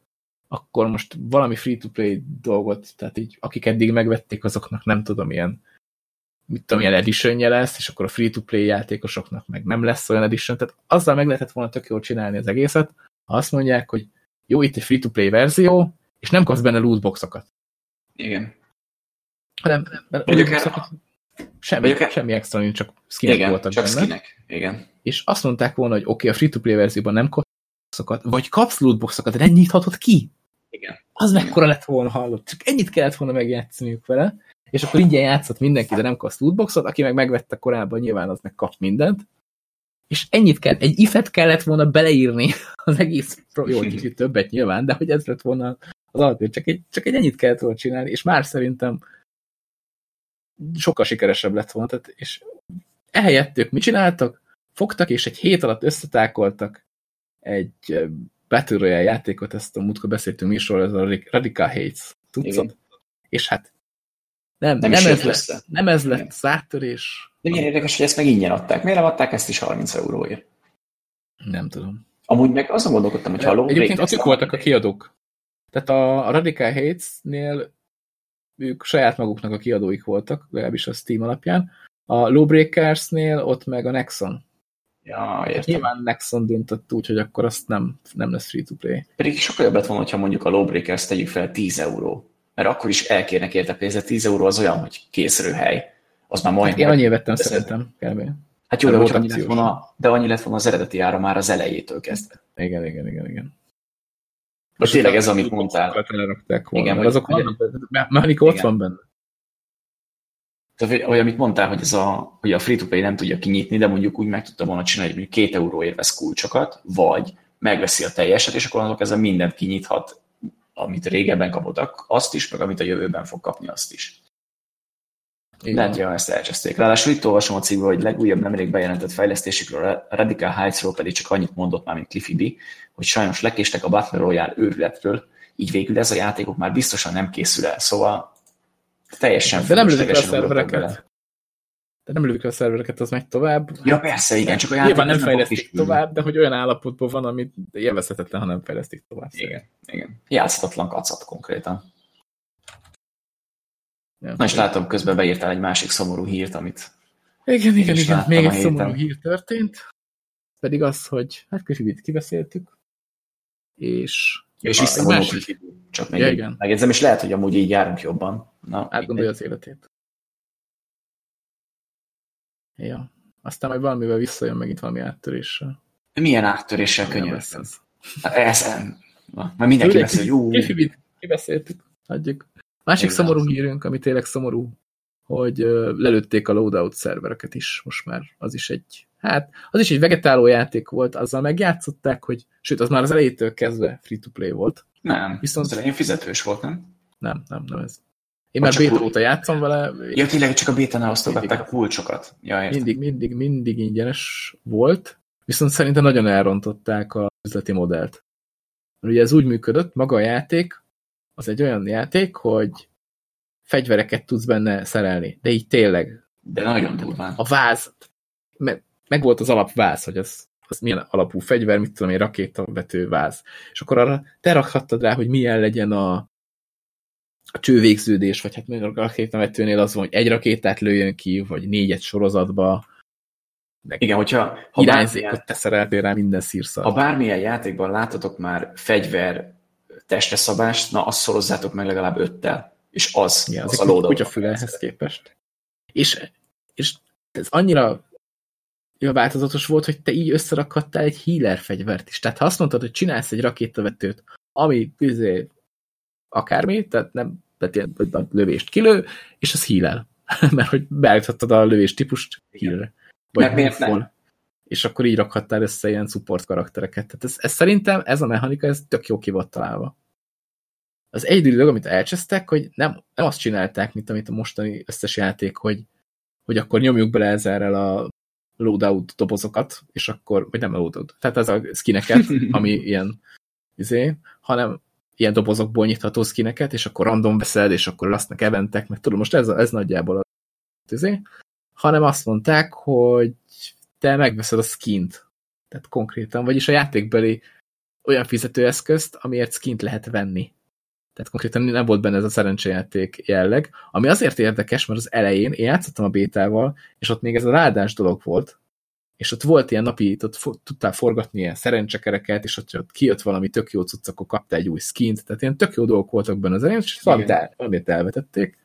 akkor most valami free-to-play dolgot, tehát így akik eddig megvették, azoknak nem tudom, ilyen mit tudom, ilyen editionje lesz, és akkor a free-to-play játékosoknak meg nem lesz olyan edition, tehát azzal meg lehetett volna tök jól csinálni az egészet, ha azt mondják, hogy jó, itt egy free-to-play verzió, és nem kapsz benne lootboxokat. Igen. hanem mert Mondjuk lootboxokat- semmi, mondjuk el- semmi extra, nincs, csak skinek Igen, voltak csak benne. skinek. Igen. És azt mondták volna, hogy oké, okay, a free-to-play verzióban nem kapsz lootboxokat, vagy kapsz lootboxokat, de nem nyithatod ki. Igen. Az mekkora lett volna hallott. Csak ennyit kellett volna megjátszaniuk vele, és akkor ingyen játszott mindenki, de nem kapsz lootboxot, aki meg megvette korábban, nyilván az meg kap mindent. És ennyit kell, egy ifet kellett volna beleírni az egész, jó, kicsit többet nyilván, de hogy ez lett volna az alapja, csak egy, csak egy ennyit kellett volna csinálni, és már szerintem sokkal sikeresebb lett volna, tehát, és ehelyett ők mit csináltak? Fogtak, és egy hét alatt összetákoltak egy Battle Royale játékot, ezt a múltkor beszéltünk mi is róla, ez a Radical Hates. Igen. És hát nem, Nem nem, ez lett, nem ez lett Igen. száttörés. De milyen érdekes, hogy ezt meg ingyen adták. Miért nem adták ezt is 30 euróért? Nem tudom. Amúgy meg azon gondolkodtam, hogy ha a Egyébként nem voltak a kiadók. Tehát a, a Radical Hates-nél ők saját maguknak a kiadóik voltak, legalábbis a Steam alapján. A Lawbreakers-nél ott meg a Nexon. Ja, Hát értem. nyilván Nexon döntött úgy, hogy akkor azt nem, nem lesz free-to-play. Pedig sokkal jobb lett volna, ha mondjuk a Lawbreakers tegyük fel 10 euró. Mert akkor is elkérnek érte pénzt, de 10 euró az olyan, hogy készrőhely. Az már Hát majdnem. én annyi vettem szerintem. Hát jó, de volt annyi lett volna, de annyi lett volna az eredeti ára már az elejétől kezdve. Igen, igen, igen, igen. Most tényleg ez, amit mondtál. Telerakták volna, Igen, mert azok vannak, benne. Mechanika ott Igen. van benne. Tehát, hogy, amit mondtál, hogy, ez a, hogy a free-to-play nem tudja kinyitni, de mondjuk úgy meg tudta volna csinálni, hogy mondjuk két euróért vesz kulcsokat, vagy megveszi a teljeset, és akkor azok ezzel mindent kinyithat, amit régebben kapottak, azt is, meg amit a jövőben fog kapni, azt is. Igen. Lehet, hogy ezt elcseszték. Ráadásul itt olvasom a cikkből, hogy legújabb nemrég bejelentett fejlesztésekről, a Radical Heights-ról pedig csak annyit mondott már, mint Cliffy B, hogy sajnos lekéstek a Battle Royale őrületről, így végül ez a játékok már biztosan nem készül el. Szóval teljesen De nem lövik le a szervereket. De nem lövik le a szervereket, az megy tovább. Ja, persze, igen, csak a játék Nyilván nem fejlesztik tovább, de hogy olyan állapotban van, amit élvezhetetlen, ha nem fejlesztik tovább. Igen, igen. Játszhatatlan kacat konkrétan. Ja. Na és látom, közben beírtál egy másik szomorú hírt, amit Igen, igen, igen. Még egy szomorú hír történt. Pedig az, hogy hát Kösibit kibeszéltük, és és visszavonul másik-. Csak még Ja, igen. megjegyzem, és lehet, hogy amúgy így járunk jobban. Na, átgondolja az életét. Ja. Aztán majd valamivel visszajön meg itt valami áttöréssel. milyen áttöréssel könyörgöm. ez. Hát Ez, mert mindenki beszél, hogy jó, kibeszéltük. Adjuk. Másik Igen. szomorú hírünk, ami tényleg szomorú, hogy lelőtték a loadout szervereket is most már. Az is egy, hát, az is egy vegetáló játék volt, azzal megjátszották, hogy, sőt, az már az elejétől kezdve free-to-play volt. Nem, Viszont, az elején fizetős volt, nem? Nem, nem, nem ez. Én már béta óta játszom vele. Ja, tényleg csak a bétánál osztogatták kulcsokat. Ja, mindig, mindig, mindig ingyenes volt, viszont szerintem nagyon elrontották a üzleti modellt. Ugye ez úgy működött, maga a játék, az egy olyan játék, hogy fegyvereket tudsz benne szerelni, de így tényleg. De nagyon durván. A váz, meg, meg volt az alapváz, hogy az, az milyen alapú fegyver, mit tudom én, rakétavető váz. És akkor arra te rakhattad rá, hogy milyen legyen a, a csővégződés, vagy hát még a rakétavetőnél az van, hogy egy rakétát lőjön ki, vagy négyet sorozatba, meg Igen, hogyha ha irányzékot te szereltél rá minden szírszal. Ha bármilyen játékban látotok már fegyver testeszabást, na azt szorozzátok meg legalább öttel. És az, ja, az, a loadout. fülehez képest. És, és ez annyira jó változatos volt, hogy te így összerakhattál egy healer fegyvert is. Tehát ha azt mondtad, hogy csinálsz egy rakétavetőt, ami üzé, akármi, tehát nem tehát ilyen a lövést kilő, és az healel. Mert hogy beállíthattad a lövés típust healre. Vagy Mert miért nem? És akkor így rakhattál össze ilyen support karaktereket. Tehát ez, ez szerintem, ez a mechanika, ez tök jó ki volt találva. Az egyedül dolog, amit elcsesztek, hogy nem, nem azt csinálták, mint amit a mostani összes játék, hogy, hogy akkor nyomjuk bele ezerrel a loadout dobozokat, és akkor, vagy nem loadout, tehát ez a skineket, ami ilyen izé, hanem ilyen dobozokból nyitható skineket, és akkor random veszed, és akkor lesznek eventek, meg tudom, most ez, ez nagyjából az izé, hanem azt mondták, hogy te megveszed a skint, tehát konkrétan, vagyis a játékbeli olyan fizetőeszközt, amiért skint lehet venni. Tehát konkrétan nem volt benne ez a szerencsejáték jelleg, ami azért érdekes, mert az elején én játszottam a bétával, és ott még ez a rádás dolog volt, és ott volt ilyen napi, ott tudtál forgatni ilyen szerencsekereket, és ott, ott kijött valami tök jó cucc, akkor kaptál egy új skint, tehát ilyen tök jó dolgok voltak benne az elején, és valamit, el, valamit elvetették,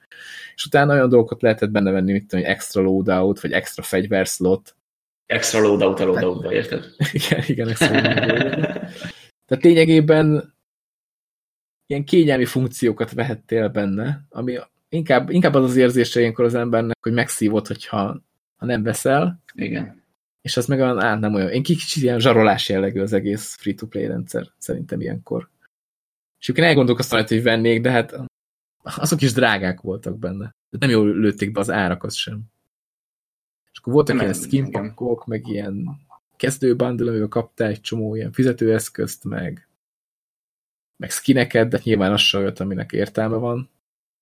és utána olyan dolgokat lehetett benne venni, mint hogy extra loadout, vagy extra fegyverslot. Extra loadout a loadoutba, érted? Igen, igen, extra loadout. Tehát lényegében ilyen kényelmi funkciókat vehettél benne, ami inkább, inkább az az érzése ilyenkor az embernek, hogy megszívod, hogyha ha nem veszel. Igen. És az meg olyan, á, nem olyan. Én kicsit ilyen zsarolás jellegű az egész free-to-play rendszer, szerintem ilyenkor. És én elgondolkoztam, hogy vennék, de hát azok is drágák voltak benne. De nem jól lőtték be az árakat sem. És akkor voltak nem, ilyen skinpackok, meg ilyen kezdőbundle, amivel kaptál egy csomó ilyen fizetőeszközt, meg meg skineket, de nyilván az sem olyat, aminek értelme van.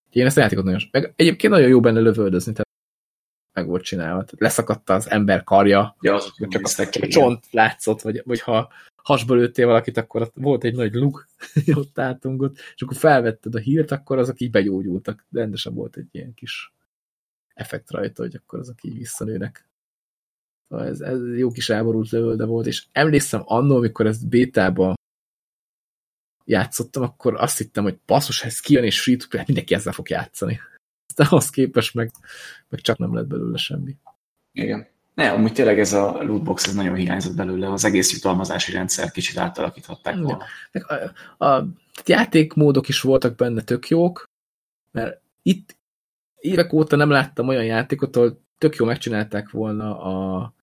Én ezt a játékot nagyon... Meg egyébként nagyon jó benne lövöldözni, tehát meg volt csinálva. Tehát leszakadta az ember karja, ja, az csak a, a csont látszott, vagy, vagy ha hasba lőttél valakit, akkor volt egy nagy luk, ott átongott, és akkor felvetted a hírt, akkor azok így begyógyultak. De rendesen volt egy ilyen kis effekt rajta, hogy akkor azok így visszanőnek. Szóval ez, ez jó kis elborult lövölde volt, és emlékszem annól, amikor ezt bétában játszottam, akkor azt hittem, hogy basszus, ez kijön és free to play, mindenki ezzel fog játszani. Aztán ahhoz képest meg, meg csak nem lett belőle semmi. Igen. Ne, amúgy tényleg ez a lootbox ez nagyon hiányzott belőle, az egész jutalmazási rendszer kicsit átalakíthatták volna. Ja. A, a játékmódok is voltak benne tök jók, mert itt évek óta nem láttam olyan játékot, ahol tök jó megcsinálták volna a,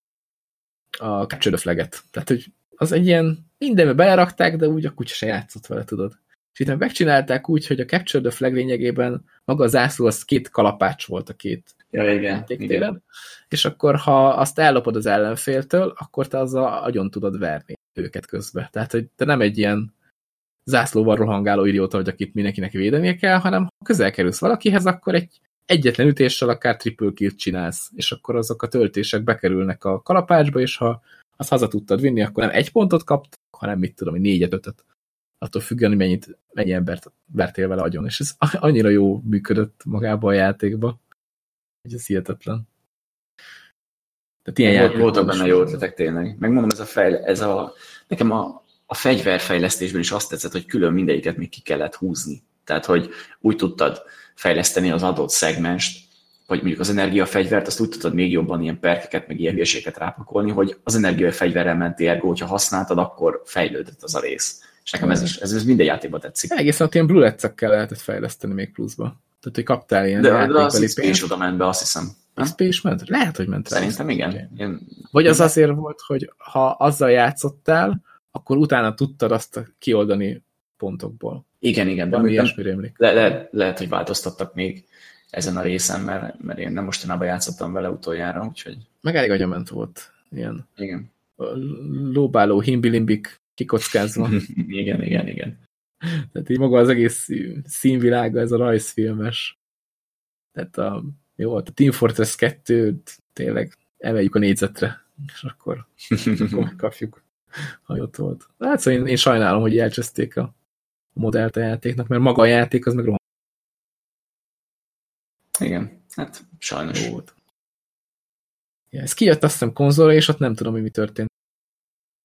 a Capture the Flag-et. Tehát, hogy az egy ilyen mindenbe belerakták, de úgy a kutya se játszott vele, tudod. És itt megcsinálták úgy, hogy a Capture the Flag lényegében maga a zászló az két kalapács volt a két ja, igen, igen. És akkor, ha azt ellopod az ellenféltől, akkor te azzal agyon tudod verni őket közbe. Tehát, hogy te nem egy ilyen zászlóval rohangáló idióta vagy, akit mindenkinek védenie kell, hanem ha közel kerülsz valakihez, akkor egy egyetlen ütéssel akár triple kill csinálsz, és akkor azok a töltések bekerülnek a kalapácsba, és ha azt haza tudtad vinni, akkor nem egy pontot kapt, hanem mit tudom, négyet, ötöt. Attól függően, hogy mennyit, mennyi embert vertél vele agyon. És ez annyira jó működött magában a játékba, hogy ez hihetetlen. Tehát ilyen játék voltak benne jó ötletek tényleg. Megmondom, ez a, fejle, ez a nekem a, a fegyverfejlesztésben is azt tetszett, hogy külön mindegyiket még ki kellett húzni. Tehát, hogy úgy tudtad fejleszteni az adott szegmest, vagy mondjuk az energiafegyvert, azt úgy tudod még jobban ilyen perkeket, meg ilyen rápakolni, hogy az energiafegyverrel menti ergo, hogyha használtad, akkor fejlődött az a rész. És nekem ez, is, ez, ez minden játékban tetszik. Egészen ott ilyen blue lehetett fejleszteni még pluszba. Tehát, hogy kaptál ilyen De, de az XP is oda ment be, azt hiszem. Nem? XP is ment? Lehet, hogy ment rá. Szerintem igen. Oké. Én, Vagy az azért volt, hogy ha azzal játszottál, akkor utána tudtad azt kioldani pontokból. igen, igen, de Valami ilyesmire emlék. le, le, lehet, hogy változtattak még ezen a részen, mert, mert én nem mostanában játszottam vele utoljára, úgyhogy Meg elég agyament volt. Ilyen igen. lóbáló, himbilimbik kikockázva. igen, igen, igen. Tehát így maga az egész színvilága, ez a rajzfilmes. Tehát a, jó, a Team Fortress 2 tényleg emeljük a négyzetre, és akkor, akkor megkapjuk, ha ott volt. Hát szóval én, én sajnálom, hogy elcseszték a modellt a játéknak, mert maga a játék az meg igen, hát sajnos. jó volt. Ja, ez kijött azt hiszem konzolra, és ott nem tudom, hogy mi történt.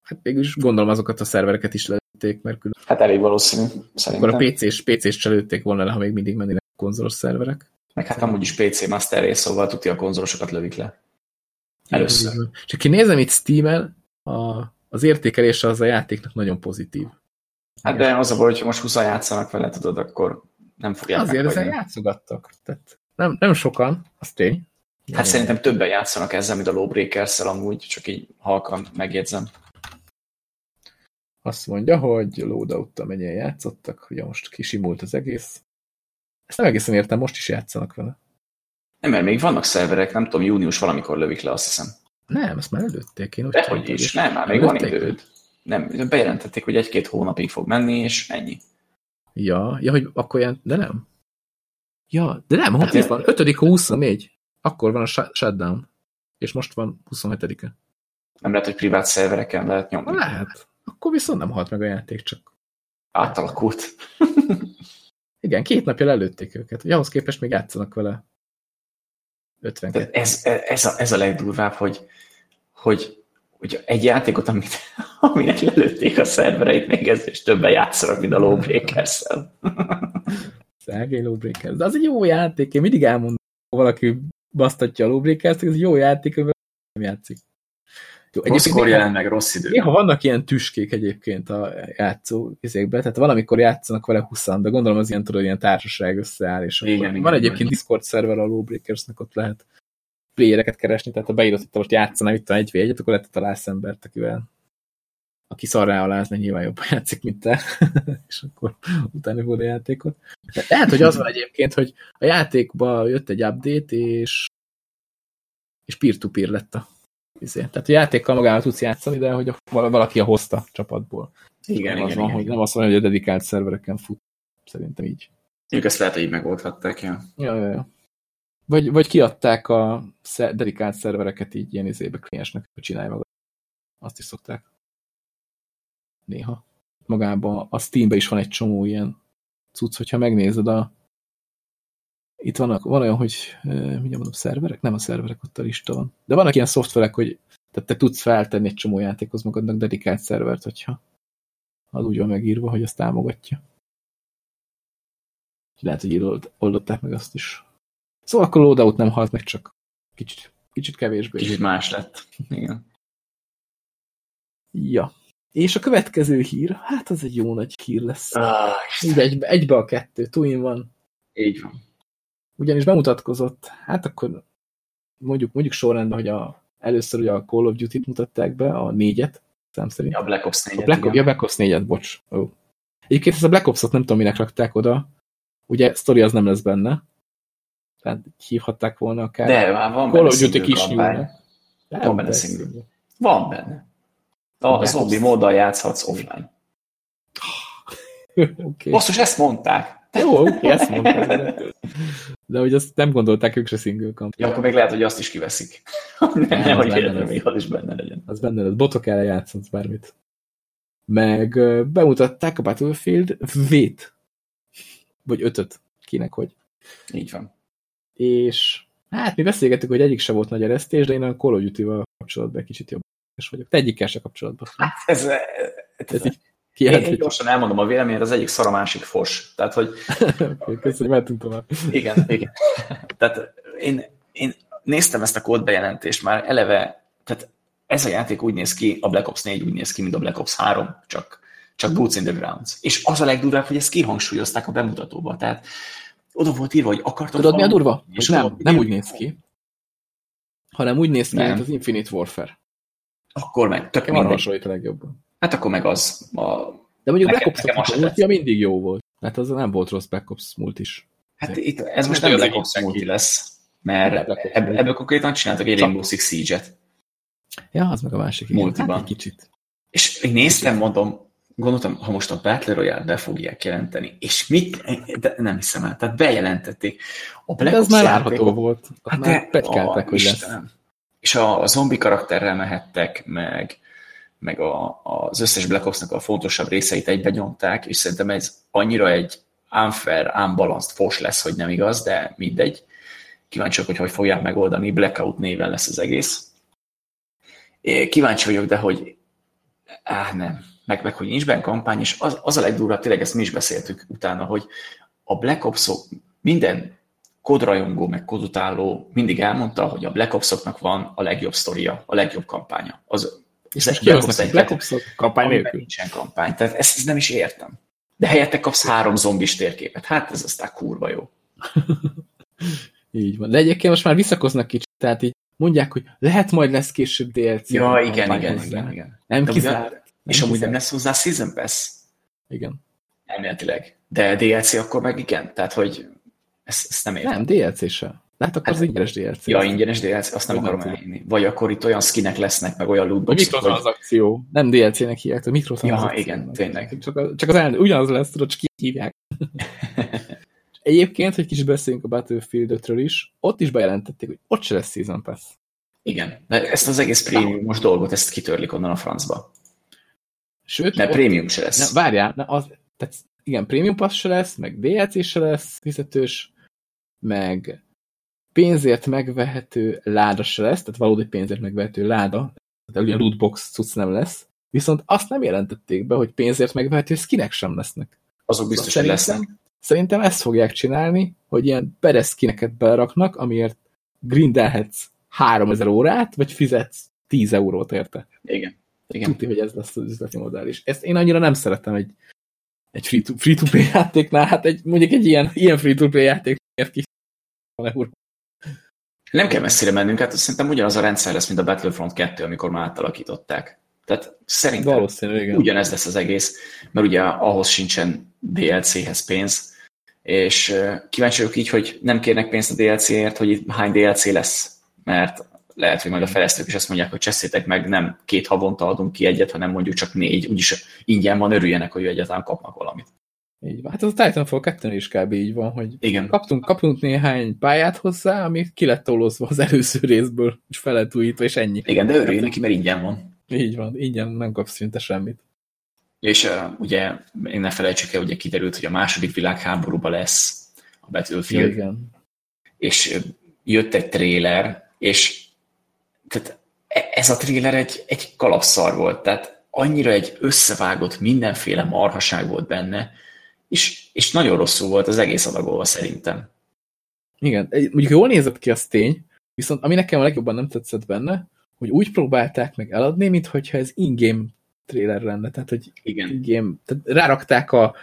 Hát végülis gondolom azokat a szervereket is lelőtték, mert külön Hát elég valószínű, akkor szerintem. a PC-s, PC-s cselőtték volna le, ha még mindig mennének a konzolos szerverek. Meg hát amúgy is PC Master Race, szóval tudja, a konzolosokat lövik le. Először. Csak én nézem itt Steam-el, a, az értékelése az a játéknak nagyon pozitív. Hát de az a baj, hogyha most 20 játszanak vele, tudod, akkor nem fogják Azért meghagyni. játszogattak. Tehát nem, nem sokan, az tény. Hát szerintem többen játszanak ezzel, mint a lawbreakers amúgy, csak így halkan megjegyzem. Azt mondja, hogy loadout mennyien játszottak, ugye most kisimult az egész. Ezt nem egészen értem, most is játszanak vele. Nem, mert még vannak szerverek, nem tudom, június valamikor lövik le, azt hiszem. Nem, ezt már előtték. Én úgy Dehogy is, hogy- nem, már még van időd. Nem, bejelentették, hogy egy-két hónapig fog menni, és ennyi. Ja, ja, hogy akkor ilyen, de nem. Ja, de nem, Hát hogy ez- van? 5 24. Akkor van a shut- shutdown. És most van 27-e. Nem lehet, hogy privát szervereken lehet nyomni. Lehet. Akkor viszont nem halt meg a játék, csak Átalakult. igen, két napja lelőtték őket. Ugye ahhoz képest még játszanak vele 52. Tehát ez, ez, a, ez a legdurvább, hogy, hogy, hogy egy játékot, amit, aminek lelőtték a szervereit, még ez és többen játszanak, mint a Lawbreakers-szel. Szergei Lawbreakers. De az egy jó játék, én mindig elmondom, ha valaki basztatja a Lawbreakers-t, ez egy jó játék, amivel nem játszik. Jó, Rosszkor jelent meg, rossz idő. Néha vannak ilyen tüskék egyébként a játszó izékben, tehát valamikor játszanak vele 20 de gondolom az ilyen, tudod, ilyen társaság összeáll, és Igen, akkor igen, van egyébként Discord szerver a Lawbreakersnek, ott lehet playereket keresni, tehát ha beírod, hogy te most játszaná itt a 1 v 1 akkor lehet, találsz embert, akivel aki szarrá aláz, mert nyilván jobban játszik, mint te, és akkor utána volt a játékot. De lehet, hogy az van egyébként, hogy a játékba jött egy update, és és peer-to-peer lett a izé. Tehát a játékkal magával tudsz játszani, de hogy a, val- valaki a hozta csapatból. Igen, nem az igen, van, igen. hogy nem azt mondja, hogy a dedikált szervereken fut. Szerintem így. Mondjuk ezt lehet, hogy így megoldhatták, ja. Ja, ja, ja. Vagy, vagy kiadták a dedikált szervereket így ilyen izébe kliensnek, hogy csinálj maga. Azt is szokták. Néha. Magában a Steambe is van egy csomó ilyen cucc, hogyha megnézed a itt vannak, van olyan, hogy mindjárt mondom, szerverek? Nem a szerverek, ott a lista van. De vannak ilyen szoftverek, hogy tehát te tudsz feltenni egy csomó játékhoz magadnak dedikált szervert, hogyha az úgy van megírva, hogy azt támogatja. Lehet, hogy így old- oldották meg azt is. Szóval akkor loadout nem halt meg, csak kicsit, kicsit kevésbé. Kicsit más lett. Igen. Ja. És a következő hír, hát az egy jó nagy hír lesz. Ah, Így egybe, egybe a kettő, twin van. így van. Ugyanis bemutatkozott, hát akkor mondjuk, mondjuk sorrendben, hogy a, először ugye a Call of Duty-t mutatták be, a négyet, szám szerint. A Black Ops 4 A Black, ja, Black Ops 4-et, bocs. Ó. Egyébként ezt a Black Ops-ot nem tudom, minek rakták oda. Ugye, sztori az nem lesz benne. Tehát hívhatták volna akár. De már van Call benne of Duty kis. Van benne single. Van benne. A zombi móddal játszhatsz offline. Oké. Basszus, ezt mondták. Jó, oké, ezt mondtam. De, de hogy azt nem gondolták ők se single camp. Ja, akkor még lehet, hogy azt is kiveszik. nem, Nem, nem hogy benne véletlenül még az is benne legyen. Az benne lesz. Botok ellen játszhatsz bármit. Meg bemutatták a Battlefield V-t. Vagy ötöt. Kinek hogy. Így van. És hát mi beszélgettük, hogy egyik se volt nagy eresztés, de én a Call of Duty-val kapcsolatban kicsit jobb vagyok. Te egyikkel se kapcsolatban. Hát ez, ez, Ez így én, én gyorsan elmondom a véleményet, az egyik szar a másik fos. Tehát, hogy Oké, Köszönjük, mehetünk tovább. igen, igen. Tehát én, én néztem ezt a kódbejelentést már eleve, tehát ez a játék úgy néz ki, a Black Ops 4 úgy néz ki, mint a Black Ops 3, csak, csak Boots in the Grounds. És az a legdurvább, hogy ezt kihangsúlyozták a bemutatóban. Tehát oda volt írva, hogy akartok Tudod, mi a durva? És Hogy nem, nem úgy néz ki, hanem úgy néz ki, mint az Infinite Warfare. Akkor meg, tök mindegy. hasonlít a legjobban. Hát akkor meg az. A, De mondjuk Nekem- Black az Ops se multja mindig jó volt. Hát az nem volt rossz Black Ops múlt is. hát itt, ez most nem az Black Ops multi lesz, mert multi. ebből konkrétan csináltak egy Rainbow Six Siege-et. Ja, az meg a másik. Multiban. Hát kicsit. És én néztem, mondom, gondoltam, ha most a Battle Royale be fogják jelenteni, és mit, de nem hiszem el, tehát bejelentették. A De Black ez Ops már várható volt. Hát már de, petkeltek, a- hogy lesz. És a, a zombi karakterrel mehettek, meg, meg a, az összes Black Ops-nak a fontosabb részeit egybe nyomták, és szerintem ez annyira egy unfair, unbalanced fos lesz, hogy nem igaz, de mindegy. Kíváncsiak, hogy hogy fogják megoldani. Blackout néven lesz az egész. Kíváncsi vagyok, de hogy áh, nem. Meg, meg hogy nincs benne kampány, és az, az a legdurvább, tényleg ezt mi is beszéltük utána, hogy a Black Ops-ok minden kodrajongó, meg kodutáló mindig elmondta, hogy a Black Ops-oknak van a legjobb sztoria, a legjobb kampánya. Az, És az most kihoznak egy Black Ops-ot kampány nélkül. nincsen kampány. Tehát ezt, ezt nem is értem. De helyette kapsz három zombis térképet. Hát ez aztán kurva jó. Így van. De egyébként most már visszakoznak kicsit, tehát így mondják, hogy lehet majd lesz később DLC. Ja, igen, igen, hozzá. igen, igen. Nem kizárt. És amúgy nem kizárt. lesz hozzá Season Pass? Igen. Elméletileg. De DLC akkor meg igen. Tehát, hogy ezt, ezt nem értem. Nem, DLC se. Hát akkor az Hát- ingyenes DLC. Ja, ingyenes DLC, azt nem nem akarom tudom. elhinni. Vagy akkor itt olyan skinek lesznek, meg olyan A lootboxok, hogy mikrotranszakció. Nem DLC-nek hívják, a mikrotranszakció. Ja, igen, tényleg. Csak, a, csak az el, ugyanaz lesz, tudod, csak így hívják. Egyébként, hogy kicsit beszéljünk a Battlefield 5-ről is, ott is bejelentették, hogy ott se lesz Season Pass. igen. De ezt az egész prémiumos dolgot, ezt kitörlik onnan a francba. Sőt, ott- prémium se lesz. Ne, várjál, ne, az, tehát igen, Premium Pass se lesz, meg DLC se lesz fizetős, meg pénzért megvehető láda se lesz, tehát valódi pénzért megvehető láda, tehát ugye lootbox cucc nem lesz, viszont azt nem jelentették be, hogy pénzért megvehető skinek sem lesznek. Azok biztos, hogy Szerintem- lesznek. Szerintem ezt fogják csinálni, hogy ilyen beres skineket beraknak, amiért grindelhetsz 3000 órát, vagy fizetsz 10 eurót érte. Igen. Igen. Tudni, hogy ez lesz az üzleti modell is. Ezt én annyira nem szeretem egy, egy free-to- free-to-play játéknál, hát egy, mondjuk egy ilyen, ilyen free-to-play játék miért ki euró. Nem kell messzire mennünk, hát szerintem ugyanaz a rendszer lesz, mint a Battlefront 2, amikor már átalakították. Tehát szerintem Valószínű, igen. ugyanez lesz az egész, mert ugye ahhoz sincsen DLC-hez pénz, és kíváncsi vagyok így, hogy nem kérnek pénzt a DLC-ért, hogy itt hány DLC lesz, mert lehet, hogy majd a fejlesztők is azt mondják, hogy cseszétek meg, nem két havonta adunk ki egyet, hanem mondjuk csak négy, úgyis ingyen van, örüljenek, hogy egyáltalán kapnak valamit. Így van. Hát az a Titanfall 2 is kb. így van, hogy Igen, kaptunk, kaptunk néhány pályát hozzá, ami ki lett tolózva az előző részből, és fel lett újítva, és ennyi. igen, de örülj neki, mert ingyen van. Így van, ingyen nem kapsz szinte semmit. És uh, ugye, én ne felejtsük el, ugye kiderült, hogy a második világháborúban lesz a Ja, Battlefield, igen. és ö, jött egy tréler, és tehát e- ez a tréler egy, egy kalapszar volt, tehát annyira egy összevágott mindenféle marhaság volt benne, és, és nagyon rosszul volt az egész adagolva szerintem. Igen, mondjuk jól nézett ki, az tény, viszont ami nekem a legjobban nem tetszett benne, hogy úgy próbálták meg eladni, mintha ez in-game trailer lenne, tehát hogy Igen. in-game, tehát rárakták a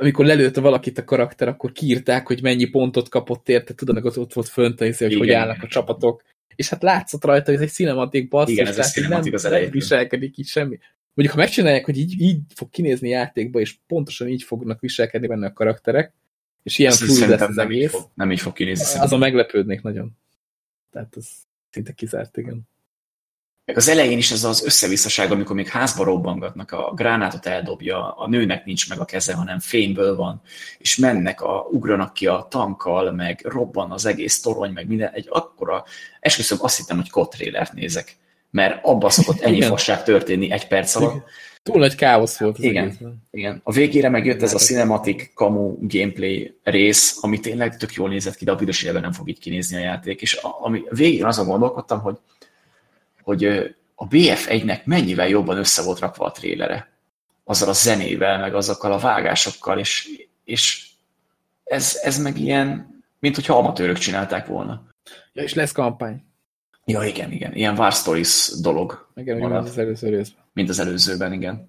amikor lelőtte valakit a karakter, akkor kiírták, hogy mennyi pontot kapott érte, tudod, meg ott, ott volt fönt, hogy Igen, hogy állnak a csapatok. És hát látszott rajta, hogy ez egy cinematik basszus, tehát nem, nem viselkedik így semmi. Mondjuk, ha megcsinálják, hogy így, így fog kinézni játékba, és pontosan így fognak viselkedni benne a karakterek, és ilyen fluid lesz az nem így, egész, fog, nem így fog kinézni. szerintem. azon meglepődnék nagyon. Tehát ez szinte kizárt, igen. Meg az elején is ez az összevisszaság, amikor még házba robbangatnak, a gránátot eldobja, a nőnek nincs meg a keze, hanem fényből van, és mennek, a, ugranak ki a tankkal, meg robban az egész torony, meg minden, egy akkora, esküszöm, azt hittem, hogy kotrélert nézek, mert abban szokott ennyi Igen. fasság történni egy perc alatt. Túl nagy káosz volt az Igen. egészben. Igen. A végére megjött ez a cinematic kamu gameplay rész, ami tényleg tök jól nézett ki, de a büdös nem fog így kinézni a játék. És a, ami végén azon gondolkodtam, hogy, hogy a BF1-nek mennyivel jobban össze volt rakva a trélere. Azzal a zenével, meg azokkal a vágásokkal, és, és ez, ez meg ilyen, mint hogyha amatőrök csinálták volna. Ja, és lesz kampány. Ja, igen, igen. Ilyen War Stories dolog, Igen, Marad. ugyanaz az előző részben. mint az előzőben, igen.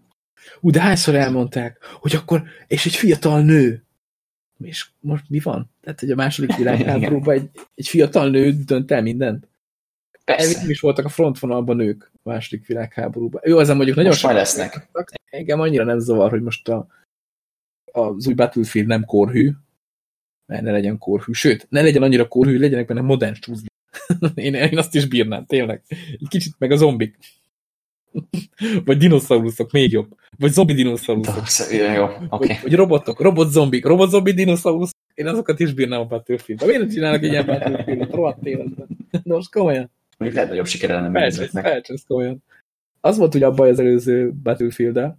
Ú, de hányszor elmondták, hogy akkor, és egy fiatal nő. És most mi van? Tehát, hogy a második világháborúban egy, egy fiatal nő dönt el mindent? Persze. Nem is voltak a frontvonalban nők a második világháborúban. Jó, azon mondjuk nagyon majd lesznek. Engem annyira nem zavar, hogy most a, az új Battlefield nem korhű, mert ne legyen korhű. Sőt, ne legyen annyira korhű, legyenek benne modern. én, én azt is bírnám, tényleg. Egy kicsit meg a zombik. Vagy dinoszauruszok, még jobb. Vagy zombi dinoszauruszok. Jó, oké. Vagy, vagy robotok, robot zombik, robot zombi dinoszaurusz. Én azokat is bírnám a Battlefield-ben. Miért nem csinálnak egy ilyen Battlefield-et? Rohadt életben. De most komolyan. Mondjuk lehet nagyobb sikere lenne megnézőknek. felcsesz komolyan. Az volt ugye a baj az előző battlefield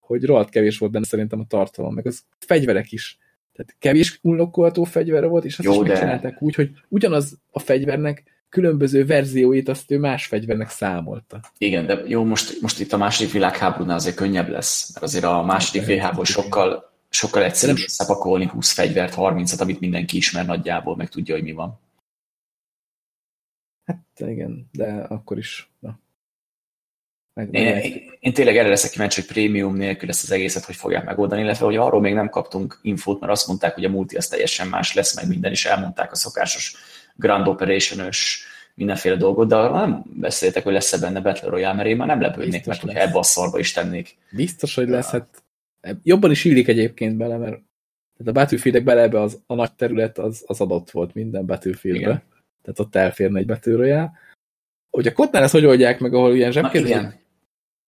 hogy rohadt kevés volt benne szerintem a tartalom, meg az fegyverek is. Tehát kevés unlokkolható fegyvere volt, és azt Jó, is de- megcsinálták úgy, hogy ugyanaz a fegyvernek különböző verzióit azt ő más fegyvernek számolta. Igen, de jó, most, most itt a második világháborúnál azért könnyebb lesz, mert azért a második világháború sokkal, sokkal egyszerűbb Nem- szepakolni 20 fegyvert, 30-at, amit mindenki ismer nagyjából, meg tudja, hogy mi van. Hát igen, de akkor is. Na. Meg, Én, én, én tényleg erre leszek kíváncsi, hogy prémium nélkül ezt az egészet hogy fogják megoldani, illetve hogy arról még nem kaptunk infót, mert azt mondták, hogy a multi az teljesen más lesz, meg minden, is elmondták a szokásos Grand operation mindenféle dolgot, de arról nem beszéltek, hogy lesz-e benne Battle Royale, mert én már nem lepődnék Biztos meg, hogyha lesz. ebbe a szarba is tennék. Biztos, hogy lesz. Hát, jobban is illik egyébként bele, mert tehát a Battlefield-ek bele ebbe az, a nagy terület az, az adott volt minden Battlefieldbe. Tehát ott elférne egy Battle Royale. Hogy a kotnál ezt hogy oldják meg, ahol ilyen zsebkérdés,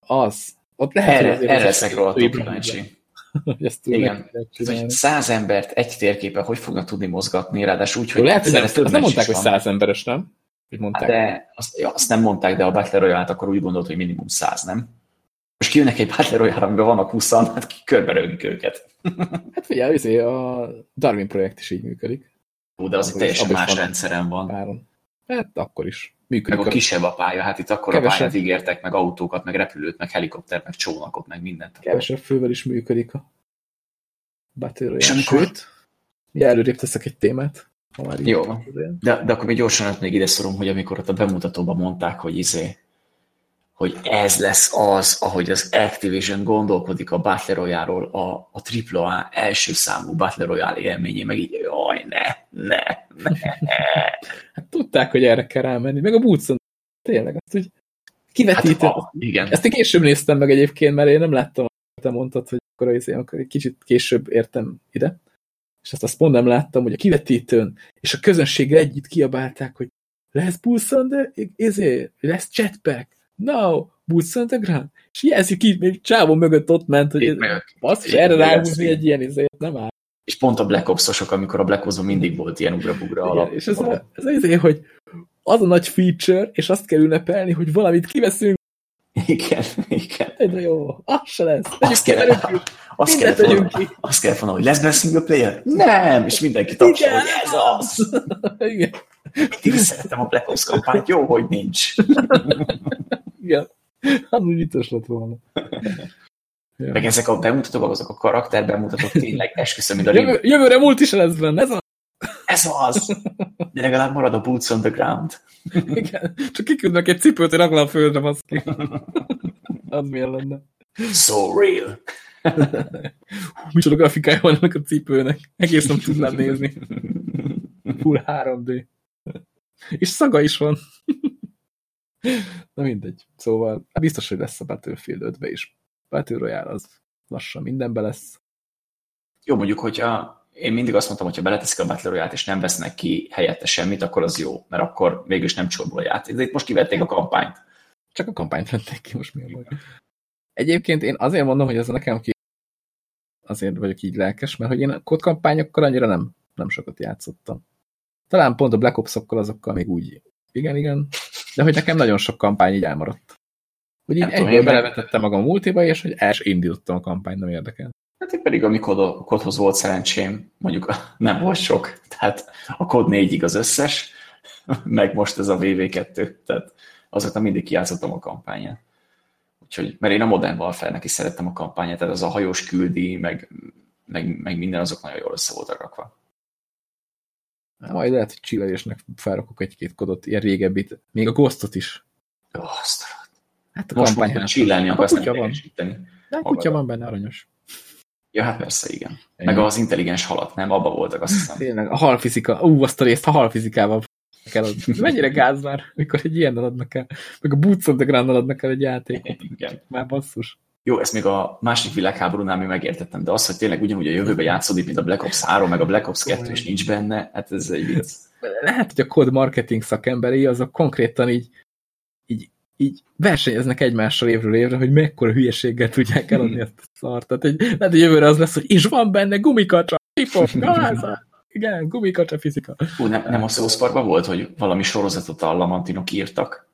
az. Ott lehet, hogy erre, azért erre leszek rohadtul kíváncsi. hogy ezt Igen. hogy száz embert egy térképen hogy fognak tudni mozgatni, ráadásul úgy, hogy lehet, hogy azt nem mondták, hogy száz emberes, nem? Hogy mondták. Hát de azt, ja, azt nem mondták, de a Battle Royale-t akkor úgy gondolt, hogy minimum száz, nem? Most kijönnek egy Battle Royale, amiben vannak 20 hát ki körberögik őket. Hát figyelj, azért a Darwin projekt is így működik. Ó, de az is- teljesen más rendszeren van. Páron. Hát akkor is. Működik. Meg a a- kisebb a pálya, hát itt akkor a Kevesebb. pályát ígértek, meg autókat, meg repülőt, meg helikopter, meg csónakot, meg mindent. kevesebb fővel is működik a Battle Royale. És amikor- Sőt, ugye előrébb teszek egy témát. Jó. De, de akkor még gyorsan még ide szorom, hogy amikor ott a bemutatóban mondták, hogy izé, hogy ez lesz az, ahogy az Activision gondolkodik a Battle Royale-ról, a, a AAA első számú Battle Royale élményé, meg így, jaj, ne, ne, ne. Hát tudták, hogy erre kell rámenni. Meg a Bootson tényleg azt, hogy Hát, kivetítő. a, igen, Ezt én később néztem meg egyébként, mert én nem láttam, amit te mondtad, hogy akkor, az, akkor egy kicsit később értem ide. És azt azt pont nem láttam, hogy a kivetítőn és a közönséggel együtt kiabálták, hogy lesz Boots on the, izé, lesz jetpack, no, on the ground. És jelzik így, még csávó mögött ott ment, hogy itt erre ráhúzni egy ilyen izét, nem áll. és pont a Black Ops-osok, amikor a Black Ops-ban mindig volt ilyen ugra-bugra alap. és ez, a, ez az izé, hogy az a nagy feature, és azt kell ünnepelni, hogy valamit kiveszünk, Igen, igen. de jó, az se lesz. Azt kell, azt kell volna, ki. azt kell volna, hogy lesz benne single player? Nem! És mindenki tapsol, hogy ez az! Igen, is szeretem a Black Ops kampányt, jó, hogy nincs. igen. Hát vicces lett volna. Ja. Meg ezek a bemutatók, azok a karakter bemutatók tényleg esküszöm, mint a Jövő, Jövő... jövőre múlt is lesz benne, ez a... Ez az! De legalább marad a boots on the ground. Igen. Csak kiküldnek egy cipőt, hogy rakla a földre, baszki. Az milyen lenne. So real! Micsoda grafikája van ennek a cipőnek. Egész nem tudnám nézni. Full 3D. És szaga is van. Na mindegy. Szóval biztos, hogy lesz a Battlefield 5-be is. Battle Royale az lassan mindenbe lesz. Jó, mondjuk, hogyha én mindig azt mondtam, hogyha beleteszik a Battle Royale-t, és nem vesznek ki helyette semmit, akkor az jó, mert akkor végülis nem csorbul a játék. De itt most kivették a kampányt. Csak a kampányt vették ki, most mi a baj. Egyébként én azért mondom, hogy ez nekem ki azért vagyok így lelkes, mert hogy én a kódkampányokkal annyira nem, nem sokat játszottam. Talán pont a Black Ops-okkal azokkal még úgy, igen, igen, de hogy nekem nagyon sok kampány így elmaradt. Hogy így egyből én belevetettem magam a multiba, és hogy el sem indítottam a kampányt, nem érdekel. Hát én pedig, amikor a kodhoz volt szerencsém, mondjuk nem volt sok, tehát a kod 4 az összes, meg most ez a VV2, tehát azoknak mindig kijátszottam a kampányát. Úgyhogy, mert én a Modern Warfare-nek is szerettem a kampányát, tehát az a hajós küldi, meg, meg, meg minden azok nagyon jól össze voltak rakva. Hát Majd lehet, hogy csillagosnak felrakok egy-két kodot, ilyen régebbit, még a Ghostot is. A- Hát a most mondom, hát- csillelni a akarsz kutya nem van. De kutya van benne, aranyos. Ja, hát persze, igen. Meg az intelligens halat, nem? Abba voltak, azt hiszem. Tényleg, a halfizika. Ú, azt a részt a halfizikával kell adni. Mennyire gáz már, mikor egy ilyen adnak el. Meg a Boots of the Ground adnak el egy játékot. Igen. Már basszus. Jó, ezt még a második világháborúnál még megértettem, de az, hogy tényleg ugyanúgy a jövőbe játszódik, mint a Black Ops 3, meg a Black Ops 2, és nincs benne, hát ez egy vicc. Lehet, hogy a kod marketing szakemberei azok konkrétan így, így, így versenyeznek egymással évről évre, hogy mekkora hülyeséggel tudják eladni ezt a szart. Tehát egy, lehet, hogy jövőre az lesz, hogy és van benne gumikacsa, pipop, galáza. Igen, gumikacsa fizika. Hú, nem, nem a South volt, hogy valami sorozatot a Lamantinok írtak?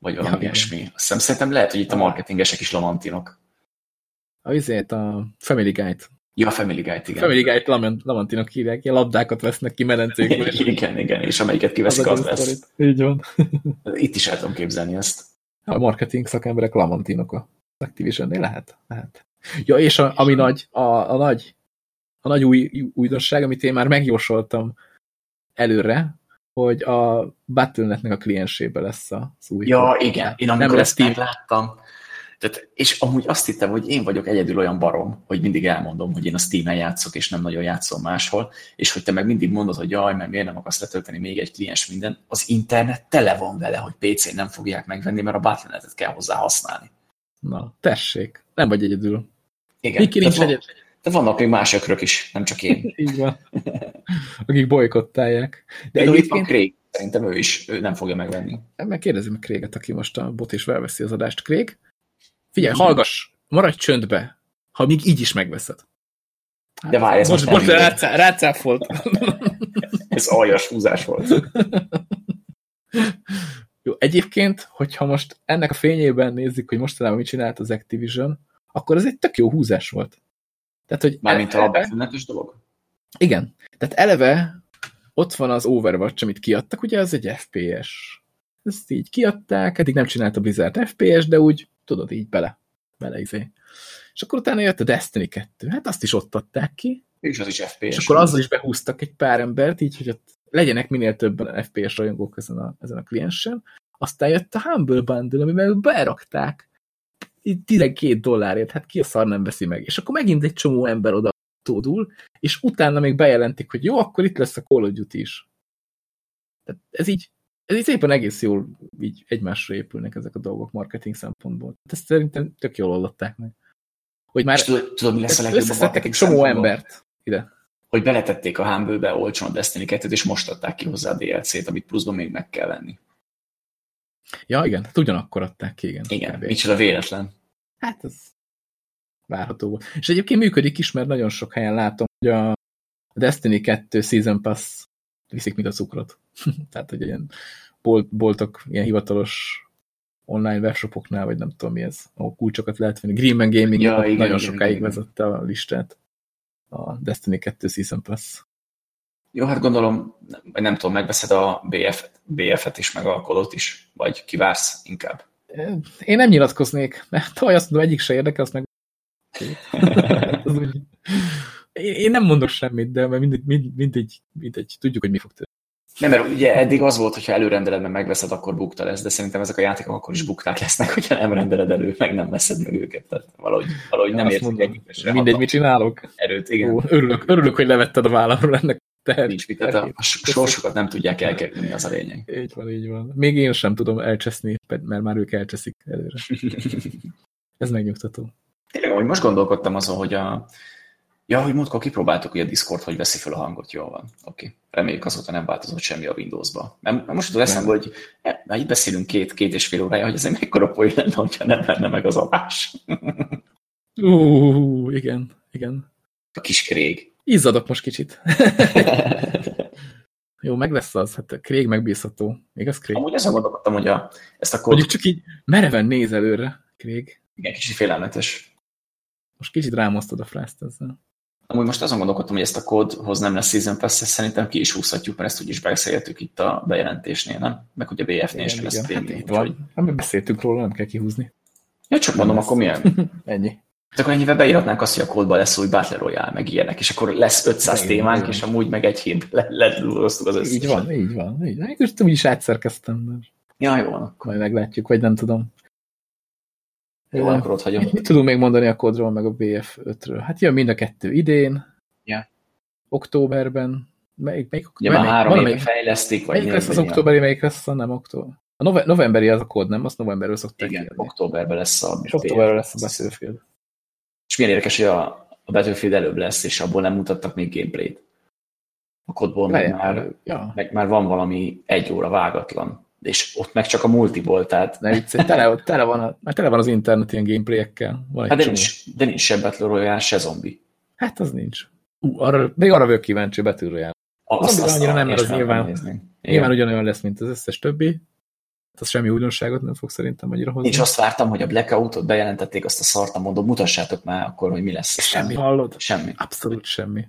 Vagy valami ja, ilyesmi. Azt hiszem, szerintem lehet, hogy itt a marketingesek is Lamantinok. A vizét, a Family Guide. Ja, a Family Guide, igen. Family Guide Lamant, Lamantinok hívják, ilyen labdákat vesznek ki medencékből. Igen, igen, és amelyiket kiveszik, az, az lesz. Így van. Itt is el tudom képzelni ezt. A marketing szakemberek Lamantinok a Activision-nél lehet? Lehet. Ja, és a, ami nagy, a, a nagy, a nagy új, újdonság, amit én már megjósoltam előre, hogy a Battle.net-nek a kliensébe lesz az új. Ja, igen. Én amikor nem ezt Steam. láttam, tehát, és amúgy azt hittem, hogy én vagyok egyedül olyan barom, hogy mindig elmondom, hogy én a Steam-en játszok, és nem nagyon játszom máshol, és hogy te meg mindig mondod, hogy jaj, mert miért nem akarsz letölteni még egy kliens minden, az internet tele van vele, hogy PC-n nem fogják megvenni, mert a Battle.net-et kell hozzá használni. Na, tessék, nem vagy egyedül. Igen. Miki nincs egyedül. De vannak még más ökrök is, nem csak én. Így van. Akik bolykottálják. De egyébként... itt van Craig. Szerintem ő is ő nem fogja megvenni. Meg kérdezzük meg Craig-et, aki most a bot is felveszi az adást. Craig, figyelj, hallgass, maradj csöndbe, ha még így is megveszed. Hát, De várj, ez most, most rácáfolt. ez aljas húzás volt. Jó, egyébként, hogyha most ennek a fényében nézzük, hogy mostanában mit csinált az Activision, akkor ez egy tök jó húzás volt. Tehát, hogy Mármint eleve, a betűnetes dolog? Igen. Tehát eleve ott van az Overwatch, amit kiadtak, ugye az egy FPS. Ezt így kiadták, eddig nem csinálta Blizzard FPS, de úgy, tudod, így bele. Bele izé. És akkor utána jött a Destiny 2. Hát azt is ott adták ki. És az is FPS. És akkor azzal is behúztak egy pár embert, így, hogy ott legyenek minél többen FPS rajongók ezen a, ezen a kliensen. Aztán jött a Humble Bundle, amiben berakták 12 dollárért, hát ki a szar nem veszi meg. És akkor megint egy csomó ember oda tódul, és utána még bejelentik, hogy jó, akkor itt lesz a Call of Duty is. Tehát ez így, ez így szépen egész jól így egymásra épülnek ezek a dolgok marketing szempontból. Ezt szerintem tök jól oldották meg. Hogy már tudom, mi lesz a legjobb egy csomó embert ide. Hogy beletették a Humble-be olcsón a Destiny 2 és most adták ki hozzá a DLC-t, amit pluszban még meg kell venni. Ja, igen, hát ugyanakkor adták ki, igen. Igen, micsoda véletlen. Hát ez várható volt. És egyébként működik is, mert nagyon sok helyen látom, hogy a Destiny 2 Season Pass viszik, mint a cukrot. Tehát, hogy ilyen bolt, boltok, ilyen hivatalos online webshopoknál, vagy nem tudom mi ez, ahol kulcsokat lehet venni. Greenman Gaming ja, igen, nagyon igen, sokáig igen. vezette a listát. A Destiny 2 Season Pass. Jó, hát gondolom, vagy nem tudom, megveszed a BF-et BF is, meg a kodot is, vagy kivársz inkább? Én nem nyilatkoznék, mert tavaly azt mondom, egyik se érdekel, azt meg... Én nem mondok semmit, de mindegy, mindegy, mindegy, mindegy, tudjuk, hogy mi fog történni. Nem, mert ugye eddig az volt, hogyha előrendeled, meg megveszed, akkor bukta lesz, de szerintem ezek a játékok akkor is bukták lesznek, hogyha nem rendeled elő, meg nem veszed meg őket. Tehát valahogy, valahogy nem érzik egyik. Mindegy, mit csinálok. Erőt, igen. Ó, örülök, örülök, hogy levetted a vállamról ennek teher. Nincs mit, tehát a, sorsokat nem tudják elkerülni, az a lényeg. Így van, így van. Még én sem tudom elcseszni, mert már ők elcseszik előre. Ez megnyugtató. Tényleg, hogy most gondolkodtam azon, hogy a, Ja, hogy múltkor kipróbáltuk, hogy a Discord hogy veszi fel a hangot, jól van. Oké. Okay. Reméljük azóta nem változott semmi a Windows-ba. Mert most az eszembe, hogy már itt beszélünk két, két és fél órája, hogy egy mekkora poén lenne, hogyha nem lenne meg az adás. Ú, igen, igen. A kis krég. Izzadok most kicsit. Jó, meg lesz az, hát Craig megbízható. Igaz, Craig? Amúgy ezen gondolkodtam, hogy a, ezt a kód... Mondjuk csak így mereven néz előre, Craig. Igen, kicsit félelmetes. Most kicsit rámosztad a frászt ezzel. Amúgy most azon gondolkodtam, hogy ezt a kódhoz nem lesz Season pass szerintem ki is húzhatjuk, mert ezt úgyis beszéltük itt a bejelentésnél, nem? Meg ugye BF-nél is lesz hát itt van. Hát mi beszéltünk róla, nem kell kihúzni. Ja, csak mondom, akkor milyen? Ennyi. Hát akkor ennyivel beíratnánk azt, hogy a kódban lesz új Battle Royale, meg ilyenek, és akkor lesz 500 igen, témánk, és amúgy meg egy hétben ledúroztuk az összeset. Így van, így van. Így van. Most is átszerkeztem. Mert... Ja, jó van. Akkor. Majd meglátjuk, vagy nem tudom. Jó, akkor ott hagyom. Mit tudunk még mondani a kodról, meg a BF5-ről? Hát jön mind a kettő idén, Ja. októberben. Melyik, melyik, Ugye már három éve fejlesztik, vagy Melyik lesz az októberi, melyik lesz a nem október? A nove novemberi az a kód, nem? Azt novemberről szokták Igen, kiadni. októberben lesz a És októberről lesz a BF. És milyen érdekes, hogy a, a Battlefield előbb lesz, és abból nem mutattak még gameplayt. A kodból meg már, Ja, meg már van valami egy óra vágatlan. És ott meg csak a multiból, tehát ne viccelj, tele, tele, van a, már tele van az internet ilyen gameplayekkel. Van hát de, csomó. nincs, de nincs se Battle Royale, se zombi. Hát az nincs. Ú, arra, még arra vagyok kíváncsi, Battle Royale. Azt, zombira annyira nem, mert az nyilván- nézni. Nyilván ugyanolyan lesz, mint az összes többi. Az semmi újdonságot nem fog szerintem annyira hozni. Nincs azt vártam, hogy a Blackoutot bejelentették, azt a szartam mondom, mutassátok már akkor, hogy mi lesz. Semmi hallod? Semmi. Abszolút semmi.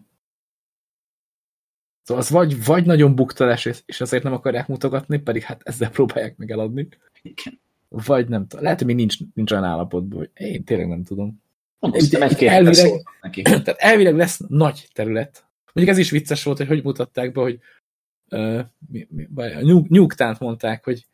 Szóval az vagy, vagy nagyon buktalás, és- és azért nem akarják mutogatni, pedig hát ezzel próbálják meg eladni. Igen. Vagy nem tudom. Lehet, hogy még nincs, nincs olyan állapotban, hogy én tényleg nem tudom. Mondom, Ugye, egy-két elvileg- neki. Tehát elvileg lesz nagy terület. Mondjuk ez is vicces volt, hogy hogy mutatták be, hogy uh, mi, mi, a nyug, nyugtánt mondták, hogy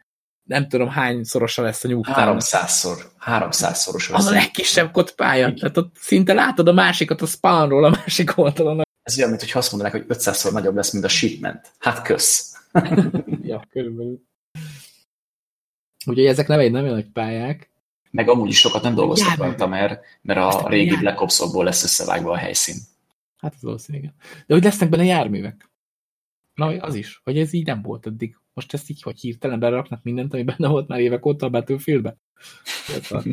nem tudom hány szorosa lesz a nyugtán. 300-szor, 300-szoros Az a legkisebb kotpálya. Tehát ott szinte látod a másikat a spawnról a másik oldalon. Ez olyan, mintha azt mondanák, hogy 500-szor nagyobb lesz, mint a shipment. Hát kösz. ja, körülbelül. Ugye ezek nem egy nem nagy pályák. Meg amúgy is sokat nem dolgoztak Jármű. rajta, mert, mert Aztán a régi jármű. Black Ops-okból lesz összevágva a helyszín. Hát az valószínű, igen. De hogy lesznek benne járművek. Na, az is. Hogy ez így nem volt eddig. Most ezt így, hogy hirtelen beraknak mindent, ami benne volt már évek óta a Battlefieldbe. A-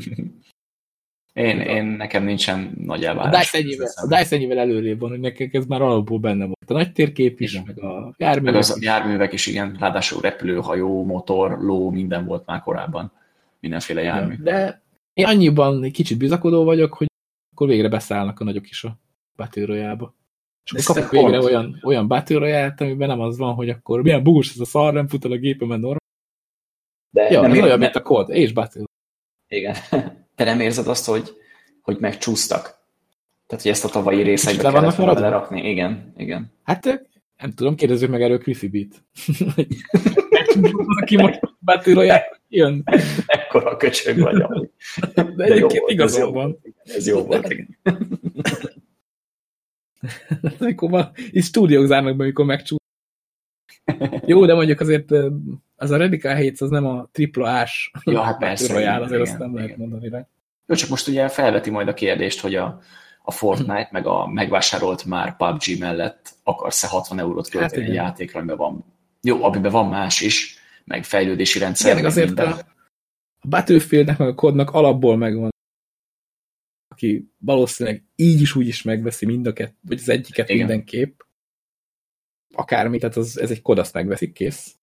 Én, én nekem nincsen nagy A elvárás. DICE ennyivel, a DICE ennyivel előrébb van, hogy nekik ez már alapból benne volt. A nagy térkép is, Igen. meg a Meg járművek az is. járművek is, igen, ráadásul repülő, hajó, motor, ló, minden volt már korábban. Mindenféle jármű. De én annyiban egy kicsit bizakodó vagyok, hogy akkor végre beszállnak a nagyok is a Royale-ba. És kapok végre pont. olyan, olyan Battle Royale-t, amiben nem az van, hogy akkor milyen bugos ez a szar, nem fut el a gépemen normál. De Ja, nem, ez ér- olyan, mint a kód, és Battle. Igen. Te nem érzed azt, hogy, hogy megcsúsztak? Tehát, hogy ezt a tavalyi részekbe le kellett vannak volna lerakni? Igen, igen. Hát nem tudom, kérdezzük meg erről Cliffy Beat. Aki most Battle Royale jön. Ekkora köcsög vagy. De De egyébként jó van. Ez jó volt, igen. amikor van, és stúdiók zárnak be, amikor megcsúsz. Jó, de mondjuk azért az a Radical Hates az nem a tripla ás Ja, hát persze. Igen, azért azt igen, nem lehet igen. mondani rá. Jó, csak most ugye felveti majd a kérdést, hogy a, a Fortnite meg a megvásárolt már PUBG mellett akarsz-e 60 eurót költeni Hát egy játékra, amiben van, jó, amiben van más is, meg fejlődési rendszer, Igen, meg azért minden. a, a Battlefieldnek meg a kodnak alapból megvan aki valószínűleg így is úgy is megveszi mind a kettőt, vagy az egyiket Igen. mindenképp. Akármi, tehát az, ez egy kod, azt megveszik, kész.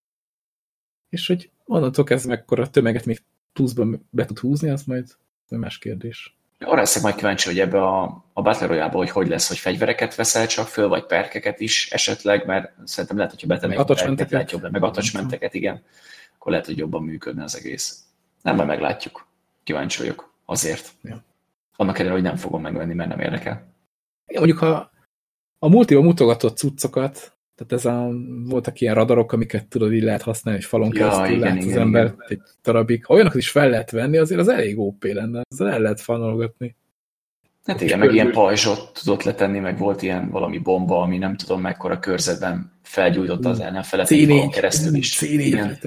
És hogy onnantól kezdve mekkora tömeget még pluszban be tud húzni, az majd más kérdés. Arra leszek majd kíváncsi, hogy ebbe a, a Battle royale hogy hogy lesz, hogy fegyvereket veszel csak föl, vagy perkeket is esetleg, mert szerintem lehet, hogyha a perkeket, lehet jobb, meg attachmenteket, igen, akkor lehet, hogy jobban működne az egész. Nem, majd meglátjuk. Kíváncsi vagyok. Azért. Ja. Annak ellenére, hogy nem fogom megvenni, mert nem érdekel. Igen, mondjuk ha a multiba mutogatott cuccokat, tehát ez a, voltak ilyen radarok, amiket tudod, így lehet használni, hogy falon Ja, keresztül igen, látsz az igen, ember egy darabig. Ha olyanokat is fel lehet venni, azért az elég OP lenne, ezzel el lehet fanolgatni. Hát igen, meg ilyen pajzsot tudott letenni, meg volt ilyen valami bomba, ami nem tudom mekkora körzetben felgyújtotta az ellenfelet egy falon C4, keresztül is. C4 Igen.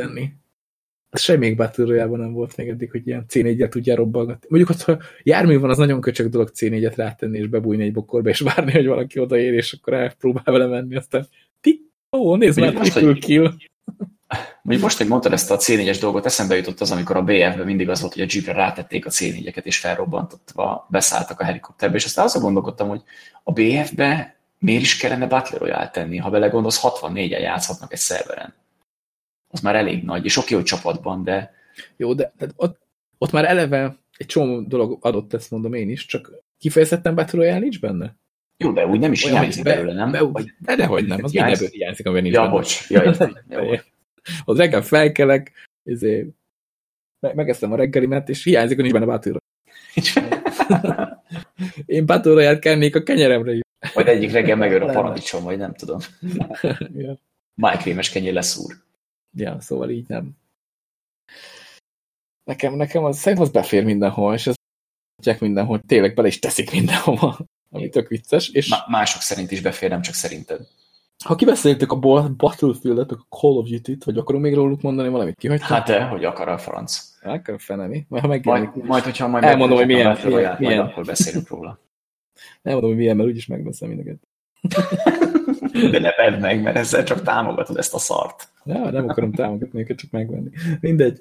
Ez semmi Battle nem volt még eddig, hogy ilyen C4-et tudja robbalgatni. Mondjuk, hogy ha jármű van, az nagyon köcsög dolog C4-et rátenni, és bebújni egy bokorba, és várni, hogy valaki odaér, és akkor elpróbál vele menni, aztán ti, ó, nézd már, most, hogy- kill. Mondjuk most, hogy mondtad ezt a C4-es dolgot, eszembe jutott az, amikor a BF-ben mindig az volt, hogy a Jeepre rátették a C4-eket, és felrobbantottva beszálltak a helikopterbe, és aztán azon gondolkodtam, hogy a BF-be miért is kellene Battle Royale tenni, ha belegondolsz, 64-en játszhatnak egy szerveren. Az már elég nagy, és oké, hogy csapatban, de Jó, de tehát ott, ott már eleve egy csomó dolog adott, ezt mondom én is, csak kifejezetten Battle Royale nincs benne. jó, de úgy nem is Olyan, hiányzik be- belőle, nem? Be, Vagy, de dehogy nem, az Hiányzik? mindenből hiányzik, amiben nincs ja, benne. bocs, ja, értem. Az reggel felkelek, izé, me- megeszem a reggelimet, és hiányzik, hogy nincs benne Battle Royale. Én Battle Royale kennék a kenyeremre is. Majd egyik reggel megör a paradicsom, vagy nem tudom. ja. Májkrémes kenyér leszúr. Ja, szóval így nem. Nekem, nekem az, szerintem az befér mindenhol, és ez beállítják mindenhol, tényleg bele is teszik mindenhova, ami tök vicces. És Ma mások szerint is befér, nem csak szerinted. ha kibeszéltük a Battlefield-et, a Call of Duty-t, vagy akarunk még róluk mondani valamit, kihagytam? Hát te, hogy akar a franc. Akkor fenemi. Majd, ha Majd, megjelenik, majd hogyha majd Elmondom, hogy milyen- milyen- milyen. Majd akkor beszélünk róla. nem mondom, hogy milyen, mert úgyis megveszem mindeket. De ne vedd meg, mert ezzel csak támogatod ezt a szart. Ja, nem akarom támogatni őket, csak megvenni. Mindegy.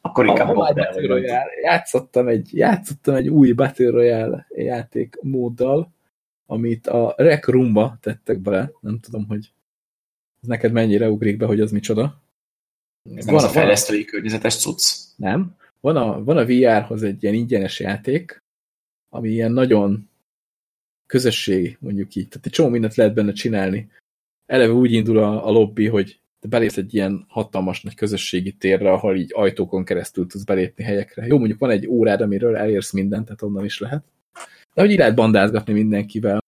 Akkor inkább A Battle Royale. Játszottam egy, játszottam egy új Battle Royale játék móddal, amit a Rec Roomba tettek bele. Nem tudom, hogy ez neked mennyire ugrik be, hogy az micsoda. ez az a fejlesztői környezetes cucc. Nem. Van a, van a VR-hoz egy ilyen ingyenes játék, ami ilyen nagyon közösségi, mondjuk így. Tehát egy csomó mindent lehet benne csinálni. Eleve úgy indul a, a lobby, hogy te belépsz egy ilyen hatalmas nagy közösségi térre, ahol így ajtókon keresztül tudsz belépni helyekre. Jó, mondjuk van egy órád, amiről elérsz mindent, tehát onnan is lehet. De hogy így lehet bandázgatni mindenkivel.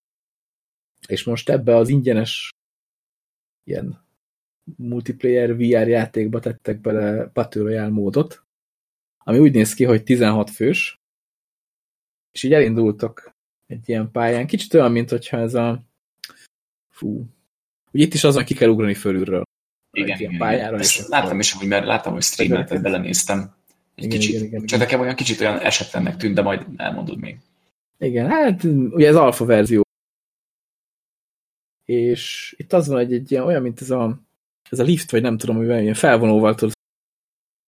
És most ebbe az ingyenes ilyen multiplayer VR játékba tettek bele Battle Royale módot, ami úgy néz ki, hogy 16 fős, és így elindultak egy ilyen pályán. Kicsit olyan, mint hogyha ez a fú, ugye itt is azon ki kell ugrani fölülről. Igen, igen, pályára, és Ezt akkor- láttam is, hogy mert láttam, hogy streameltet belenéztem. Egy Igen, kicsit. igen, igen, Csak nekem olyan kicsit olyan esetlennek tűnt, de majd elmondod még. Igen, hát ugye ez alfa verzió. És itt az van, hogy egy ilyen olyan, mint ez a, ez a lift, vagy nem tudom, mivel ilyen felvonóval tudsz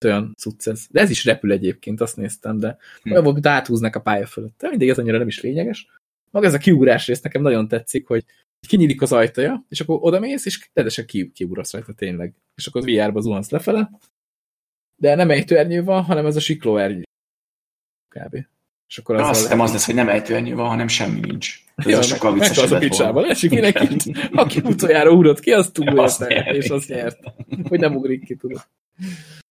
olyan cucc ez. De ez is repül egyébként, azt néztem, de Hm. olyan volt, mint áthúznak a pálya fölött. De mindig ez annyira nem is lényeges. Maga ez a kiugrás rész nekem nagyon tetszik, hogy kinyílik az ajtaja, és akkor oda mész, és teljesen ki, kiugrasz rajta tényleg. És akkor az VR-ba zuhansz lefele. De nem ejtőernyő van, hanem ez a siklóernyő. Kb. És akkor azzal azt hittem az lesz, hogy nem ejtőernyő van, hanem semmi nincs. Ez Ja, sokkal viccesebb meghalsz a picsába, volna. leesik mindenki, aki utoljára ugrott ki, az túl nyert. és azt nyert. Hogy nem ugrik ki, tudod.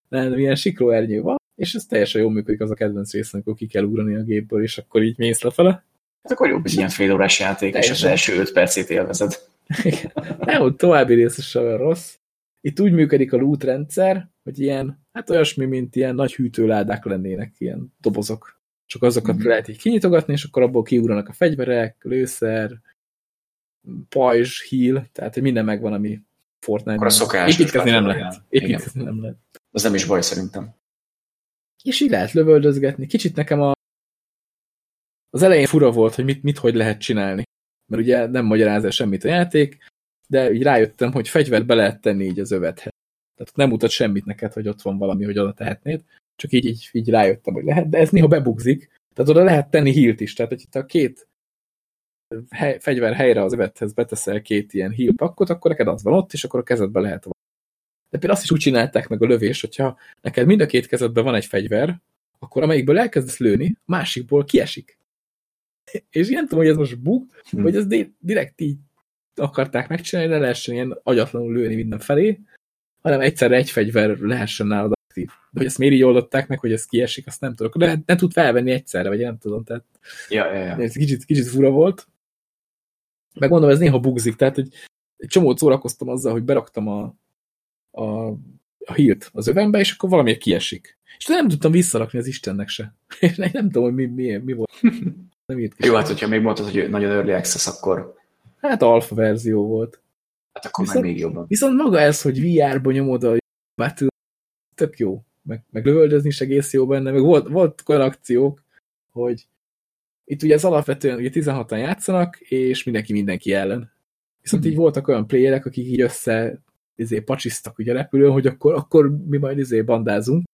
Nem, milyen siklóernyő van, és ez teljesen jól működik az a kedvenc rész, amikor ki kell ugrani a gépből, és akkor így mész lefele. Hát akkor jobb, hogy ilyen fél órás játék, és az Teljesen. első öt percét élvezed. Nem, hogy további rész sem olyan rossz. Itt úgy működik a loot rendszer, hogy ilyen, hát olyasmi, mint ilyen nagy hűtőládák lennének, ilyen dobozok. Csak azokat mm. lehet így kinyitogatni, és akkor abból kiugranak a fegyverek, lőszer, pajzs, heal, tehát minden megvan, ami Fortnite. Akkor a szokásos Építkezni nem lehet. Építkezni nem lehet. Az nem is baj szerintem. És így lehet lövöldözgetni. Kicsit nekem a az elején fura volt, hogy mit, mit hogy lehet csinálni. Mert ugye nem magyaráz el semmit a játék, de így rájöttem, hogy fegyvert be lehet tenni így az övethez. Tehát nem mutat semmit neked, hogy ott van valami, hogy oda tehetnéd. Csak így, így, így rájöttem, hogy lehet, de ez néha bebugzik. Tehát oda lehet tenni hílt is. Tehát, hogy itt a két hely, fegyver helyre az övethez beteszel két ilyen heal pakkot, akkor neked az van ott, és akkor a kezedbe lehet. De például azt is úgy csinálták meg a lövés, hogyha neked mind a két kezedben van egy fegyver, akkor amelyikből elkezdesz lőni, másikból kiesik. És ilyen tudom, hogy ez most bug, Hm. hogy ez di- direkt így akarták megcsinálni, ne lehessen ilyen agyatlanul lőni mindenfelé, hanem egyszerre egy fegyver lehessen nálad aktív. De hogy ezt miért így oldották meg, hogy ez kiesik, azt nem tudok. De nem tud felvenni egyszerre, vagy nem tudom, tehát Ja, ja, ja. ez kicsit, kicsit fura volt. Meg mondom, ez néha bugzik, tehát hogy egy csomót szórakoztam azzal, hogy beraktam a, a, a hírt az övembe, és akkor valamiért kiesik. És nem tudtam visszarakni az Istennek se. És nem, nem tudom, hogy mi, mi, mi volt. Nem írt ki Jó, hát hogyha még mondtad, hogy nagyon early access, akkor, Hát alfa verzió volt. hát akkor Viszont- meg még jobban. Viszont maga ez, hogy VR-ba nyomod a Battle, tök jó. Meg, meg lövöldözni is egész jó benne, meg volt, volt olyan akciók, hogy itt ugye ez alapvetően ugye 16-an játszanak, és mindenki mindenki ellen. Viszont Mhm. így voltak olyan playerek, akik így össze izé, pacsisztak ugye repülőn, hogy akkor, akkor mi majd izé bandázunk.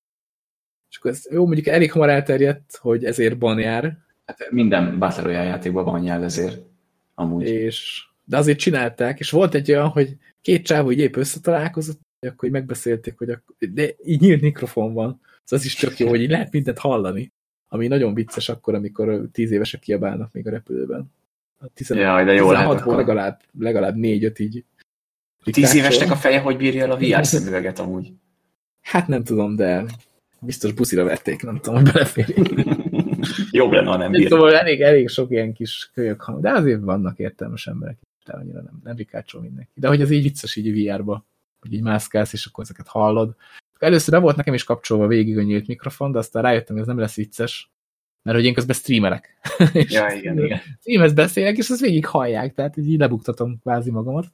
És akkor ez jó, mondjuk elég hamar elterjedt, hogy ezért ban jár, Hát minden Battle Royale játékban van nyelv ezért. Amúgy. és, de azért csinálták, és volt egy olyan, hogy két csávó így épp összetalálkozott, akkor így megbeszélték, hogy akkor, de így nyílt mikrofon van, szóval az is tök jó, hogy így lehet mindent hallani, ami nagyon vicces akkor, amikor tíz évesek kiabálnak még a repülőben. A 15, Jaj, de jó lehet 16-ból akkor. legalább, legalább négy-öt így. Tíz évesnek a feje hogy bírja el a VR szemüveget amúgy? Hát nem tudom, de biztos buszira vették, nem tudom, hogy beleférik. Jobb lenne, ha nem bírja. Szóval elég, elég sok ilyen kis kölyök hang, de azért vannak értelmes emberek, de annyira nem, nem rikácsol mindenki. De hogy az így vicces így VR-ba, hogy így mászkálsz, és akkor ezeket hallod. Először be volt nekem is kapcsolva végig a nyílt mikrofon, de aztán rájöttem, hogy ez nem lesz vicces, Mert hogy én közben streamelek. ja, igen, igen. Streamhez beszélek, és azt végig hallják, tehát így lebuktatom kvázi magamat.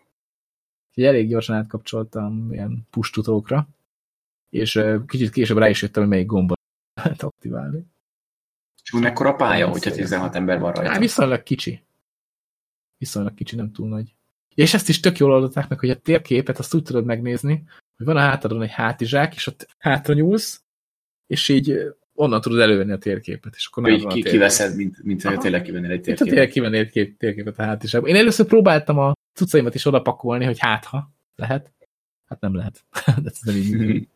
Úgyhogy elég gyorsan átkapcsoltam ilyen pustutókra, és kicsit később rá is jöttem, hogy melyik gombot lehet aktiválni. És mekkora pálya, hogyha 16 ember van rajta? Hát viszonylag kicsi. Viszonylag kicsi, nem túl nagy. És ezt is tök jól oldották meg, hogy a térképet azt úgy tudod megnézni, hogy van a hátadon egy hátizsák, és ott hátra nyúlsz, és így onnan tudod elővenni a térképet. És akkor nem ki, kiveszed, mint, mint Aha. tényleg kivennél egy térképet. Mint kivennél egy kép, térképet a hátizsákba. Én először próbáltam a cuccaimat is odapakolni, hogy hát ha lehet. Hát nem lehet. De ez nem így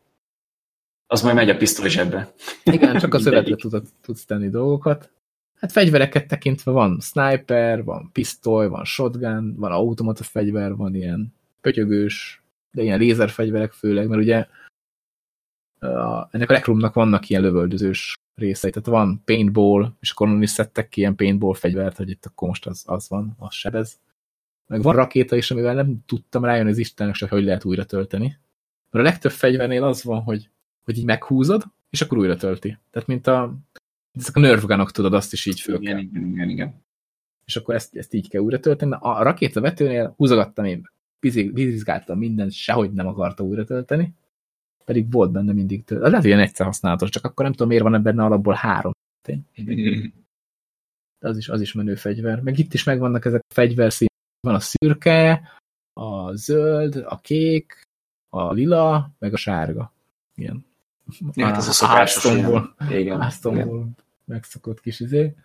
Az majd megy a pisztoly zsebbe. Igen, csak a szövetre tudod, tudsz tenni dolgokat. Hát fegyvereket tekintve van sniper, van pisztoly, van shotgun, van automata fegyver, van ilyen pötyögős, de ilyen lézerfegyverek főleg, mert ugye a, ennek a rekrumnak vannak ilyen lövöldözős részei, tehát van paintball, és akkor is szedtek ki ilyen paintball fegyvert, hogy itt akkor most az, az van, az sebez. Meg van rakéta is, amivel nem tudtam rájönni az Istennek se, hogy lehet újra tölteni. Mert a legtöbb fegyvernél az van, hogy, hogy így meghúzod, és akkor újra tölti. Tehát mint a, ezek a nerfganok, tudod, azt is így föl igen. Igen, igen, igen. És akkor ezt, ezt így kell újra tölteni. A rakétavetőnél húzogattam én, vizsgáltam mindent, sehogy nem akarta újra tölteni pedig volt benne mindig több. Lehet, hogy ilyen egyszer használatos, csak akkor nem tudom, miért van benne alapból három. De az is, az is menő fegyver. Meg itt is megvannak ezek a fegyverszín. Van a szürke, a zöld, a kék, a lila, meg a sárga. Igen. Ja, hát ez a szokásos ilyen. Igen. megszokott kis izé.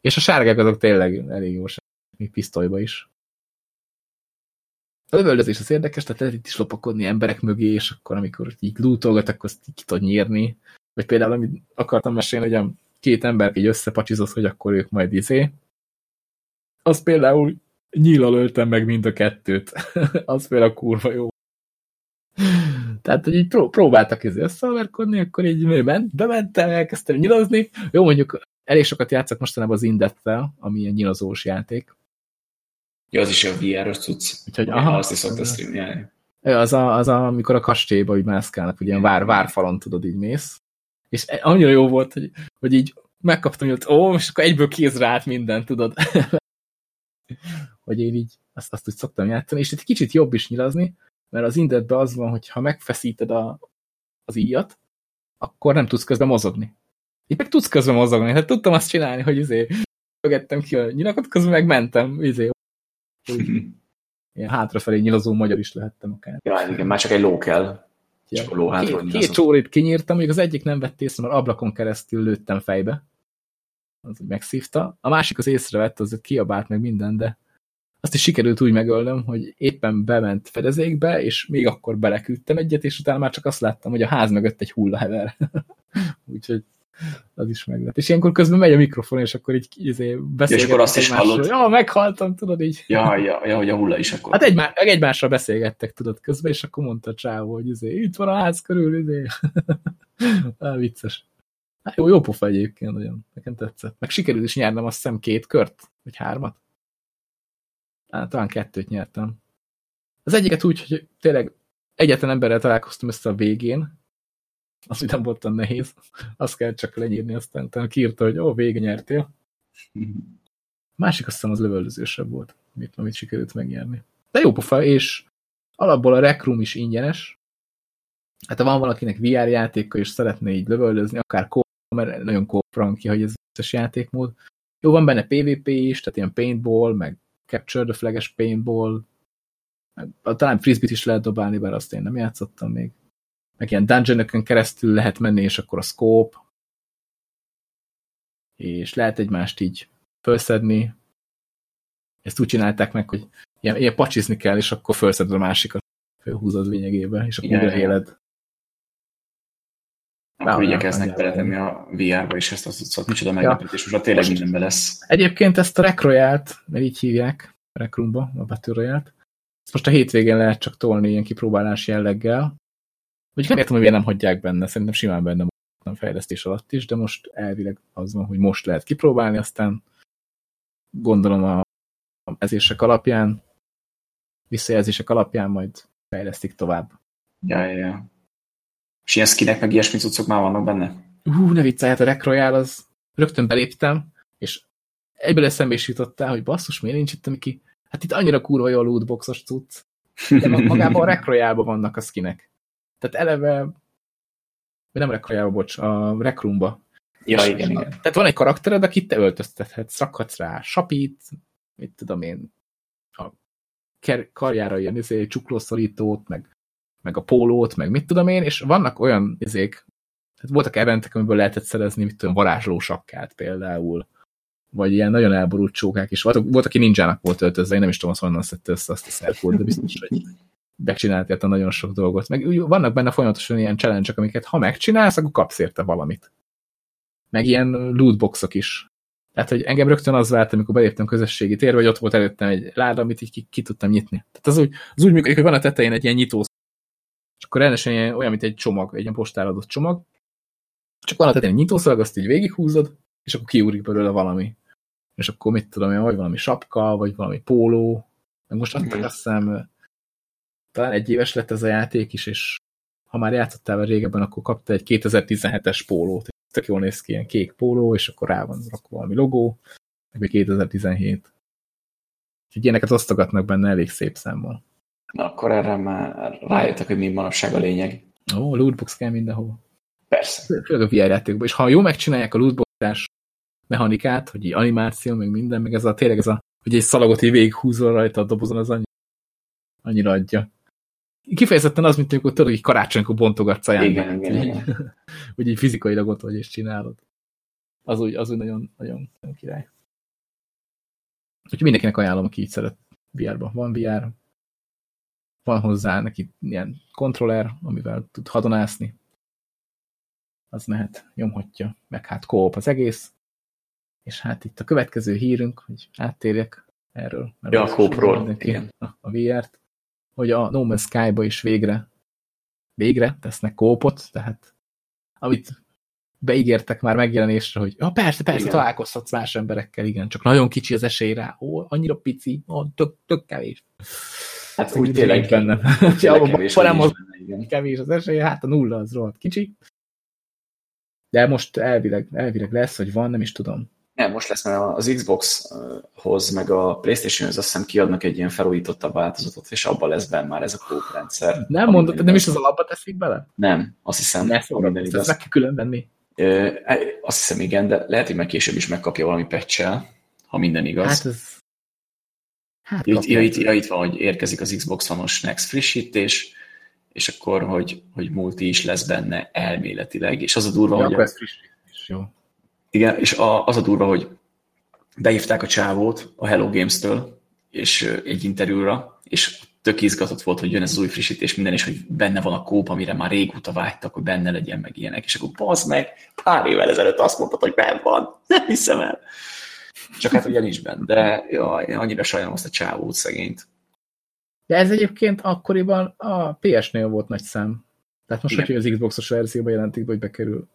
És a sárgák azok tényleg elég jó még pisztolyba is. A lövöldözés az érdekes, tehát lehet itt is lopakodni emberek mögé, és akkor amikor így lootolgat, akkor azt ki tud nyírni. Vagy például, amit akartam mesélni, hogy két ember így összepacsizott, hogy akkor ők majd izé. Az például nyílal öltem meg mind a kettőt. az például kurva jó. Tehát, hogy így pró próbáltak ezért összeverkodni, akkor így ment, bementem, elkezdtem nyilazni. Jó, mondjuk elég sokat játszok mostanában az Indettel, ami ilyen nyilazós játék. Ja, az is a VR-os cucc. Úgyhogy, aha, azt is szokta streamjelni. Az, a, az a, amikor a kastélyba úgy mászkálnak, ugye ilyen vár, várfalon tudod, így mész. És annyira jó volt, hogy, hogy így megkaptam, hogy ó, és akkor egyből kézre állt minden, tudod. hogy én így azt, azt úgy szoktam játszani, és egy kicsit jobb is nyilazni, mert az indetben az van, hogy ha megfeszíted a, az íjat, akkor nem tudsz közben mozogni. Itt meg tudsz közben mozogni, hát tudtam azt csinálni, hogy izé, fögettem ki a nyilakat, közben meg mentem, izé, ilyen hátrafelé nyilazó magyar is lehettem akár. Ja, igen, már csak egy ló kell. Ja. Csak a ló hátról Két, két csórit kinyírtam, még az egyik nem vett észre, mert ablakon keresztül lőttem fejbe. Az megszívta. A másik az észrevett, az kiabált meg minden, de azt is sikerült úgy megölnöm, hogy éppen bement fedezékbe, és még akkor beleküldtem egyet, és utána már csak azt láttam, hogy a ház mögött egy hullahever. Úgyhogy az is meg lett. És ilyenkor közben megy a mikrofon, és akkor így izé beszélgetünk. És akkor azt is hallod. Ja, meghaltam, tudod így. Ja, ja, ja, hogy a hulla is akkor. Hát egymá, egymásra beszélgettek, tudod, közben, és akkor mondta a csávó, hogy izé, itt van a ház körül, izé. Á, vicces. Hát jó, jó pofa egyébként, nagyon. Nekem tetszett. Meg sikerült is nyernem azt hiszem két kört, vagy hármat. Hát, talán kettőt nyertem. Az egyiket úgy, hogy tényleg egyetlen emberrel találkoztam össze a végén, az nem volt nehéz. Azt kell csak lenyírni, aztán utána kiírta, hogy ó, vége nyertél. Másik aztán az lövöldözősebb volt, amit, amit sikerült megnyerni. De jó pofa, és alapból a Rec Room is ingyenes. Hát ha van valakinek VR játéka, és szeretné így lövöldözni, akár kóp, mert nagyon kóp ki, hogy ez összes játékmód. Jó, van benne PvP is, tehát ilyen paintball, meg Capture the Flag-es paintball, meg, talán frisbee is lehet dobálni, bár azt én nem játszottam még. Meg ilyen dungeonökön keresztül lehet menni, és akkor a scope, és lehet egymást így felszedni. Ezt úgy csinálták meg, hogy ilyen, ilyen pacsizni kell, és akkor felszeded a másikat, felhúzod lényegében, és akkor újra éled. Akkor igyekeznek beletenni a VR-ba is ezt a cuccot. Micsoda meglepetés, most tényleg mindenben lesz. Egyébként ezt a Rec Royale-t, mert így hívják, Rec Room-ba, a Battle Royale-t, ezt most a hétvégén lehet csak tolni ilyen kipróbálás jelleggel, vagy nem értem, hogy nem hagyják benne, szerintem simán benne a fejlesztés alatt is, de most elvileg az van, hogy most lehet kipróbálni, aztán gondolom a ezések alapján, visszajelzések alapján majd fejlesztik tovább. Ja, ja, ja. És ilyen skinek meg ilyesmi cuccok már vannak benne? Hú, ne viccelj, hát a Rec Royale az rögtön beléptem, és egyből eszembe is jutottál, hogy basszus, miért nincs itt, ki? Hát itt annyira kurva jó a lootboxos cucc. De magában a rekroyában vannak a skinek. Tehát eleve, nem rekroyában, bocs, a rekrumba. Ja, igen, igen. Tehát van egy karaktered, akit te öltöztethetsz, rakhatsz rá sapit, mit tudom én, a karjára ilyen izé, csuklószorítót, meg, meg a pólót, meg mit tudom én, és vannak olyan izék, tehát voltak eventek, amiből lehetett szerezni, mit tudom, varázsló sakkát például, vagy ilyen nagyon elborult csókák is. Volt, volt aki ninjának volt öltözve, én nem is tudom, honnan szedte össze azt a szerkót, de biztos, hogy megcsinált érte nagyon sok dolgot. Meg vannak benne folyamatosan ilyen challenge amiket ha megcsinálsz, akkor kapsz érte valamit. Meg ilyen lootboxok is. Tehát, hogy engem rögtön az vált, amikor beléptem közösségi térbe, hogy ott volt előttem egy láda, amit így ki, ki tudtam nyitni. Tehát az úgy, az úgy működik, hogy van a tetején egy ilyen nyitó, akkor rendesen ilyen, olyan, mint egy csomag, egy ilyen postáladott csomag, csak van a tetején nyitószalag, azt így végighúzod, és akkor kiúrik belőle valami. És akkor mit tudom én, vagy valami sapka, vagy valami póló. Meg most adtak azt hiszem, talán egy éves lett ez a játék is, és ha már játszottál vele régebben, akkor kapta egy 2017-es pólót. Tök jól néz ki, ilyen kék póló, és akkor rá van rakva valami logó, meg 2017. Úgyhogy ilyeneket osztogatnak benne elég szép számmal. Na akkor erre már rájöttek, hogy mi manapság a lényeg. Ó, lootbox kell mindenhol. Persze. Főleg a VR játékokban. És ha jól megcsinálják a lootboxás mechanikát, hogy így animáció, meg minden, meg ez a tényleg ez a, hogy egy szalagot így végighúzol rajta a dobozon, az annyi, annyira adja. Kifejezetten az, mint amikor tudod, hogy karácsonykor bontogatsz a Igen, igen, igen. hogy így fizikailag ott vagy és csinálod. Az úgy, az úgy nagyon, nagyon, nagyon király. Úgyhogy mindenkinek ajánlom, aki így szeret VR-ba. Van VR, van hozzá neki ilyen kontroller, amivel tud hadonászni. Az mehet, nyomhatja, meg hát kóp az egész. És hát itt a következő hírünk, hogy áttérjek erről. Ja, a kópról, igen. A, a VR-t, hogy a No Man's Sky-ba is végre végre tesznek kópot, tehát amit beígértek már megjelenésre, hogy ja, persze, persze, igen. találkozhatsz más emberekkel, igen, csak nagyon kicsi az esély rá, ó, annyira pici, ó, tök, tök kevés. Hát úgy tényleg benne. Tényleg kevés, az esély, hát a nulla az rohadt kicsi. De most elvileg, elvileg lesz, hogy van, nem is tudom. Nem, most lesz, mert az Xbox-hoz, meg a Playstation-hoz azt hiszem kiadnak egy ilyen felújítottabb változatot, és abban lesz benne már ez a kóprendszer. Nem mondod, nem is az alapba teszik bele? Nem, azt hiszem. Ne szóval, ezt meg kell külön venni. E, azt hiszem igen, de lehet, hogy meg később is megkapja valami patch ha minden igaz. Hát ez... Hát itt, ja, itt, ja, itt van, hogy érkezik az Xbox One-os Next frissítés, és akkor, hogy, hogy multi is lesz benne elméletileg, és az a durva, ja, hogy... A... Jó. Igen, és a, az a durva, hogy beívták a csávót a Hello Games-től, és egy interjúra, és tök izgatott volt, hogy jön ez az új frissítés, minden, és hogy benne van a kóp, amire már régóta vágytak, hogy benne legyen, meg ilyenek, és akkor bazd meg, pár évvel ezelőtt azt mondtad, hogy benne van, nem hiszem el. Csak hát ugye nincs benne, de jaj, annyira sajnálom azt a csávót szegényt. De ez egyébként akkoriban a PS-nél volt nagy szám. Tehát most, Igen. hogy az Xbox-os verzióban jelentik, hogy bekerül.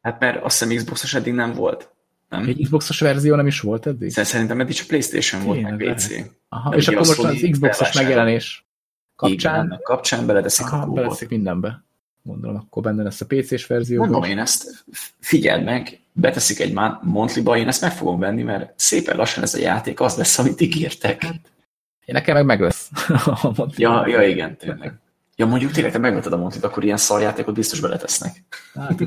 Hát mert azt hiszem Xbox-os eddig nem volt. Nem? Egy Xbox-os verzió nem is volt eddig? Szerintem eddig csak Playstation volt, meg PC. Aha, és akkor most az Xbox-os megjelenés kapcsán... Igen, kapcsán beleteszik Aha, a beleteszik mindenbe. Gondolom, akkor benne lesz a PC-s verzió. Mondom én ezt, figyeld meg, beteszik egy monthly én ezt meg fogom venni, mert szépen lassan ez a játék az lesz, amit ígértek. Én nekem meg meg lesz. ja, ja, igen, tényleg. Ja, mondjuk tényleg, te megvetted a monthly akkor ilyen szarjátékot biztos beletesznek. Hát,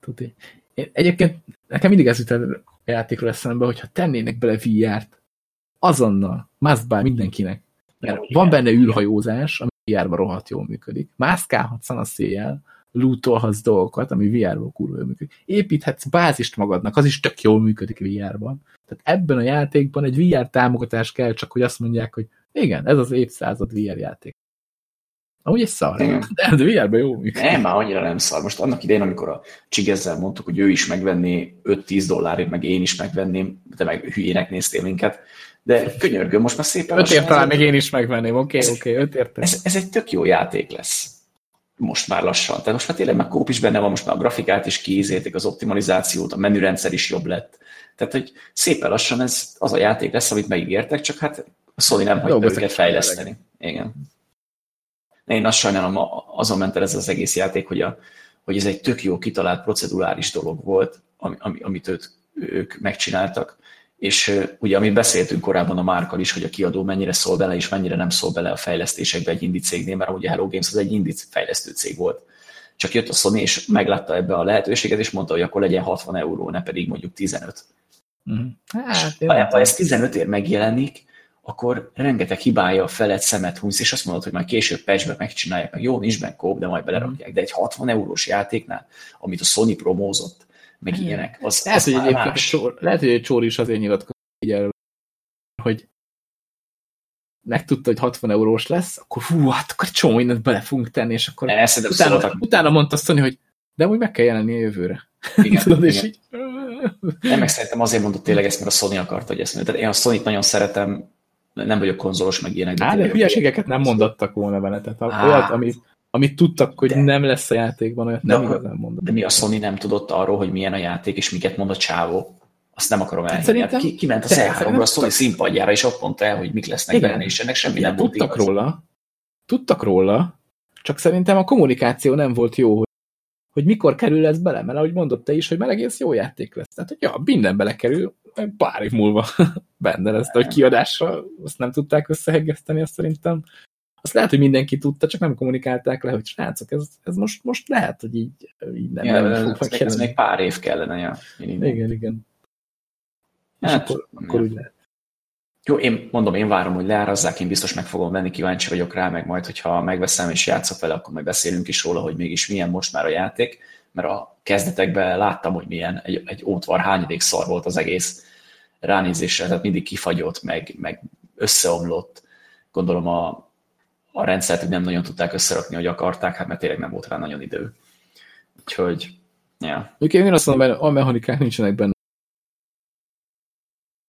tuti. Én, egyébként nekem mindig ez jut a játékról eszembe, hogyha tennének bele VR-t, azonnal, must buy mindenkinek. Mert van benne űrhajózás, ami VR-ban rohadt jól működik. Mászkálhatsz a széjjel, lootolhatsz dolgokat, ami VR-ban kurva működik. Építhetsz bázist magadnak, az is tök jól működik VR-ban. Tehát ebben a játékban egy VR támogatás kell, csak hogy azt mondják, hogy igen, ez az évszázad VR játék. Amúgy egy szar. Igen. De, de VR-ben jó működik. Nem, már annyira nem szar. Most annak idején, amikor a Csigezzel mondtuk, hogy ő is megvenné 5-10 dollárért, meg én is megvenném, de meg hülyének néztél minket. De könyörgöm, most már szépen... Ötért talán még én is megvenném, oké, okay, oké, okay, ötért. Ez, ez egy tök jó játék lesz. Most már lassan. Tehát most már tényleg már kóp is benne van, most már a grafikát is kiízélték, az optimalizációt, a menürendszer is jobb lett. Tehát, hogy szépen lassan ez az a játék lesz, amit megígértek, csak hát a Sony nem hagyta őket fejleszteni. Igen. Én azt sajnálom, azon ment el ez az egész játék, hogy, a, hogy ez egy tök jó kitalált procedurális dolog volt, ami, ami, amit őt, ők megcsináltak. És ugye, amit beszéltünk korábban a Márkal is, hogy a kiadó mennyire szól bele, és mennyire nem szól bele a fejlesztésekbe egy indi cégnél, mert ugye Hello Games az egy indi fejlesztő cég volt. Csak jött a Sony, és meglátta ebbe a lehetőséget, és mondta, hogy akkor legyen 60 euró, ne pedig mondjuk 15. Uh-huh. Hát, ha, ha ez 15 ér megjelenik, akkor rengeteg hibája a felett szemet húz, és azt mondod, hogy majd később patchbe megcsinálják, meg jó, nincs benne kóp, de majd belerakják. De egy 60 eurós játéknál, amit a Sony promózott, meg ilyenek, az, lehet, az hogy egyébként csór, lehet, hogy egy csór is azért nyilatkozik így erről, hogy megtudta, hogy 60 eurós lesz, akkor hú, hát akkor csomó mindent bele fogunk tenni, és akkor utána, utána mondta Sony, hogy de úgy meg kell jelenni a jövőre. Igen, Tudod, és igen. így... Nem, meg szerintem azért mondott tényleg ezt, mert a Sony akarta, hogy ezt mondja. Tehát én a Sony-t nagyon szeretem, nem vagyok konzolos, meg ilyenek. Á, de hülyeségeket nem mondottak volna vele. Tehát Á, olyat, amit, amit tudtak, hogy de- nem lesz a játékban, olyat De nem akkor- igazán mondott. De mi a Sony nem tudott arról, hogy milyen a játék, és miket mond a csávó? Azt nem akarom elhinni. szerintem- Hát ki, kiment az de E3-ra a Sony színpadjára, és ott mondta el, hogy mik lesznek Igen. benne, és ennek semmi Igen, nem volt tudtak igaz. róla, tudtak róla, csak szerintem a kommunikáció nem volt jó, hogy, hogy mikor kerül ez bele, mert ahogy mondott te is, hogy már egész jó játék lesz. Tehát, hogy ja, minden belekerül, pár év múlva benne lesz, de hogy kiadásra azt nem tudták összeheggeszteni, azt szerintem. Azt lehet, hogy mindenki tudta, csak nem kommunikálták le, hogy srácok, ez, ez most, most lehet, hogy így, így nem, Ja, nem fog ez, még pár év kellene, ja. Én Igen, igen. Hát, akkor, akkor úgy lehet. Jó, én mondom, én várom, hogy leárazzák, én biztos meg fogom venni, kíváncsi vagyok rá, meg majd, hogyha megveszem és játszok vele, akkor majd beszélünk is róla, hogy mégis milyen most már a játék, mert a kezdetekben láttam, hogy milyen, egy, egy ótvar hányadék szar volt az egész ránézésre, tehát mindig kifagyott, meg, meg összeomlott. Gondolom a, a rendszert hogy nem nagyon tudták összerakni, hogy akarták, hát mert tényleg nem volt rá nagyon idő. Úgyhogy, ja. Mondjuk én azt mondom, hogy a mechanikák nincsenek benne.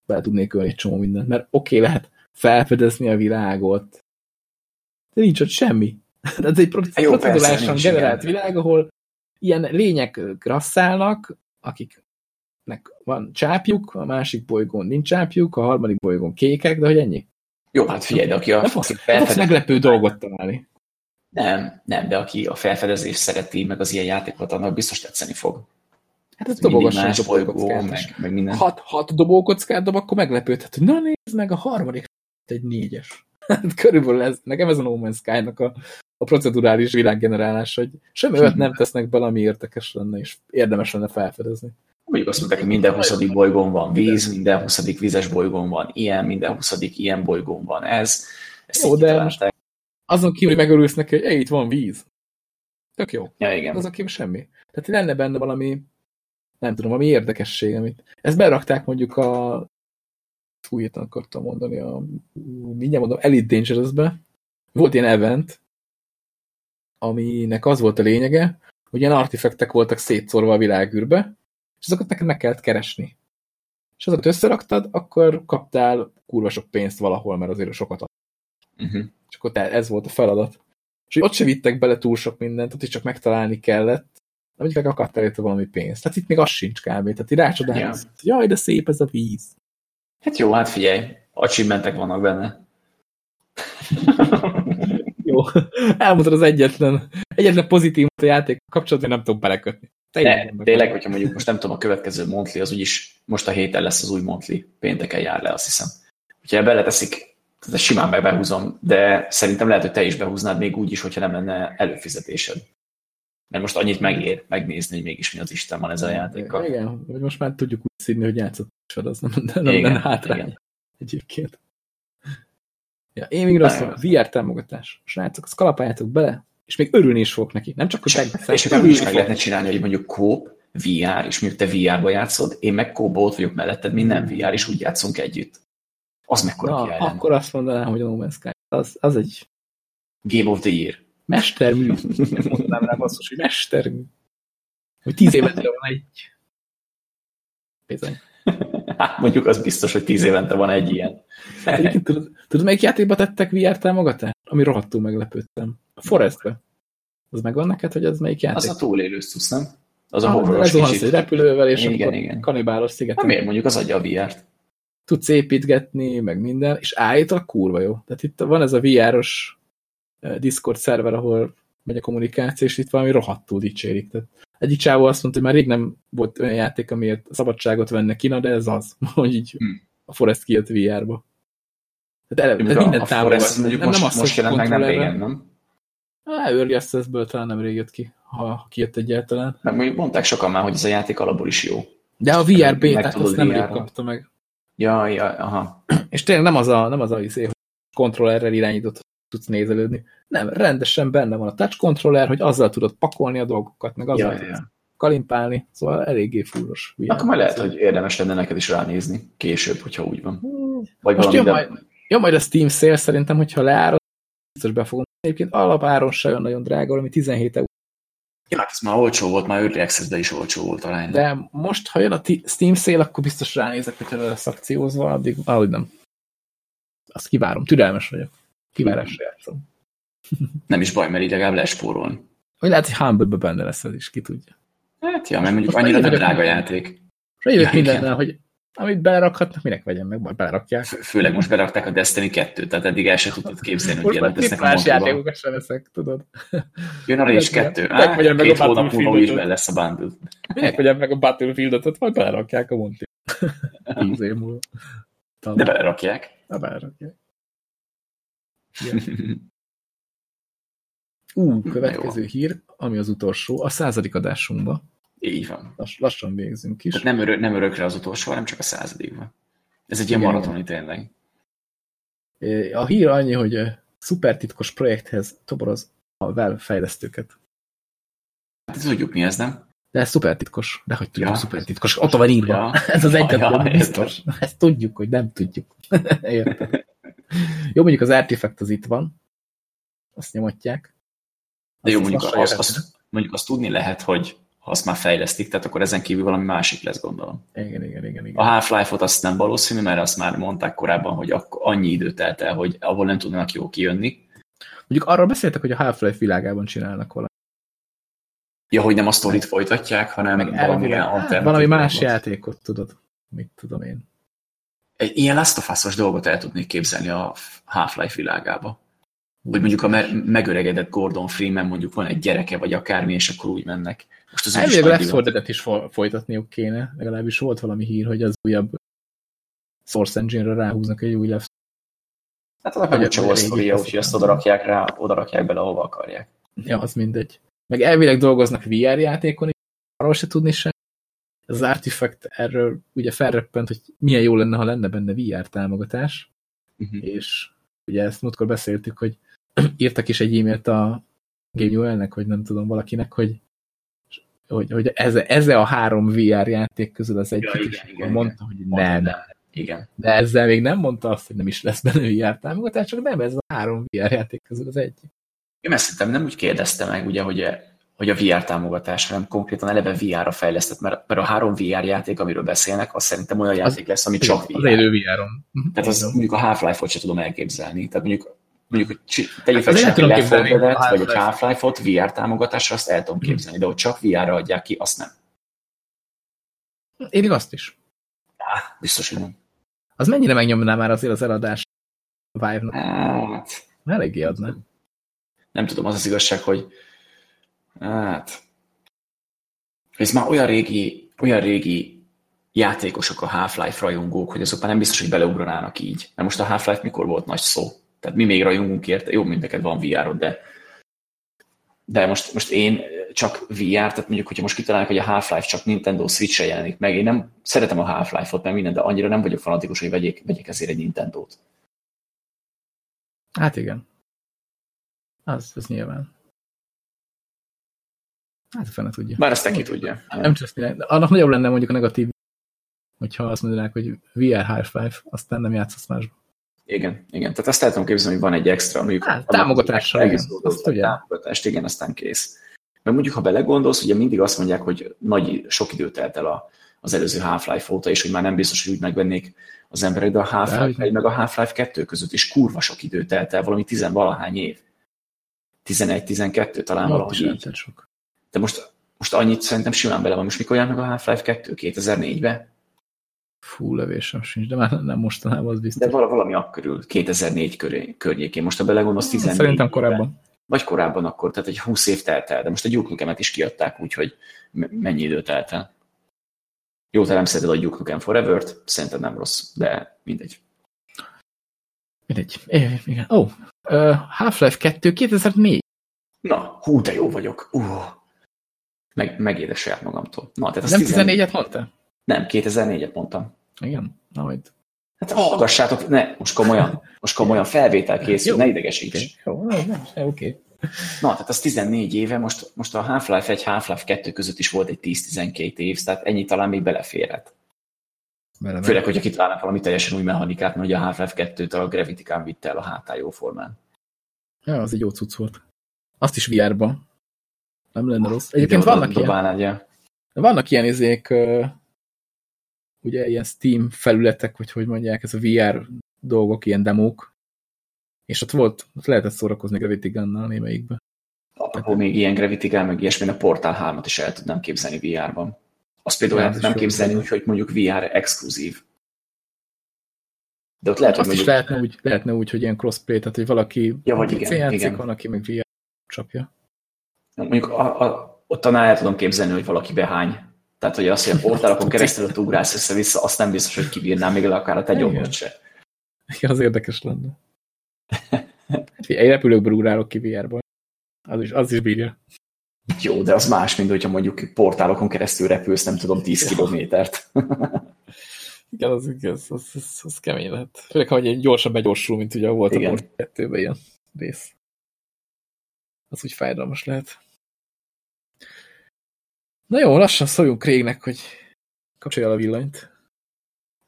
Be tudnék ölni egy csomó mindent, mert oké, okay, lehet felfedezni a világot, de nincs ott semmi. Ez egy procedurálisan generált igen. világ, ahol ilyen lények grasszálnak, akiknek van csápjuk, a másik bolygón nincs csápjuk, a harmadik bolygón kékek, de hogy ennyi. Jó, hát figyelj, de aki a Nem fogsz, aki nem fogsz felfedez- meglepő dolgot találni. Nem, nem, de aki a felfedezést szereti, meg az ilyen játékot, annak biztos tetszeni fog. Hát ez más bolygó, meg, meg minden. Hat, hat dobókockát dob, akkor meglepődhet, hogy na nézd meg, a harmadik egy négyes. Hát körülbelül ez, nekem ez a No Man's Sky-nak a, a procedurális világgenerálás, hogy semmi olyat nem tesznek bele, ami érdekes lenne, és érdemes lenne felfedezni. Mondjuk azt mondták, hogy minden 20. bolygón van víz, minden 20. vizes bolygón van ilyen, minden 20. ilyen bolygón van ez. Ezt Jó, de kitalálták. Azon kívül, hogy megörülsz neki, hogy "Ej, itt van víz. Tök jó. Ja, igen. Azon kívül semmi. Tehát lenne benne valami, nem tudom, valami érdekesség, amit... Ezt berakták mondjuk a újat akartam mondani, a, mindjárt mondom, Elite Dangerous-be. Volt ilyen event, aminek az volt a lényege, hogy ilyen artifektek voltak szétszórva a világűrbe, és azokat neked meg kellett keresni. És azokat összeraktad, akkor kaptál kurva sok pénzt valahol, mert azért sokat ad. Uh-huh. És akkor te- ez volt a feladat. És hogy ott se vittek bele túl sok mindent, ott is csak megtalálni kellett, amit meg akadtál érte valami pénzt. Tehát itt még az sincs kb. Tehát így rácsodálsz, Ja. jaj, de szép ez a víz. Hát jó, hát figyelj, achievementek vannak benne. Jó, elmondtad az egyetlen, egyetlen pozitív a játék kapcsolatban, nem tudom belekötni. De tényleg, hogyha mondjuk most nem tudom, a következő Montli, az úgyis most a héten lesz az új Montli, pénteken jár le, azt hiszem. Hogyha beleteszik, tehát simán meg behúzom, de szerintem lehet, hogy te is behúznád még úgy is, hogyha nem lenne előfizetésed. Mert most annyit megér megnézni, hogy mégis mi az Isten van ezzel a játékkal. Igen, hogy most már tudjuk úgy színi, hogy játszott is fel, az nem, nem, nem Igen, lenne hátrány igen. egyébként. Ja, én még azt mondom, VR támogatás. Srácok, azt kalapáljátok bele, és még örülni is fogok neki. Nem csak, hogy megveszem, És akkor is meg lehetne csinálni, hogy mondjuk kóp, VR, és mondjuk te VR-ba játszod, én meg kóba ott vagyok melletted, mi nem VR, és úgy játszunk együtt. Az mekkora Na, király lenne. akkor azt mondanám, hogy a No Man's Sky. Az, az egy Game of the Year. mestermű. Mondanám rá basszus, hogy mestermű. Hogy tíz évente van egy. Bizony. Hát mondjuk az biztos, hogy tíz évente van egy ilyen. Egyébként tudod, tudod, melyik játékba tettek VR támogatást? Ami rohadtul meglepődtem. A Forestbe. Az megvan neked, hogy az melyik játék? Az a túlélő szusz, nem? Az a Ah, lezuhansz egy kicsit. repülővel, és Igen, akkor igen. kanibálos Hát szigeten miért mondjuk az adja a VR-t? tudsz építgetni, meg minden, és állítólag kurva jó. Tehát itt van ez a VR-os eh, Discord szerver, ahol megy a kommunikáció, és itt valami rohadtul dicsérik. Tehát Egyik csávó azt mondta, hogy már rég nem volt olyan játék, amiért szabadságot venne Kina, de ez az, hogy így Hmm. a Forest kijött VR-ba. Tehát ele, Mondjuk tehát minden a támogat. Forest mondjuk Nem, most, nem azt, most jelent meg nem régen, nem? Á, Early Access-ből talán nem rég jött ki, ha kijött egyáltalán. Mert mondjuk mondták sokan már, hogy ez a játék alapból is jó. De a VR beta azt nem rég kapta meg. Ja, ja, aha. És tényleg nem az a, nem az a izé, hogy kontrollerrel irányított tudsz nézelődni. Nem, rendesen benne van a touch controller, hogy azzal tudod pakolni a dolgokat, meg azzal Ja, tudod kalimpálni, szóval eléggé fúros. Akkor majd lehet, hogy érdemes lenne neked is ránézni később, hogyha úgy van. Vagy Most valami, jön majd, jön majd a Steam sale, szerintem, hogyha leárod, biztos be fogom. Egyébként alapáron se olyan nagyon drága, valami 17 euró. Ja, hát ez már olcsó volt, már Early access is olcsó volt talán. De most, ha jön a Steam sale, akkor biztos ránézek, hogyha le lesz akciózva, addig ahogy nem. Azt kivárom, türelmes vagyok. Kivárásra játszom. Nem is baj, mert így legalább lespórolni. Vagy lehet, hogy humble benne lesz ez is, ki tudja. Hát ja, mert mondjuk Most annyira nem drága játék. És jövök Ja, igen. mindennel, hogy amit belerakhatnak, minek vegyem meg, majd belerakják. Fő- Főleg most berakták a Destiny 2-t, tehát eddig el sem tudtad képzelni, hogy két lesznek a más játékokat sem veszek, tudod. Jön a Rage Minek- 2. minek Á, vegyem meg két a hónap múlva úgyis bele lesz a bundle. Minek vegyem meg a Battlefield-ot, majd belerakják a Monty. Tíz év múlva. De Talán. belerakják. Na, belerakják. Ú, következő hír, ami az utolsó, a századik adásunkba. Így van. Lass, lassan végzünk is. Tehát nem, örök, nem örökre az utolsó, hanem csak a századikban. Ez egy ilyen Igen, maratoni tényleg. A hír annyi, hogy szupertitkos projekthez toboroz a Valve fejlesztőket. Hát tudjuk mi ez, nem? De ez szupertitkos. De hogy tudjuk, Ja. szupertitkos. Ott van írva. Ja. Ez az Ja, egyetlen, ja, biztos. Ezt tudjuk, hogy nem tudjuk. Jó, mondjuk az Artifact az itt van. Azt nyomatják. De jó, Azt mondjuk azt, jöhet. azt, mondjuk azt tudni lehet, hogy ha azt már fejlesztik, tehát akkor ezen kívül valami másik lesz, gondolom. Igen, igen, igen. igen. A Half-Life-ot azt nem valószínű, mert azt már mondták korábban, hogy annyi idő telt el, hogy ahol nem tudnak jó kijönni. Mondjuk arról beszéltek, hogy a Half-Life világában csinálnak valami. Ja, hogy nem a sztorit folytatják, hanem Meg elvileg, alternatív valami más játékot, tudod. Mit tudom én. Egy ilyen Last of Us-os dolgot el tudnék képzelni a Half-Life világába. Hogy mondjuk a me- megöregedett Gordon Freeman mondjuk van egy gyereke, vagy akármi, és akkor úgy mennek. Most az Elvileg Left nagy 4 divat. Dead-et is fo- folytatniuk kéne. Legalábbis volt valami hír, hogy az újabb Source Engine-re ráhúznak egy új Left Hát az a Vagy- kapcsoló vagy sztoria, úgyhogy azt klasszikus. oda rakják rá, oda rakják bele, ahova akarják. Ja, az mindegy. Meg elvileg dolgoznak VR játékon, arról se tudni sem. Ez az Artifact erről ugye felreppent, hogy milyen jó lenne, ha lenne benne VR támogatás, Uh-huh. és ugye ezt múltkor beszéltük, hogy írtak is egy e-mailt a GameUL-nek, vagy nem tudom valakinek, hogy hogy, hogy ez, ez a három VR játék közül az egyik, Ja, igen, és igen, mondta, hogy nem, nem. Igen. De ezzel még nem mondta azt, hogy nem is lesz benne VR támogatás, csak nem, ez a három VR játék közül az egyik. Én ezt szerintem nem úgy kérdezte meg, ugye, hogy, hogy a VR támogatás, hanem konkrétan eleve VR-ra fejlesztett, mert, mert a három VR játék, amiről beszélnek, az szerintem olyan játék lesz, ami csak Az VR. élő VR-on. Mhm. Tehát az mondjuk a Half-Life-ot sem tudom elképzelni. Tehát mondjuk, mondjuk tegyük Hát fel, tudom Left 4 képzelni Dead-et, a vagy egy Half-Life. Half-Life-ot VR támogatásra, azt el tudom képzelni, de hogy csak VR-ra adják ki, azt nem. Érik azt is. Á, biztos, hogy nem. Az mennyire megnyomná már azért az eladás Vive-nak? Hát, Eléggé adná. nem tudom, az az igazság, hogy hát, ez már olyan régi, olyan régi játékosok a Half-Life rajongók, hogy azok már nem biztos, hogy beleugranának így. Mert most a Half-Life mikor volt nagy szó? Tehát mi még rajongunk érte, jó, mint neked van VR-od, de de most, most én csak VR, tehát mondjuk, hogyha most kitalálnak, hogy a Half-Life csak Nintendo Switch-re jelenik meg, én nem szeretem a Half-Life-ot, mert minden, de annyira nem vagyok fanatikus, hogy vegyek, vegyek ezért egy Nintendo-t. Hát igen. Az, az nyilván. Hát a fene tudja. Bár ezt te ki tudja. Nem cseszni, de annak nagyobb lenne mondjuk a negatív, hogyha azt mondanák, hogy VR Half-Life, aztán nem játszasz másba. Igen, igen. Tehát azt tudom képzelni, hogy van egy extra, mondjuk Hát, egész igen. Azt ugye. támogatást, igen, aztán kész. Mert mondjuk, ha belegondolsz, ugye mindig azt mondják, hogy nagy, sok idő telt el a, az előző Half-Life óta, és hogy már nem biztos, hogy úgy megvennék az emberek, de a Half-Life Dehogy 1 meg a Half-Life 2 között is kurva sok idő telt el, valami tizenvalahány év. 11-12 talán valahogy így. sok. De most, most annyit szerintem simán bele van. Most mikor jelent meg a Half-Life 2? 2004-ben? Fú, lövésem sincs, de már nem mostanában az biztos. De vala- valami akkörül, 2004 köré, környékén. Most ha belegondolsz, 14 Szerintem éve. korábban. vagy korábban akkor, tehát egy 20 év telt el, de most a Duke is kiadták, úgyhogy mennyi idő telt el. Jó, te nem szereted a Duke Nukem Forever-t, szerintem nem rossz, de mindegy. Mindegy. É, igen. Ó, oh, uh, Half-Life 2 2004. Na, hú, de jó vagyok. Uh. Meg, megédesel magamtól. Na, tehát nem 14-et mondta? Nem, 2004-et mondtam. Igen? Na, majd. Hát hallgassátok, ne, most komolyan, most komolyan felvétel készül, jó. ne idegesíts. Jó, nem, nem, oké. Okay. Na, tehát az 14 éve, most, most a Half-Life 1, Half-Life 2 között is volt egy 10-12 év, tehát ennyi talán még beleférhet. Bele, Főleg, hogyha kitalálnak valami teljesen új mechanikát, mert ugye a Half-Life 2-t a Gravity Gun vitte el a hátán jó formán. Ja, az egy jó cucc volt. Azt is VR-ba. Nem lenne rossz. Egyébként vannak ilyen, vannak ilyen izék, ugye ilyen Steam felületek, vagy hogy mondják, ez a VR dolgok, ilyen demók, és ott volt, ott lehetett szórakozni Gravity Gun-nal némelyikbe. Akkor még ilyen Gravity Gun, meg ilyesmi, a Portal 3-at is el tudnám képzelni VR-ban. Azt például el tudnám képzelni úgy, hogy mondjuk VR exkluzív. De ott lehet, Azt hogy mondjuk... is lehetne úgy, lehetne úgy, hogy ilyen crossplay, tehát hogy valaki ja, vagy igen, játszik, igen. van, aki meg VR csapja. Mondjuk a, a, ott talán el tudom képzelni, hogy valaki behány. Tehát, hogy azt, hogy a portálokon keresztül ugrálsz össze-vissza, azt nem biztos, hogy kibírnám még akár a te gyomrot se. Igen, az érdekes lenne. Egy repülőkből ugrálok ki VR-ból. Az is, az is bírja. Jó, de az más, mint hogyha mondjuk portálokon keresztül repülsz, nem tudom, 10 ja. kilométert. Igen, az, az, az, az, az kemény lehet. Főleg, ha egy gyorsan begyorsul, mint ugye volt Igen. a Port 2 ilyen rész. Az úgy fájdalmas lehet. Na jó, lassan szóljunk Régnek, hogy kapcsolja a villanyt.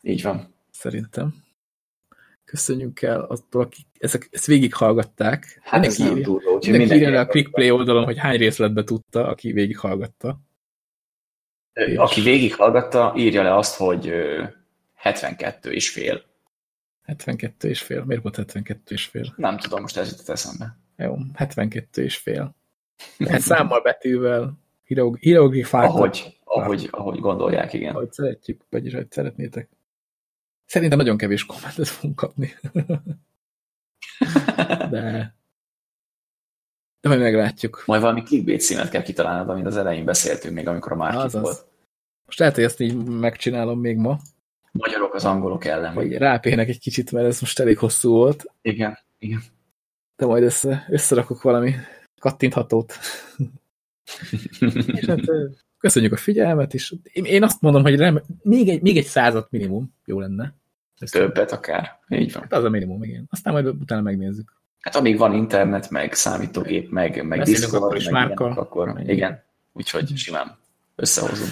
Így van. Szerintem köszönjük el attól, akik ezek, ezt végighallgatták. Hát mindenki ez írja, durva, mindenki, mindenki írja a ClickPlay oldalon, hogy hány részletbe tudta, aki végighallgatta. Aki végighallgatta, írja le azt, hogy 72 és fél. 72 és fél. Miért volt 72 és fél? Nem tudom, most ez jutott eszembe. Jó, 72 és fél. Hát számmal, betűvel, hieroglifákkal. Ahogy, ahogy, ahogy gondolják, igen. Ahogy szeretjük, vagyis ahogy szeretnétek. Szerintem nagyon kevés kommentet fogunk kapni. De... De majd meglátjuk. Majd valami clickbait címet kell kitalálnod, amit az elején beszéltünk még, amikor a Márkit volt. Most lehet, hogy ezt így megcsinálom még ma. Magyarok az angolok ellen. Vagy rápének egy kicsit, mert ez most elég hosszú volt. Igen, igen. De majd össze, összerakok valami kattinthatót. És hát köszönjük a figyelmet, és én azt mondom, hogy rem, még, egy, még egy százat minimum jó lenne. Ez Többet akár. Így van. Hát az a minimum, igen. Aztán majd utána megnézzük. Hát amíg van internet, meg számítógép, meg, meg Discord, meg márka. Ilyenek, akkor igen. Úgyhogy simán összehozunk.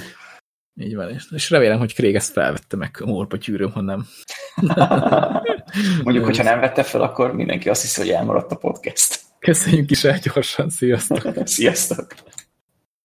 Így van, és, és remélem, hogy Craig ezt felvette meg morpa tyűröm, ha nem. Mondjuk, hogyha nem vette fel, akkor mindenki azt hiszi, hogy elmaradt a podcast. Köszönjük is el gyorsan, sziasztok! sziasztok!